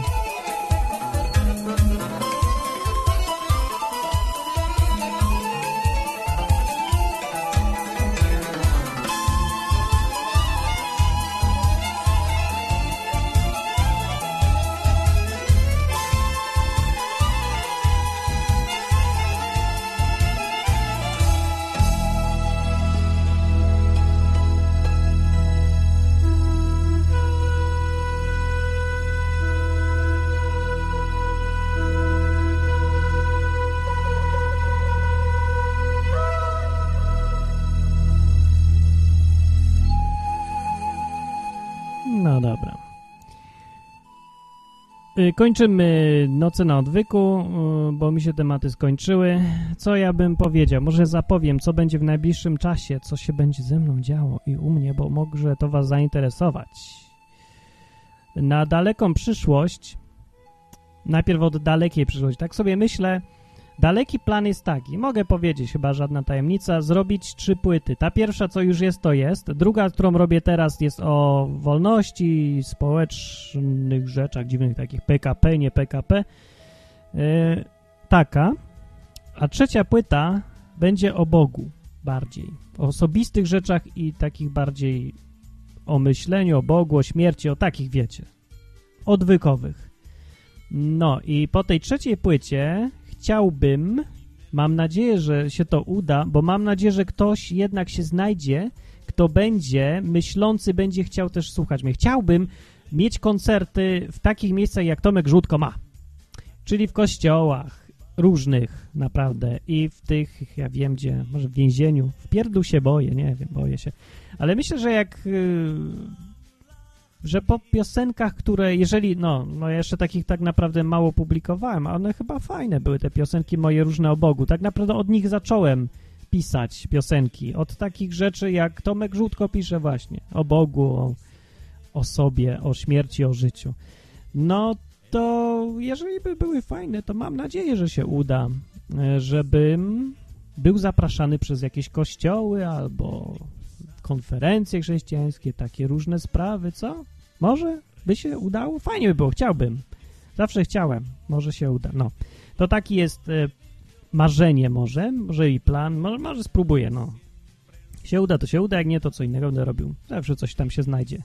Kończymy noce na odwyku, y, bo mi się tematy skończyły. Co ja bym powiedział? Może zapowiem, co będzie w najbliższym czasie, co się będzie ze mną działo i u mnie, bo może to was zainteresować. Na daleką przyszłość, najpierw od dalekiej przyszłości, tak sobie myślę, Daleki plan jest taki, mogę powiedzieć, chyba żadna tajemnica, zrobić trzy płyty. Ta pierwsza, co już jest, to jest. Druga, którą robię teraz, jest o wolności, społecznych rzeczach, dziwnych takich PKP, nie PKP. Yy, taka. A trzecia płyta będzie o Bogu bardziej. O osobistych rzeczach i takich bardziej o myśleniu, o Bogu, o śmierci, o takich, wiecie, odwykowych. No i po tej trzeciej płycie chciałbym, mam nadzieję, że się to uda, bo mam nadzieję, że ktoś jednak się znajdzie, kto będzie myślący, będzie chciał też słuchać mnie. Chciałbym mieć koncerty w takich miejscach, jak Tomek Żółtko ma, czyli w kościołach różnych naprawdę i w tych, ja wiem gdzie, może w więzieniu, w pierdlu się boję, nie wiem, boję się, ale myślę, że jak yy, że po piosenkach, które jeżeli, no, no jeszcze takich tak naprawdę mało publikowałem, a one chyba fajne były, te piosenki moje różne o Bogu. Tak naprawdę od nich zacząłem pisać piosenki. Od takich rzeczy, jak Tomek Żółtko pisze właśnie o Bogu, o, o sobie, o śmierci, o życiu. No to jeżeli by były fajne, to mam nadzieję, że się uda, e, żebym był zapraszany przez jakieś kościoły albo konferencje chrześcijańskie, takie różne sprawy, co? Może by się udało? Fajnie by było, chciałbym. Zawsze chciałem. Może się uda. No. To taki jest e, marzenie może, może i plan. Może, może spróbuję, no. Się uda, to się uda, jak nie, to co innego będę robił. Zawsze coś tam się znajdzie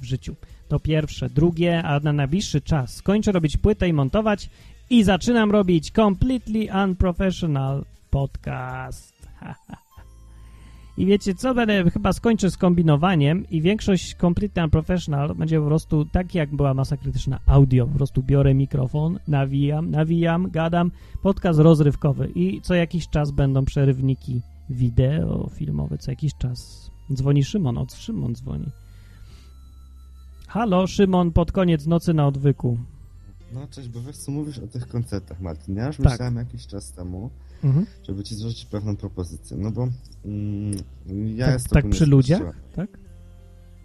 w życiu. To pierwsze. Drugie, a na najbliższy czas skończę robić płytę i montować i zaczynam robić completely unprofessional podcast. I wiecie co, będę chyba skończę z kombinowaniem i większość Complete Unprofessional będzie po prostu tak jak była masa krytyczna audio. Po prostu biorę mikrofon, nawijam, nawijam, gadam, podcast rozrywkowy i co jakiś czas będą przerywniki wideo, filmowe, co jakiś czas. Dzwoni Szymon, od Szymon dzwoni. Halo, Szymon, pod koniec nocy na odwyku. No cześć, bo wiesz co mówisz o tych koncertach, Martin. Ja już tak. myślałem jakiś czas temu, mhm. żeby ci złożyć pewną propozycję. No bo mm, ja tak, jestem... Tak przy ludziach? Tak?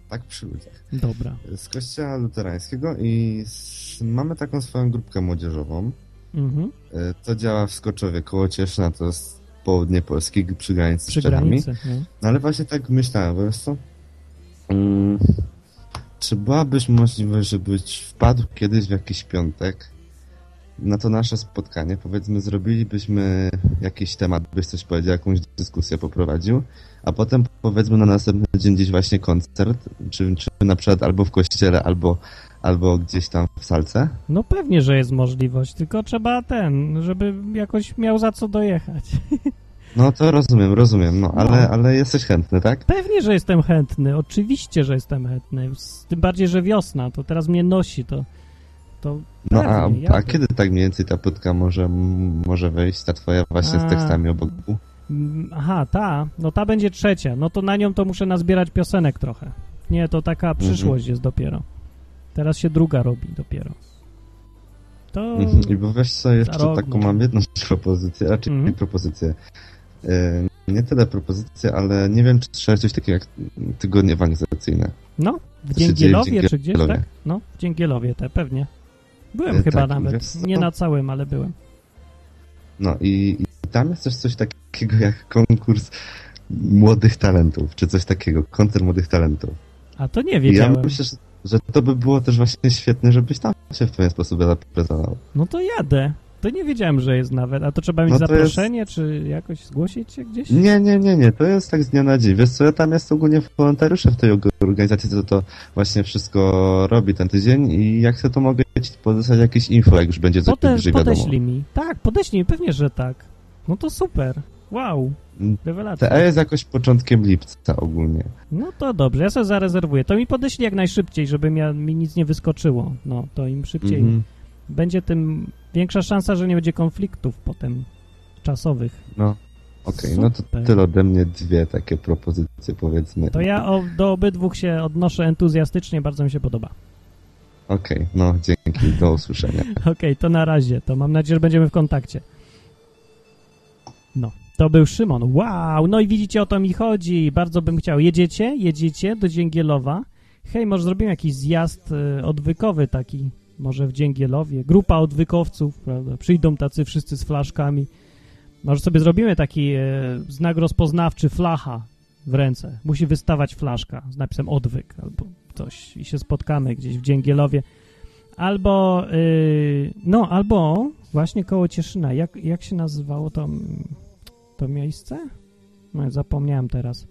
Tak, przy ludziach. Dobra. Z kościoła luterańskiego i z, mamy taką swoją grupkę młodzieżową. Mhm. E, to działa w Skoczowie, koło Cieszna, to jest południe Polski, przy granicy przy z Czechami. Granicy, no. no. ale właśnie tak myślałem, bo jest to... Mm, czy byłabyś możliwość, żebyś wpadł kiedyś w jakiś piątek na to nasze spotkanie, powiedzmy, zrobilibyśmy jakiś temat, byś coś powiedział, jakąś dyskusję poprowadził, a potem powiedzmy na następny dzień gdzieś właśnie koncert, czy, czy na przykład albo w kościele, albo, albo gdzieś tam w salce? No pewnie, że jest możliwość, tylko trzeba ten, żeby jakoś miał za co dojechać. No to rozumiem, rozumiem, no, ale, no. ale jesteś chętny, tak? Pewnie, że jestem chętny, oczywiście, że jestem chętny, tym bardziej, że wiosna, to teraz mnie nosi, to to No a, a kiedy tak mniej więcej ta płytka może, może wejść, ta twoja właśnie a, z tekstami o Bogu? Mm, aha, ta, no ta będzie trzecia, no to na nią to muszę nazbierać piosenek trochę. Nie, to taka mhm. przyszłość mhm. jest dopiero. Teraz się druga robi dopiero. To... Mhm. I bo wiesz co, jeszcze taką mam jedną propozycję, raczej mhm. propozycję. E, nie tyle propozycję, ale nie wiem, czy słyszałeś coś takiego jak tygodnie ewangelizacyjne. No, w Dzięgielowie, czy gdzieś, tak? No, w Dzięgielowie te, pewnie. Byłem e, chyba tak, nawet, nie na całym, ale byłem. No i, i tam jest też coś takiego jak konkurs młodych talentów, czy coś takiego, koncert młodych talentów. A to nie wiedziałem. ja myślę, że, że, to by było też właśnie świetne, żebyś tam się w pewien sposób zaprezentował. No to jadę. To nie wiedziałem, że jest nawet. A to trzeba mieć no to zaproszenie, jest... czy jakoś zgłosić się gdzieś? Nie, nie, nie, nie. To jest tak z dnia na dzień. Wiesz co, ja tam jest ogólnie wolontariusze w tej organizacji, to to właśnie wszystko robi ten tydzień i jak chcę, to mogę ci podesłać jakieś info, jak już będzie coś Pote, bliżej wiadomo. Podeślij mi. Tak, podeślij mi. Pewnie, że tak. No to super. Wow. Rewelacja. TE jest jakoś początkiem lipca ogólnie. No to dobrze, ja sobie zarezerwuję. To mi podeślij jak najszybciej, żeby mi, mi nic nie wyskoczyło. No, to im szybciej. Mm -hmm. Będzie tym większa szansa, że nie będzie konfliktów potem czasowych. No, okej, okay, no to tyle ode mnie dwie takie propozycje, powiedzmy. To ja o, do obydwu się odnoszę entuzjastycznie, bardzo mi się podoba. Okej, okay, no dzięki, do usłyszenia. Okej, okay, to na razie, to mam nadzieję, że będziemy w kontakcie. No, to był Szymon. Wow, no i widzicie, o to mi chodzi. Bardzo bym chciał. Jedziecie? Jedziecie do Dzięgielowa? Hej, może zrobimy jakiś zjazd y, odwykowy taki może w Dzięgielowie, grupa odwykowców, prawda, przyjdą tacy wszyscy z flaszkami. Może sobie zrobimy taki e, znak rozpoznawczy flacha w ręce. Musi wystawać flaszka z napisem odwyk albo coś i się spotkamy gdzieś w Dzięgielowie. Albo, yy, no, albo właśnie koło Cieszyna. Jak, jak się nazywało to, to miejsce? No, zapomniałem teraz.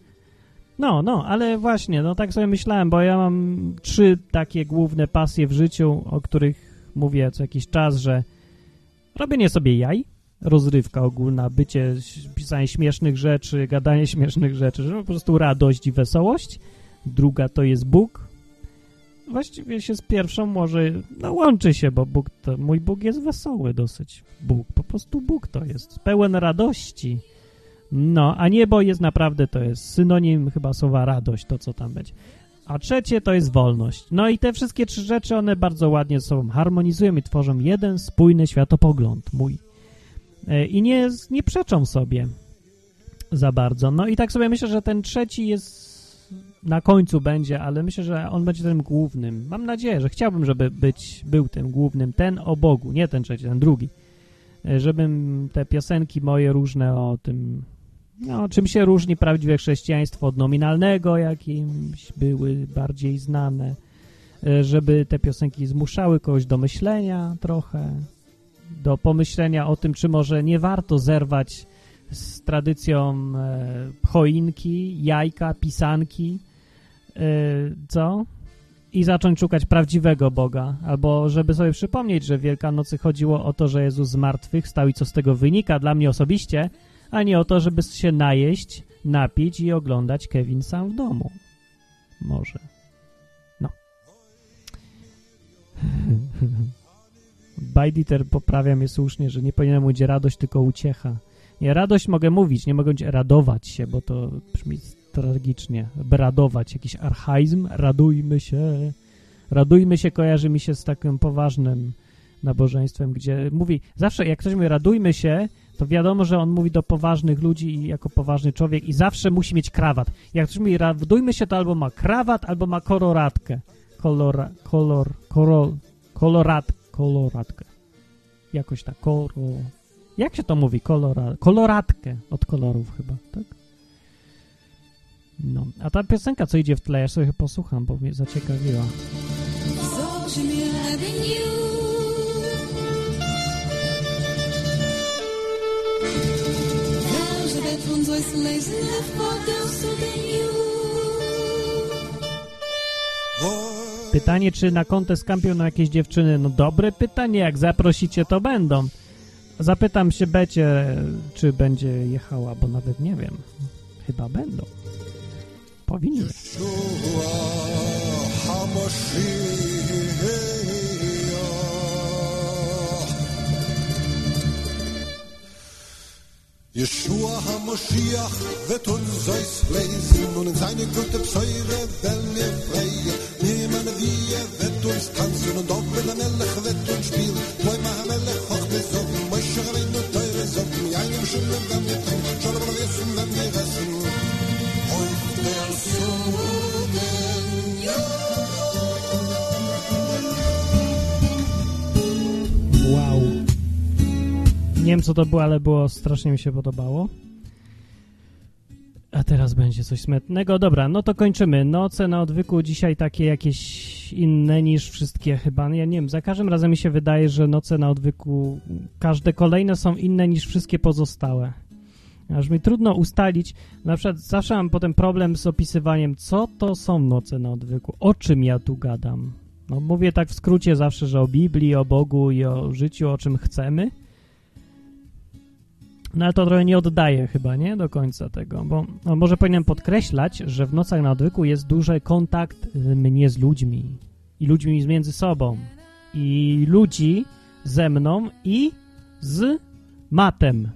No, no, ale właśnie, no tak sobie myślałem, bo ja mam trzy takie główne pasje w życiu, o których mówię co jakiś czas, że robienie sobie jaj, rozrywka ogólna, bycie, pisanie śmiesznych rzeczy, gadanie śmiesznych rzeczy, że po prostu radość i wesołość. Druga to jest Bóg. Właściwie się z pierwszą może, no łączy się, bo Bóg to, mój Bóg jest wesoły dosyć. Bóg, po prostu Bóg to jest, pełen radości no, a niebo jest naprawdę, to jest synonim chyba słowa radość, to co tam będzie. A trzecie to jest wolność. No i te wszystkie trzy rzeczy, one bardzo ładnie ze sobą harmonizują i tworzą jeden spójny światopogląd mój. E, I nie, nie przeczą sobie za bardzo. No i tak sobie myślę, że ten trzeci jest na końcu będzie, ale myślę, że on będzie tym głównym. Mam nadzieję, że chciałbym, żeby być, był tym głównym. Ten o Bogu, nie ten trzeci, ten drugi. E, żebym te piosenki moje różne o tym no, czym się różni prawdziwe chrześcijaństwo od nominalnego, jakimś były bardziej znane, e, żeby te piosenki zmuszały kogoś do myślenia trochę, do pomyślenia o tym, czy może nie warto zerwać z tradycją e, choinki, jajka, pisanki, e, co? I zacząć szukać prawdziwego Boga, albo żeby sobie przypomnieć, że w Wielkanocy chodziło o to, że Jezus z martwych stał i co z tego wynika dla mnie osobiście – a nie o to, żeby się najeść, napić i oglądać Kevin sam w domu. Może. No. Bajditer poprawia mnie słusznie, że nie powinienem mówić radość, tylko uciecha. Nie, radość mogę mówić, nie mogę radować się, bo to brzmi tragicznie. Radować, jakiś archaizm, radujmy się. Radujmy się kojarzy mi się z takim poważnym nabożeństwem, gdzie mówi, zawsze jak ktoś mówi radujmy się, to wiadomo, że on mówi do poważnych ludzi i jako poważny człowiek i zawsze musi mieć krawat. Jak ktoś mówi, radujmy się, to albo ma krawat, albo ma koloratkę. Kolora, kolor, kolor, kolorat, koloratkę. Jakoś tak, koro... Jak się to mówi? Kolora, koloratkę od kolorów chyba, tak? No, a ta piosenka, co idzie w tle, ja sobie posłucham, bo mnie zaciekawiła. Pytanie, czy na kontest kampią na jakieś dziewczyny? No dobre pytanie, jak zaprosicie, to będą. Zapytam się Becie, czy będzie jechała, bo nawet nie wiem. Chyba będą. Powinny. Yeshua HaMoshiach wird unser lesen und in seine gute Pseure werden wir frei. Niemand wie er wird uns tanzen und auch mit Melech wird uns spielen. Moima HaMelech hoch besoffen, Moshe Rabbeinu teure Socken, Jaim Schimmen werden wir trinken, werden wir essen. Der ja. Wow. Nie wiem co to było, ale było strasznie mi się podobało. A teraz będzie coś smutnego. Dobra, no to kończymy. Noce na odwyku dzisiaj takie jakieś inne niż wszystkie chyba. Ja nie wiem, za każdym razem mi się wydaje, że noce na odwyku, każde kolejne są inne niż wszystkie pozostałe. Aż mi trudno ustalić, na przykład zawsze mam potem problem z opisywaniem, co to są noce na odwyku, o czym ja tu gadam. No mówię tak w skrócie zawsze, że o Biblii, o Bogu i o życiu, o czym chcemy. No ale to trochę nie oddaje chyba, nie? Do końca tego, bo no, może powinienem podkreślać, że w nocach na odwyku jest duży kontakt mnie z ludźmi i ludźmi między sobą i ludzi ze mną i z matem,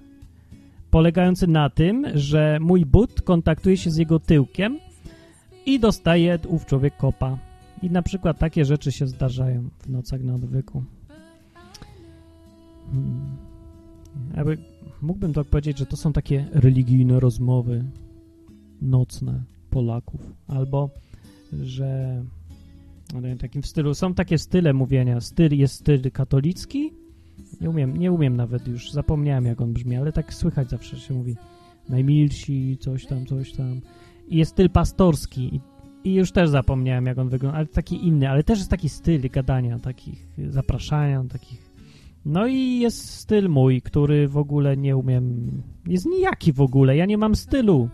polegający na tym, że mój but kontaktuje się z jego tyłkiem i dostaje ów człowiek kopa. I na przykład takie rzeczy się zdarzają w nocach na odwyku. Hmm. Jakby mógłbym tak powiedzieć, że to są takie religijne rozmowy nocne Polaków. Albo, że no, takim w stylu, są takie style mówienia. Styl jest styl katolicki. Nie umiem, nie umiem nawet już, zapomniałem jak on brzmi, ale tak słychać zawsze się mówi najmilsi, coś tam, coś tam. I jest styl pastorski i, i już też zapomniałem jak on wygląda, ale taki inny, ale też jest taki styl gadania, takich zapraszania, takich no i jest styl mój, który w ogóle nie umiem... Jest nijaki w ogóle, ja nie mam stylu.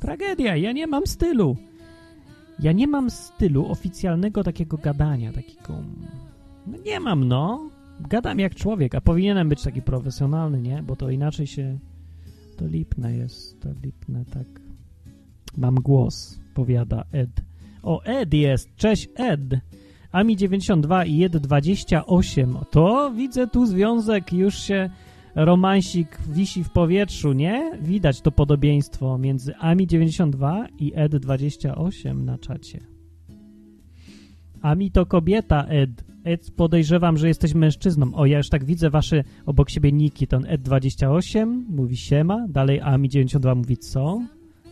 Tragedia, ja nie mam stylu. Ja nie mam stylu oficjalnego takiego gadania, takiego... No nie mam, no. Gadam jak człowiek, a powinienem być taki profesjonalny, nie? Bo to inaczej się... To lipne jest, to lipne, tak. Mam głos, powiada Ed. O, Ed jest! Cześć, Ed! AMI 92 i JED 28. To widzę tu związek, już się romansik wisi w powietrzu, nie? Widać to podobieństwo między AMI 92 i ED 28 na czacie. AMI to kobieta, Ed. Ed, podejrzewam, że jesteś mężczyzną. O, ja już tak widzę wasze obok siebie niki. Ten Ed 28 mówi siema, dalej AMI 92 mówi co?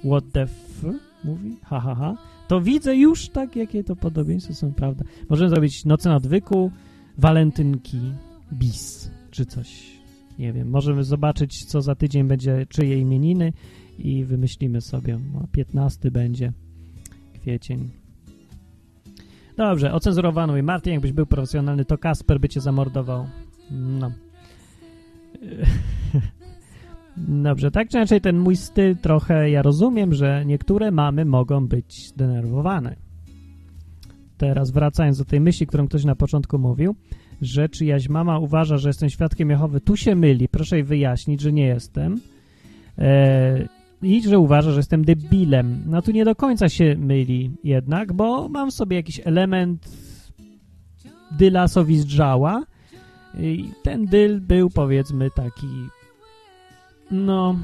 What the f? Mówi, ha, ha, ha to widzę już tak, jakie to podobieństwa są, prawda? Możemy zrobić noce na odwyku, walentynki, bis, czy coś. Nie wiem, możemy zobaczyć, co za tydzień będzie, czyje imieniny i wymyślimy sobie. No, 15 będzie kwiecień. Dobrze, ocenzurowano i Martin, jakbyś był profesjonalny, to Kasper by cię zamordował. No. Dobrze, tak czy inaczej ten mój styl trochę, ja rozumiem, że niektóre mamy mogą być zdenerwowane. Teraz wracając do tej myśli, którą ktoś na początku mówił, że czyjaś mama uważa, że jestem świadkiem Jehowy, tu się myli, proszę jej wyjaśnić, że nie jestem. Eee, I że uważa, że jestem debilem. No tu nie do końca się myli jednak, bo mam sobie jakiś element dyla sowizdrzała i ten dyl był powiedzmy taki no,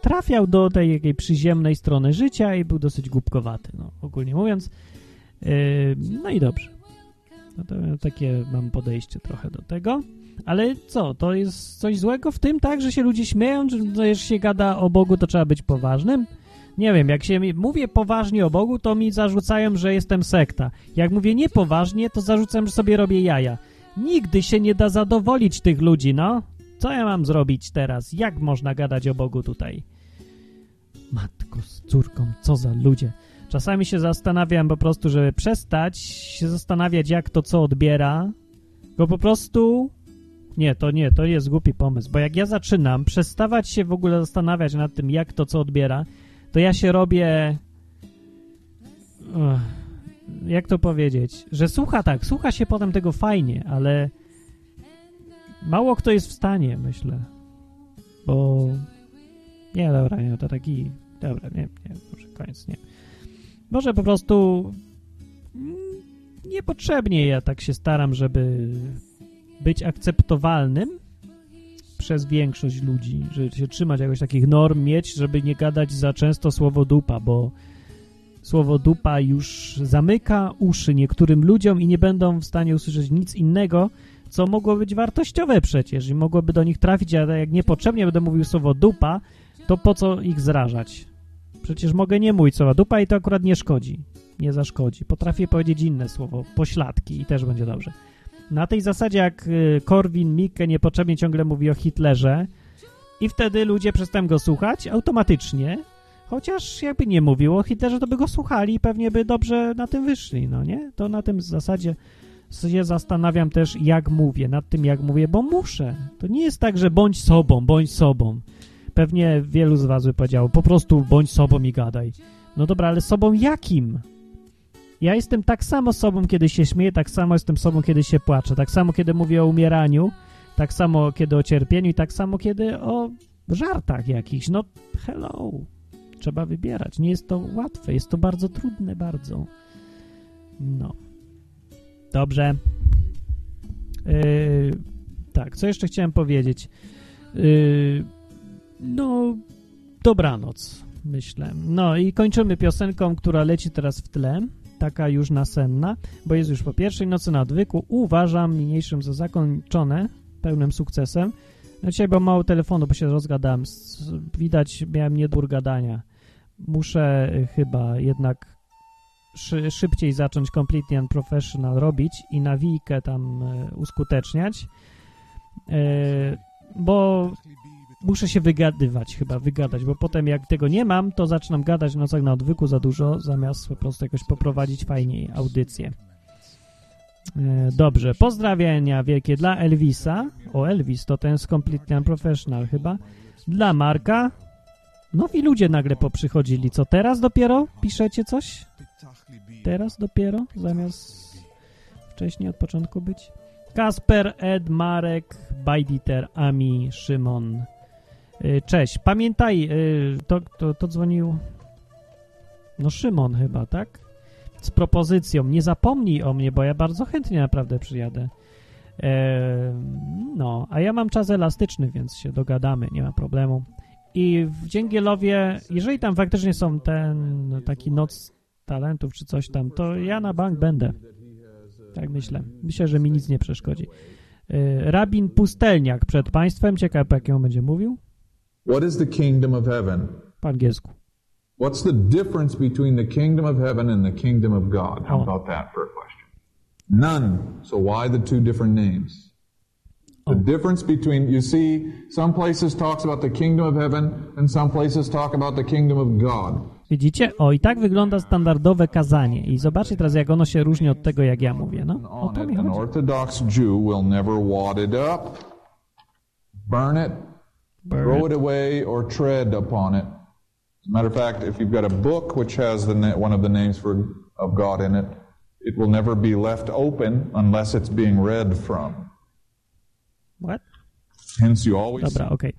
trafiał do tej jakiej przyziemnej strony życia i był dosyć głupkowaty, no, ogólnie mówiąc. Yy, no i dobrze. No to takie mam podejście trochę do tego. Ale co, to jest coś złego w tym, tak, że się ludzie śmieją, że jeżeli się gada o Bogu, to trzeba być poważnym? Nie wiem, jak się mówię poważnie o Bogu, to mi zarzucają, że jestem sekta. Jak mówię niepoważnie, to zarzucam, że sobie robię jaja. Nigdy się nie da zadowolić tych ludzi, no. Co ja mam zrobić teraz? Jak można gadać o Bogu tutaj? Matko z córką, co za ludzie. Czasami się zastanawiam po prostu, żeby przestać się zastanawiać, jak to co odbiera, bo po prostu... Nie, to nie, to jest głupi pomysł, bo jak ja zaczynam przestawać się w ogóle zastanawiać nad tym, jak to co odbiera, to ja się robię... Jak to powiedzieć? Że słucha tak, słucha się potem tego fajnie, ale mało kto jest w stanie, myślę. Bo... Nie, dobra, nie, to taki... Dobra, nie, nie, może koniec, nie. Może po prostu... Mm, niepotrzebnie ja tak się staram, żeby być akceptowalnym przez większość ludzi, żeby się trzymać jakoś takich norm, mieć, żeby nie gadać za często słowo dupa, bo słowo dupa już zamyka uszy niektórym ludziom i nie będą w stanie usłyszeć nic innego, co mogło być wartościowe przecież i mogłoby do nich trafić, ale jak niepotrzebnie będę mówił słowo dupa, to po co ich zrażać? Przecież mogę nie mówić słowa dupa i to akurat nie szkodzi, nie zaszkodzi. Potrafię powiedzieć inne słowo, pośladki i też będzie dobrze. Na tej zasadzie, jak y, Korwin Mikke niepotrzebnie ciągle mówi o Hitlerze i wtedy ludzie przestają go słuchać automatycznie, chociaż jakby nie mówił o Hitlerze, to by go słuchali i pewnie by dobrze na tym wyszli, no nie? To na tym zasadzie się zastanawiam też, jak mówię, nad tym, jak mówię, bo muszę. To nie jest tak, że bądź sobą, bądź sobą. Pewnie wielu z was by powiedziało, po prostu bądź sobą i gadaj. No dobra, ale sobą jakim? Ja jestem tak samo sobą, kiedy się śmieję, tak samo jestem sobą, kiedy się płaczę, tak samo, kiedy mówię o umieraniu, tak samo, kiedy o cierpieniu i tak samo, kiedy o żartach jakichś. No, hello. Trzeba wybierać. Nie jest to łatwe, jest to bardzo trudne, bardzo. No. Dobrze. Yy, tak, co jeszcze chciałem powiedzieć? Yy, no, dobranoc, myślę. No i kończymy piosenką, która leci teraz w tle, taka już nasenna, bo jest już po pierwszej nocy na odwyku. Uważam niniejszym za zakończone, pełnym sukcesem. No dzisiaj było mało telefonu, bo się rozgadałem. Widać, miałem niedór gadania. Muszę chyba jednak szy, szybciej zacząć Completely Unprofessional robić i nawijkę tam e, uskuteczniać, e, bo muszę się wygadywać chyba, wygadać, bo potem jak tego nie mam, to zaczynam gadać w nocach na odwyku za dużo, zamiast po prostu jakoś poprowadzić fajniej audycję. E, dobrze, pozdrawienia wielkie dla Elvisa. O, Elvis, to ten z Completely Unprofessional chyba. Dla Marka. Nowi ludzie nagle poprzychodzili. Co, teraz dopiero piszecie coś? Teraz dopiero, zamiast wcześniej od początku być? Kasper, Ed, Marek, Bajditer, Ami, Szymon. Y, cześć. Pamiętaj, y, to, to, to dzwonił no Szymon chyba, tak? Z propozycją. Nie zapomnij o mnie, bo ja bardzo chętnie naprawdę przyjadę. E, no, a ja mam czas elastyczny, więc się dogadamy, nie ma problemu. I w Dzięgielowie, jeżeli tam faktycznie są ten taki noc talentów czy coś tam, to ja na bank będę. Tak myślę. Myślę, że mi nic nie przeszkodzi. E, rabin Pustelniak przed państwem. Ciekawe, jak ją będzie mówił. What is the kingdom of heaven? Po angielsku. What's the difference between the kingdom of heaven and the kingdom of God? How about that for a question? None. So why the two different names? The difference between, you see, some places talks about the kingdom of heaven and some places talk about the kingdom of God. Widzicie? O, i tak wygląda standardowe kazanie. I zobaczcie teraz, jak ono się różni od tego, jak ja mówię. No, o to mi chodzi. Orthodox Jew will never wad it up, burn it, throw it. away, or tread upon it. As a matter of fact, if you've got a book which has the one of the names for, of God in it, it will never be left open unless it's being read from. What? Hence, you always Dobra, okej.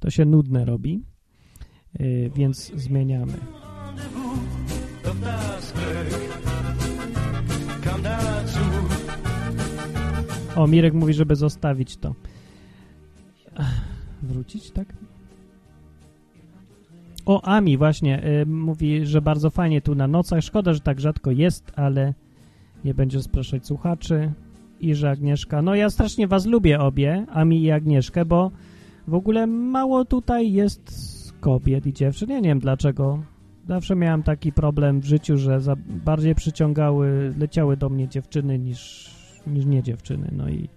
To się nudne robi, yy, więc zmieniamy. O, Mirek mówi, żeby zostawić to. Wrócić, tak? O, Ami właśnie y, mówi, że bardzo fajnie tu na nocach. Szkoda, że tak rzadko jest, ale nie będzie spraszać słuchaczy. I że Agnieszka. No ja strasznie was lubię obie, Ami i Agnieszkę, bo w ogóle mało tutaj jest kobiet i dziewczyn. Ja nie wiem dlaczego. Zawsze miałem taki problem w życiu, że za bardziej przyciągały, leciały do mnie dziewczyny niż, niż nie dziewczyny. No i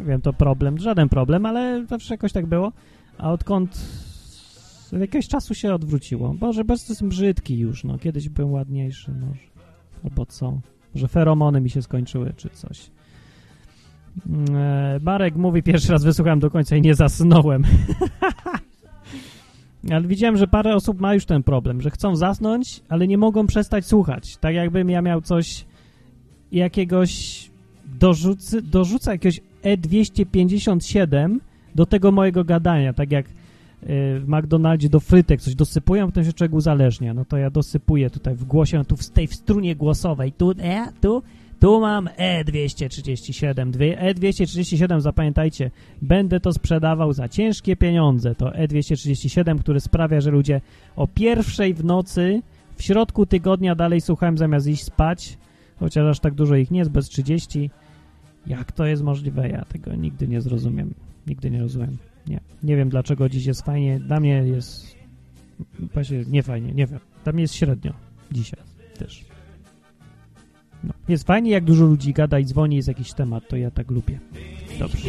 wiem, to problem, żaden problem, ale zawsze jakoś tak było. A odkąd od jakiegoś czasu się odwróciło. Boże, bo jestem brzydki już, no. Kiedyś byłem ładniejszy, może. Albo co? Może feromony mi się skończyły, czy coś. E, Marek mówi, pierwszy raz wysłuchałem do końca i nie zasnąłem. ale widziałem, że parę osób ma już ten problem, że chcą zasnąć, ale nie mogą przestać słuchać. Tak jakbym ja miał coś, jakiegoś dorzucy, dorzuca jakiegoś E257 do tego mojego gadania, tak jak y, w McDonaldzie do frytek coś dosypują, potem się człowiek uzależnia. No to ja dosypuję tutaj w głosie, no tu w tej w strunie głosowej, tu, e, tu, tu mam E237. Dwie- E237, zapamiętajcie, będę to sprzedawał za ciężkie pieniądze. To E237, który sprawia, że ludzie o pierwszej w nocy, w środku tygodnia dalej słuchałem zamiast iść spać, chociaż aż tak dużo ich nie jest, bez 30. Jak to jest możliwe? Ja tego nigdy nie zrozumiem. Nigdy nie rozumiem. Nie. Nie wiem, dlaczego dziś jest fajnie. Dla mnie jest właśnie nie fajnie, nie wiem. Dla mnie jest średnio dzisiaj też. Jest fajnie, jak dużo ludzi gada i dzwoni, jest jakiś temat, to ja tak lubię. Dobrze.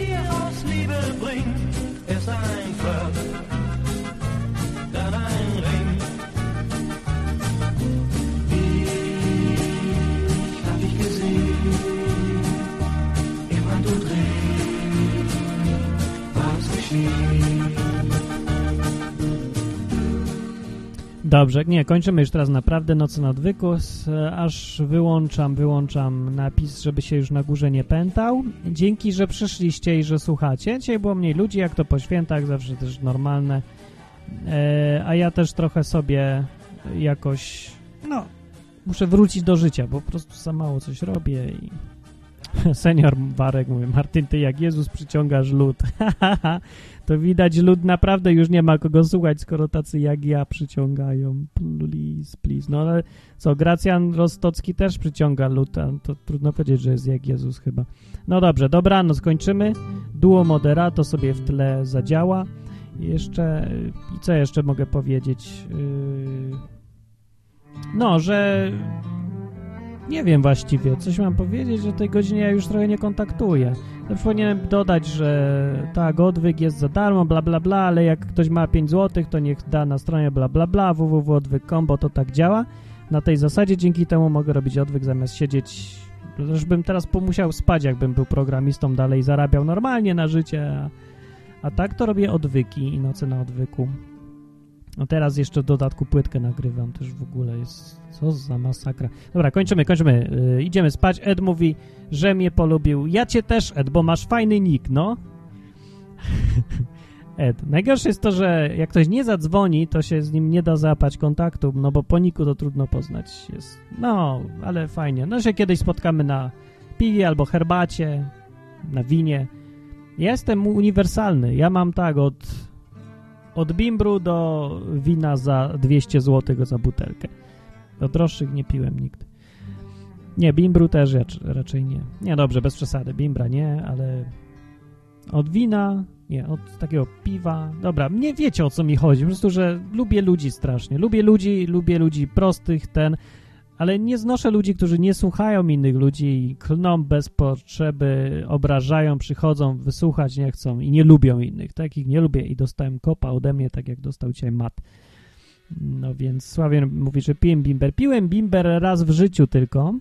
Dobrze, nie, kończymy już teraz naprawdę Nocy na odwyku, aż wyłączam, wyłączam napis, żeby się już na górze nie pętał. Dzięki, że przyszliście i że słuchacie. Dzisiaj było mniej ludzi, jak to po świętach, zawsze też normalne. E, a ja też trochę sobie jakoś, no, muszę wrócić do życia, bo po prostu za mało coś robię i Senior Warek mówi, Martyn, ty jak Jezus przyciągasz lud. to widać, lud naprawdę już nie ma kogo słuchać, skoro tacy jak ja przyciągają. Please, please. No ale co, Gracjan Rostocki też przyciąga lud, to trudno powiedzieć, że jest jak Jezus chyba. No dobrze, dobranoc, skończymy. Duo moderato sobie w tle zadziała. Jeszcze, i co jeszcze mogę powiedzieć? Yy, no, że nie wiem właściwie, coś mam powiedzieć, że tej godzinie ja już trochę nie kontaktuję. No, powinienem dodać, że tak, odwyk jest za darmo, bla bla bla, ale jak ktoś ma 5 zł, to niech da na stronie bla bla bla, www.odwyk.com, bo to tak działa. Na tej zasadzie dzięki temu mogę robić odwyk zamiast siedzieć, już bym teraz musiał spać, jakbym był programistą dalej, zarabiał normalnie na życie, a, a tak to robię odwyki i noce na odwyku. No teraz jeszcze w dodatku płytkę nagrywam, też w ogóle jest... Co za masakra. Dobra, kończymy, kończymy. Yy, idziemy spać. Ed mówi, że mnie polubił. Ja cię też, Ed, bo masz fajny nick, no. Ed. Najgorsze jest to, że jak ktoś nie zadzwoni, to się z nim nie da załapać kontaktu, no bo po niku to trudno poznać. Jest. No, ale fajnie. No, że kiedyś spotkamy na piwie albo herbacie, na winie. Ja jestem uniwersalny. Ja mam tak od od bimbru do wina za 200 zł za butelkę. Do droższych nie piłem nigdy. Nie, bimbru też raczej nie. Nie, dobrze, bez przesady. Bimbra nie, ale od wina, nie, od takiego piwa. Dobra, nie wiecie o co mi chodzi. Po prostu, że lubię ludzi strasznie. Lubię ludzi, lubię ludzi prostych, ten ale nie znoszę ludzi, którzy nie słuchają innych ludzi i klną bez potrzeby, obrażają, przychodzą, wysłuchać nie chcą i nie lubią innych. Takich nie lubię i dostałem kopa ode mnie, tak jak dostał dzisiaj mat. No więc Sławien mówi, że piłem bimber. Piłem bimber raz w życiu tylko,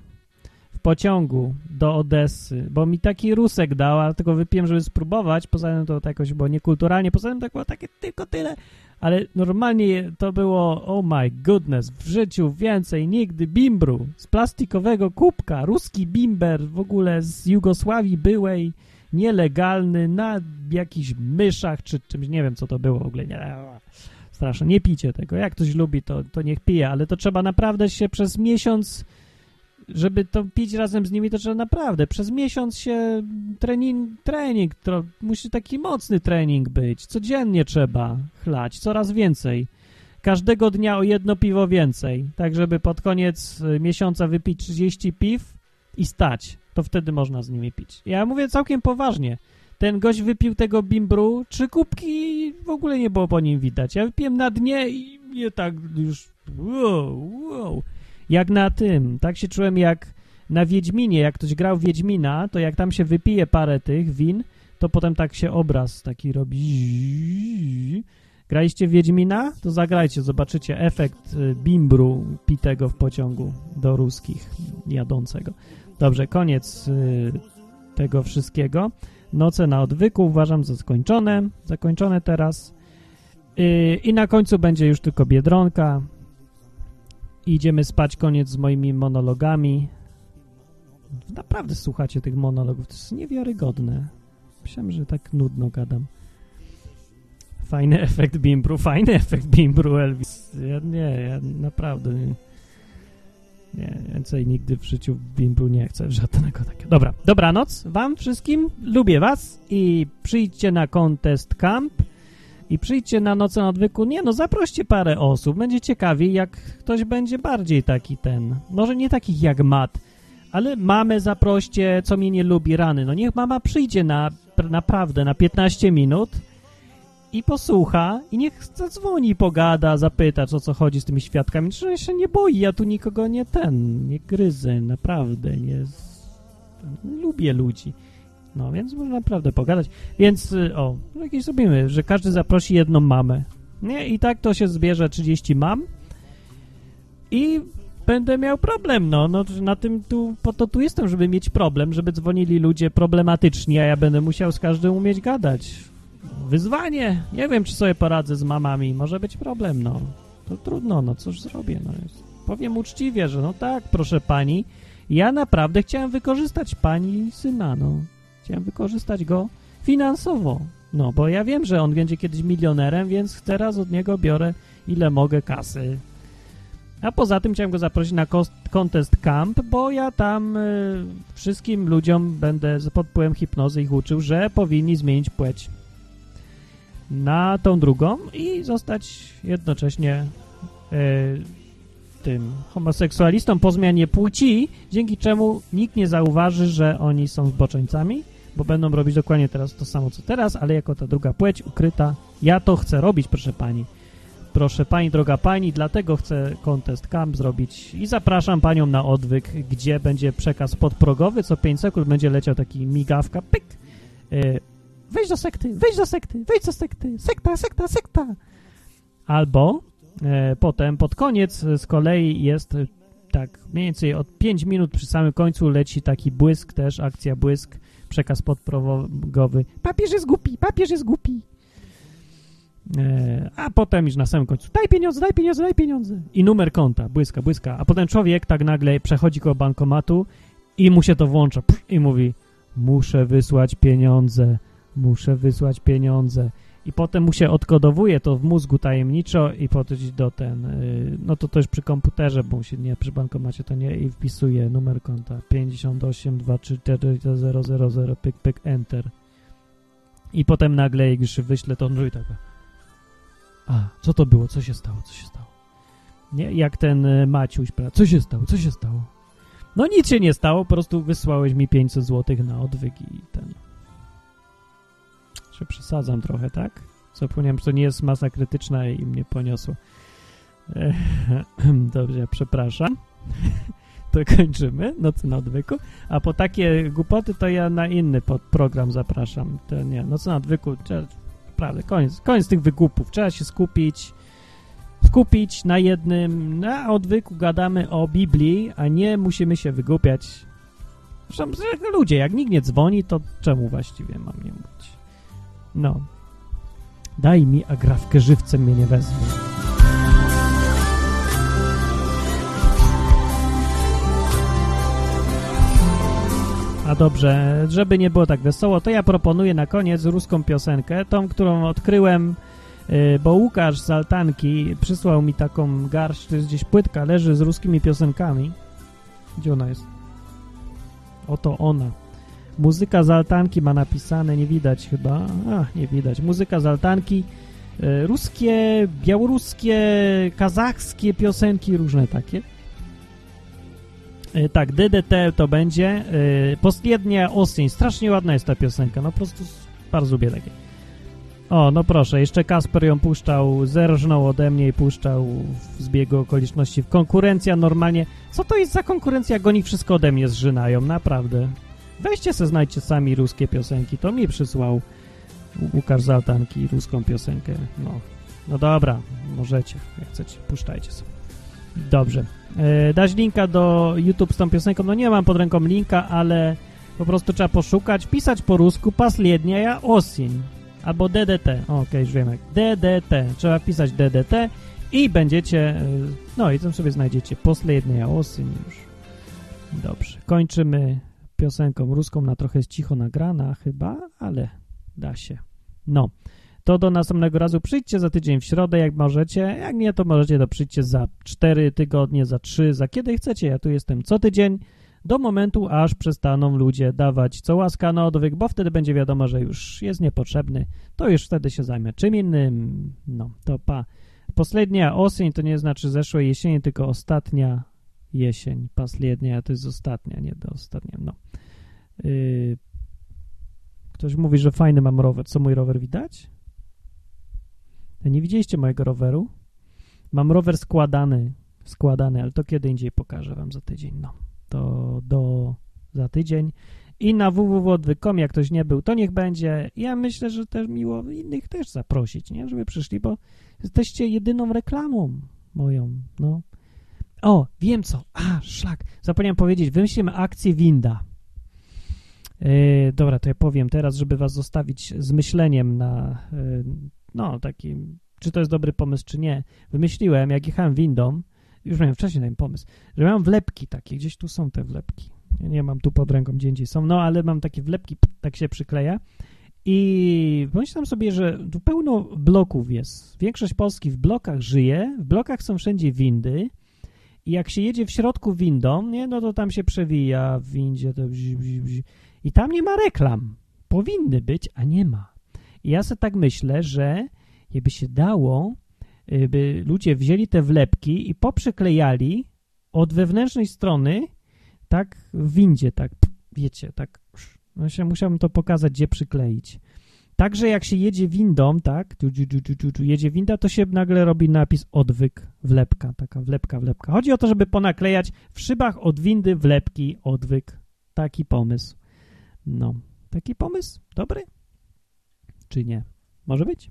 w pociągu do Odessy, bo mi taki rusek dał, ale tylko wypiłem, żeby spróbować, poza tym to, to jakoś było niekulturalnie, poza tym tak było takie tylko tyle, ale normalnie to było, oh my goodness, w życiu więcej nigdy bimbru z plastikowego kubka, ruski bimber w ogóle z Jugosławii byłej, nielegalny, na jakichś myszach czy czymś, nie wiem co to było w ogóle, nie, strasznie, nie pijcie tego, jak ktoś lubi to, to niech pije, ale to trzeba naprawdę się przez miesiąc żeby to pić razem z nimi, to trzeba naprawdę przez miesiąc się trening, trening to musi taki mocny trening być. Codziennie trzeba chlać, coraz więcej. Każdego dnia o jedno piwo więcej, tak żeby pod koniec y, miesiąca wypić 30 piw i stać. To wtedy można z nimi pić. Ja mówię całkiem poważnie. Ten gość wypił tego bimbru, trzy kubki w ogóle nie było po nim widać. Ja wypiłem na dnie i mnie tak już wow, wow. Jak na tym, tak się czułem jak na Wiedźminie, jak ktoś grał Wiedźmina, to jak tam się wypije parę tych win, to potem tak się obraz taki robi. Graliście Wiedźmina? To zagrajcie, zobaczycie efekt y, bimbru pitego w pociągu do ruskich jadącego. Dobrze, koniec y, tego wszystkiego. Noce na odwyku uważam za skończone, zakończone teraz. Y, I na końcu będzie już tylko Biedronka, idziemy spać, koniec z moimi monologami. Naprawdę słuchacie tych monologów, to jest niewiarygodne. Myślałem, że tak nudno gadam. Fajny efekt bimbru, fajny efekt bimbru, Elvis. Ja nie, ja naprawdę nie. Nie, więcej nigdy w życiu bimbru nie chcę, żadnego takiego. Dobra, dobranoc wam wszystkim, lubię was i przyjdźcie na Contest Camp i przyjdźcie na noce na odwyku. Nie no, zaproście parę osób. Będzie ciekawiej, jak ktoś będzie bardziej taki ten. Może nie takich jak Matt, ale mamę zaproście, co mnie nie lubi rany. No niech mama przyjdzie na naprawdę na 15 minut i posłucha i niech zadzwoni, pogada, zapyta, co co chodzi z tymi świadkami. Że się nie boi, ja tu nikogo nie ten, nie gryzę, naprawdę, nie... Lubię ludzi. No, więc można naprawdę pogadać. Więc, y, o, jakieś zrobimy, że każdy zaprosi jedną mamę. Nie? I tak to się zbierze 30 mam i będę miał problem, no, no na tym tu, po to tu jestem, żeby mieć problem, żeby dzwonili ludzie problematyczni, a ja będę musiał z każdym umieć gadać. Wyzwanie. Nie wiem, czy sobie poradzę z mamami. Może być problem, no. To trudno, no cóż zrobię, no. Powiem uczciwie, że no tak, proszę pani, ja naprawdę chciałem wykorzystać pani syna, no. Chciałem wykorzystać go finansowo. No, bo ja wiem, że on będzie kiedyś milionerem, więc teraz od niego biorę ile mogę kasy. A poza tym chciałem go zaprosić na Contest Camp, bo ja tam y, wszystkim ludziom będę pod wpływem hipnozy ich uczył, że powinni zmienić płeć na tą drugą i zostać jednocześnie y, tym homoseksualistą po zmianie płci, dzięki czemu nikt nie zauważy, że oni są zboczeńcami, bo będą robić dokładnie teraz to samo, co teraz, ale jako ta druga płeć ukryta. Ja to chcę robić, proszę pani. Proszę pani, droga pani, dlatego chcę Contest Camp zrobić i zapraszam panią na odwyk, gdzie będzie przekaz podprogowy, co 5 sekund będzie leciał taki migawka, pyk, yy, wejdź do sekty, wejdź do sekty, wejdź do sekty, sekta, sekta, sekta. Albo e, potem pod koniec z kolei jest tak mniej więcej od 5 minut przy samym końcu leci taki błysk też, akcja błysk, przekaz podprogowy. Papież jest głupi, papież jest głupi. E, a potem już na samym końcu daj pieniądze, daj pieniądze, daj pieniądze. I numer konta, błyska, błyska. A potem człowiek tak nagle przechodzi koło bankomatu i mu się to włącza i mówi muszę wysłać pieniądze, muszę wysłać pieniądze. I potem mu się odkodowuje to w mózgu tajemniczo i potem do ten, y, no to też przy komputerze, bo się nie, przy bankomacie to nie i wpisuje numer konta 58 234 000 pyk pyk enter. I potem nagle już wyśle to robi tak. A, co to było? Co się stało? Co się stało? Nie, jak ten y, Maciuś, co się stało? Co się stało? No nic się nie stało, po prostu wysłałeś mi 500 zł na odwyk i ten przesadzam trochę, tak? Zapomniałem, że to nie jest masa krytyczna i mnie poniosło. Dobrze, przepraszam. to kończymy, Nocy na odwyku. A po takie głupoty to ja na inny program zapraszam. To nie, Nocy na odwyku, naprawdę, koniec, koniec tych wygłupów. Trzeba się skupić, skupić na jednym. Na odwyku gadamy o Biblii, a nie musimy się wygłupiać. Zresztą ludzie, jak nikt nie dzwoni, to czemu właściwie mam nie mówić? No. Daj mi agrafkę żywcem mnie nie wezmę. A dobrze, żeby nie było tak wesoło, to ja proponuję na koniec ruską piosenkę, tą, którą odkryłem, y, bo Łukasz z Altanki przysłał mi taką garść, to jest gdzieś płytka, leży z ruskimi piosenkami. Gdzie ona jest? Oto ona. Muzyka z altanki ma napisane, nie widać chyba. A, nie widać. Muzyka z altanki. E, ruskie, białoruskie, kazachskie piosenki, różne takie. E, tak, DDT to będzie. E, Postjednia oseń. Strasznie ładna jest ta piosenka. No po prostu bardzo lubię takie. O, no proszę, jeszcze Kasper ją puszczał, zerżnął ode mnie i puszczał w zbiegu okoliczności. Konkurencja normalnie... Co to jest za konkurencja, jak oni wszystko ode mnie zżynają? Naprawdę. Weźcie se, znajdźcie sami ruskie piosenki. To mi przysłał Łukasz Zaltanki ruską piosenkę. No, no dobra, możecie, jak chcecie, puszczajcie sobie. Dobrze. E, dać linka do YouTube z tą piosenką. No nie mam pod ręką linka, ale po prostu trzeba poszukać, pisać po rusku pasliednia osin albo DDT. Okej, okay, już wiem jak. DDT. Trzeba pisać DDT i będziecie, e, no i tam sobie znajdziecie poslednia osin już. Dobrze. Kończymy piosenką ruską na trochę cicho nagrana chyba, ale da się. No, to do następnego razu przyjdźcie za tydzień w środę, jak możecie. Jak nie, to możecie to przyjdźcie za 4 tygodnie, za 3, za kiedy chcecie. Ja tu jestem co tydzień do momentu, aż przestaną ludzie dawać co łaska na odwyk, bo wtedy będzie wiadomo, że już jest niepotrzebny. To już wtedy się zajmę czym innym. No, to pa. Poslednia osień to nie znaczy zeszłej jesieni, tylko ostatnia jesień. Pasliednia to jest ostatnia, nie do ostatnia. No. Yy, ktoś mówi, że fajny mam rower. Co mój rower widać? Nie widzieliście mojego roweru? Mam rower składany, składany, ale to kiedy indziej pokażę wam za tydzień. No, to do za tydzień. I na www.odwyk.com, jak ktoś nie był, to niech będzie. Ja myślę, że też miło innych też zaprosić, nie? Żeby przyszli, bo jesteście jedyną reklamą moją, no. O, wiem co. A, szlak. Zapomniałem powiedzieć. Wymyślimy akcję winda. Yy, dobra, to ja powiem teraz, żeby was zostawić z myśleniem na, yy, no, takim, czy to jest dobry pomysł, czy nie. Wymyśliłem, jak jechałem windą, już miałem wcześniej ten pomysł, że mam wlepki takie, gdzieś tu są te wlepki. Ja nie mam tu pod ręką, gdzie indziej są, no, ale mam takie wlepki, tak się przykleja. I pomyślam sobie, że tu pełno bloków jest. Większość Polski w blokach żyje, w blokach są wszędzie windy, i jak się jedzie w środku windą, nie, no to tam się przewija w windzie to bzi, bzi, bzi. I tam nie ma reklam. Powinny być, a nie ma. I ja sobie tak myślę, że jakby się dało, by ludzie wzięli te wlepki i poprzyklejali od wewnętrznej strony, tak w windzie, tak, wiecie, tak, no się musiałbym to pokazać, gdzie przykleić. Także jak się jedzie windą, tak, tu, tu, tu, jedzie winda, to się nagle robi napis odwyk, wlepka, taka wlepka, wlepka. Chodzi o to, żeby ponaklejać w szybach od windy wlepki, odwyk. Taki pomysł. No, taki pomysł? Dobry? Czy nie? Może być?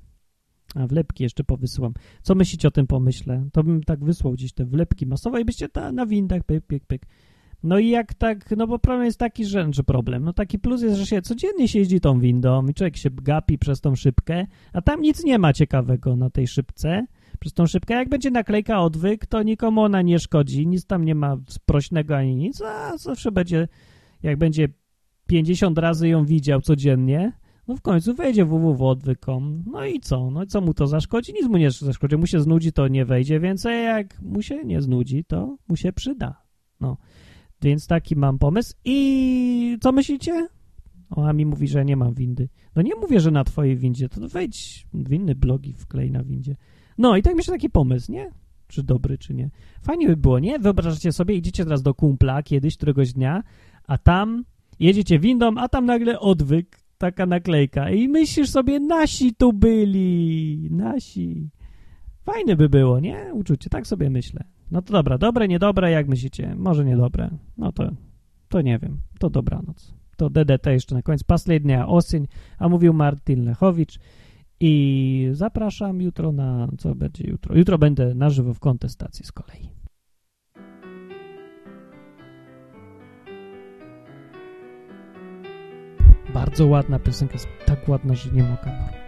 A wlepki jeszcze powysyłam. Co myślicie o tym pomyśle? To bym tak wysłał gdzieś te wlepki masowe i byście ta, na windach, pyk, pyk, pyk. No i jak tak, no bo problem jest taki, że, że problem, no taki plus jest, że się codziennie się jeździ tą windą i człowiek się gapi przez tą szybkę, a tam nic nie ma ciekawego na tej szybce, przez tą szybkę. Jak będzie naklejka odwyk, to nikomu ona nie szkodzi, nic tam nie ma sprośnego ani nic, a zawsze będzie, jak będzie 50 razy ją widział codziennie, no w końcu wejdzie www.odwykom. No i co? No i co mu to zaszkodzi? Nic mu nie zaszkodzi. Mu się znudzi, to nie wejdzie, więc jak mu się nie znudzi, to mu się przyda. No. Więc taki mam pomysł. I co myślicie? O, a mi mówi, że nie mam windy. No nie mówię, że na twojej windzie, to wejdź w inny blog i wklej na windzie. No i tak myślę taki pomysł, nie? Czy dobry, czy nie. Fajnie by było, nie? Wyobrażacie sobie, idziecie teraz do kumpla kiedyś, któregoś dnia, a tam jedziecie windą, a tam nagle odwyk, taka naklejka i myślisz sobie, nasi tu byli, nasi. Fajne by było, nie? Uczucie, tak sobie myślę. No to dobra, dobre, niedobre, jak myślicie? Może niedobre. No to, to nie wiem. To dobranoc. To DDT jeszcze na koniec. Последняя осень, a mówił Martin Lechowicz. I zapraszam jutro na, co będzie jutro? Jutro będę na żywo w kontestacji z kolei. Bardzo ładna piosenka, jest tak ładna, że nie mogę normalnie.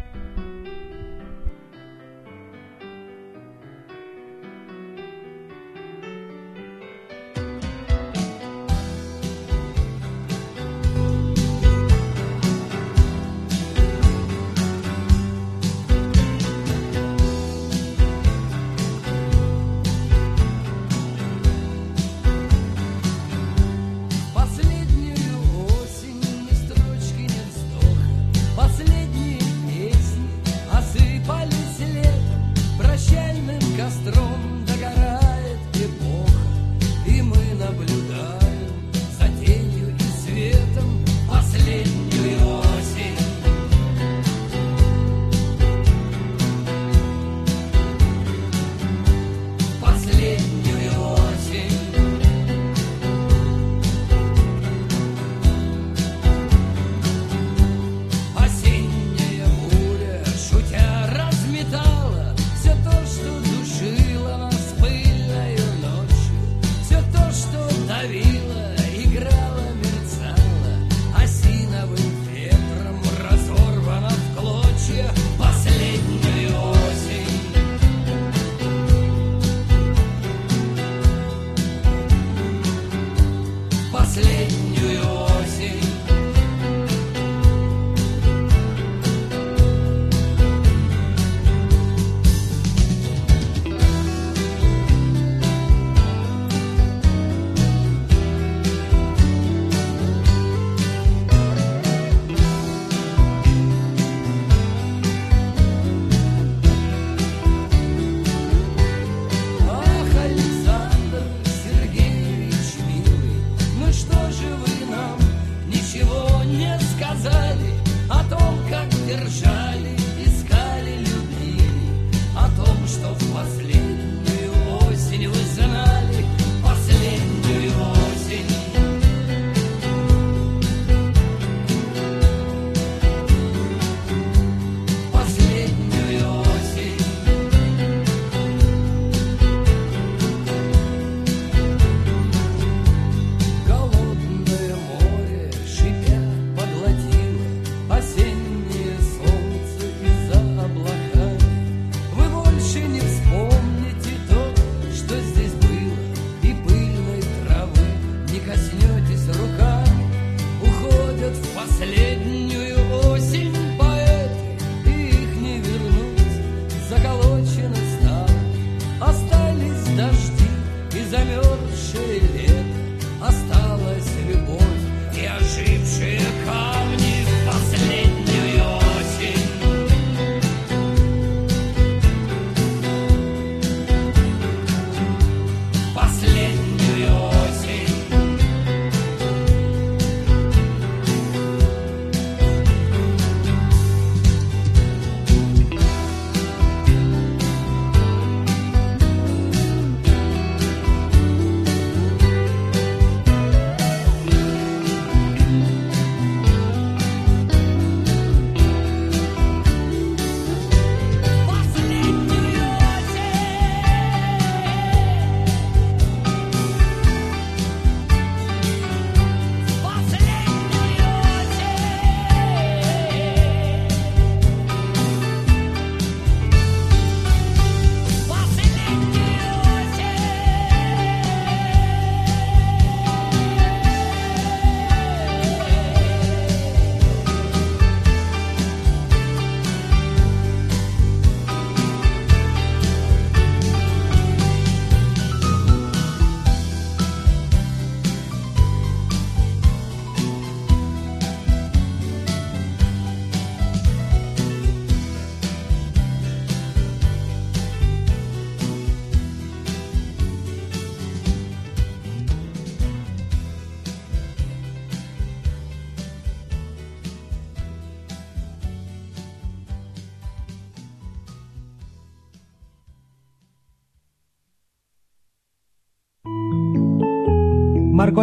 By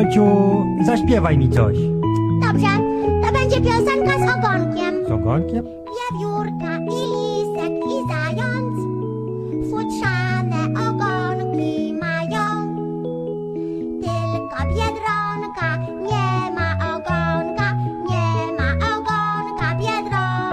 Margolciu, zaśpiewaj mi coś. Dobrze, to będzie piosenka z ogonkiem. Z ogonkiem?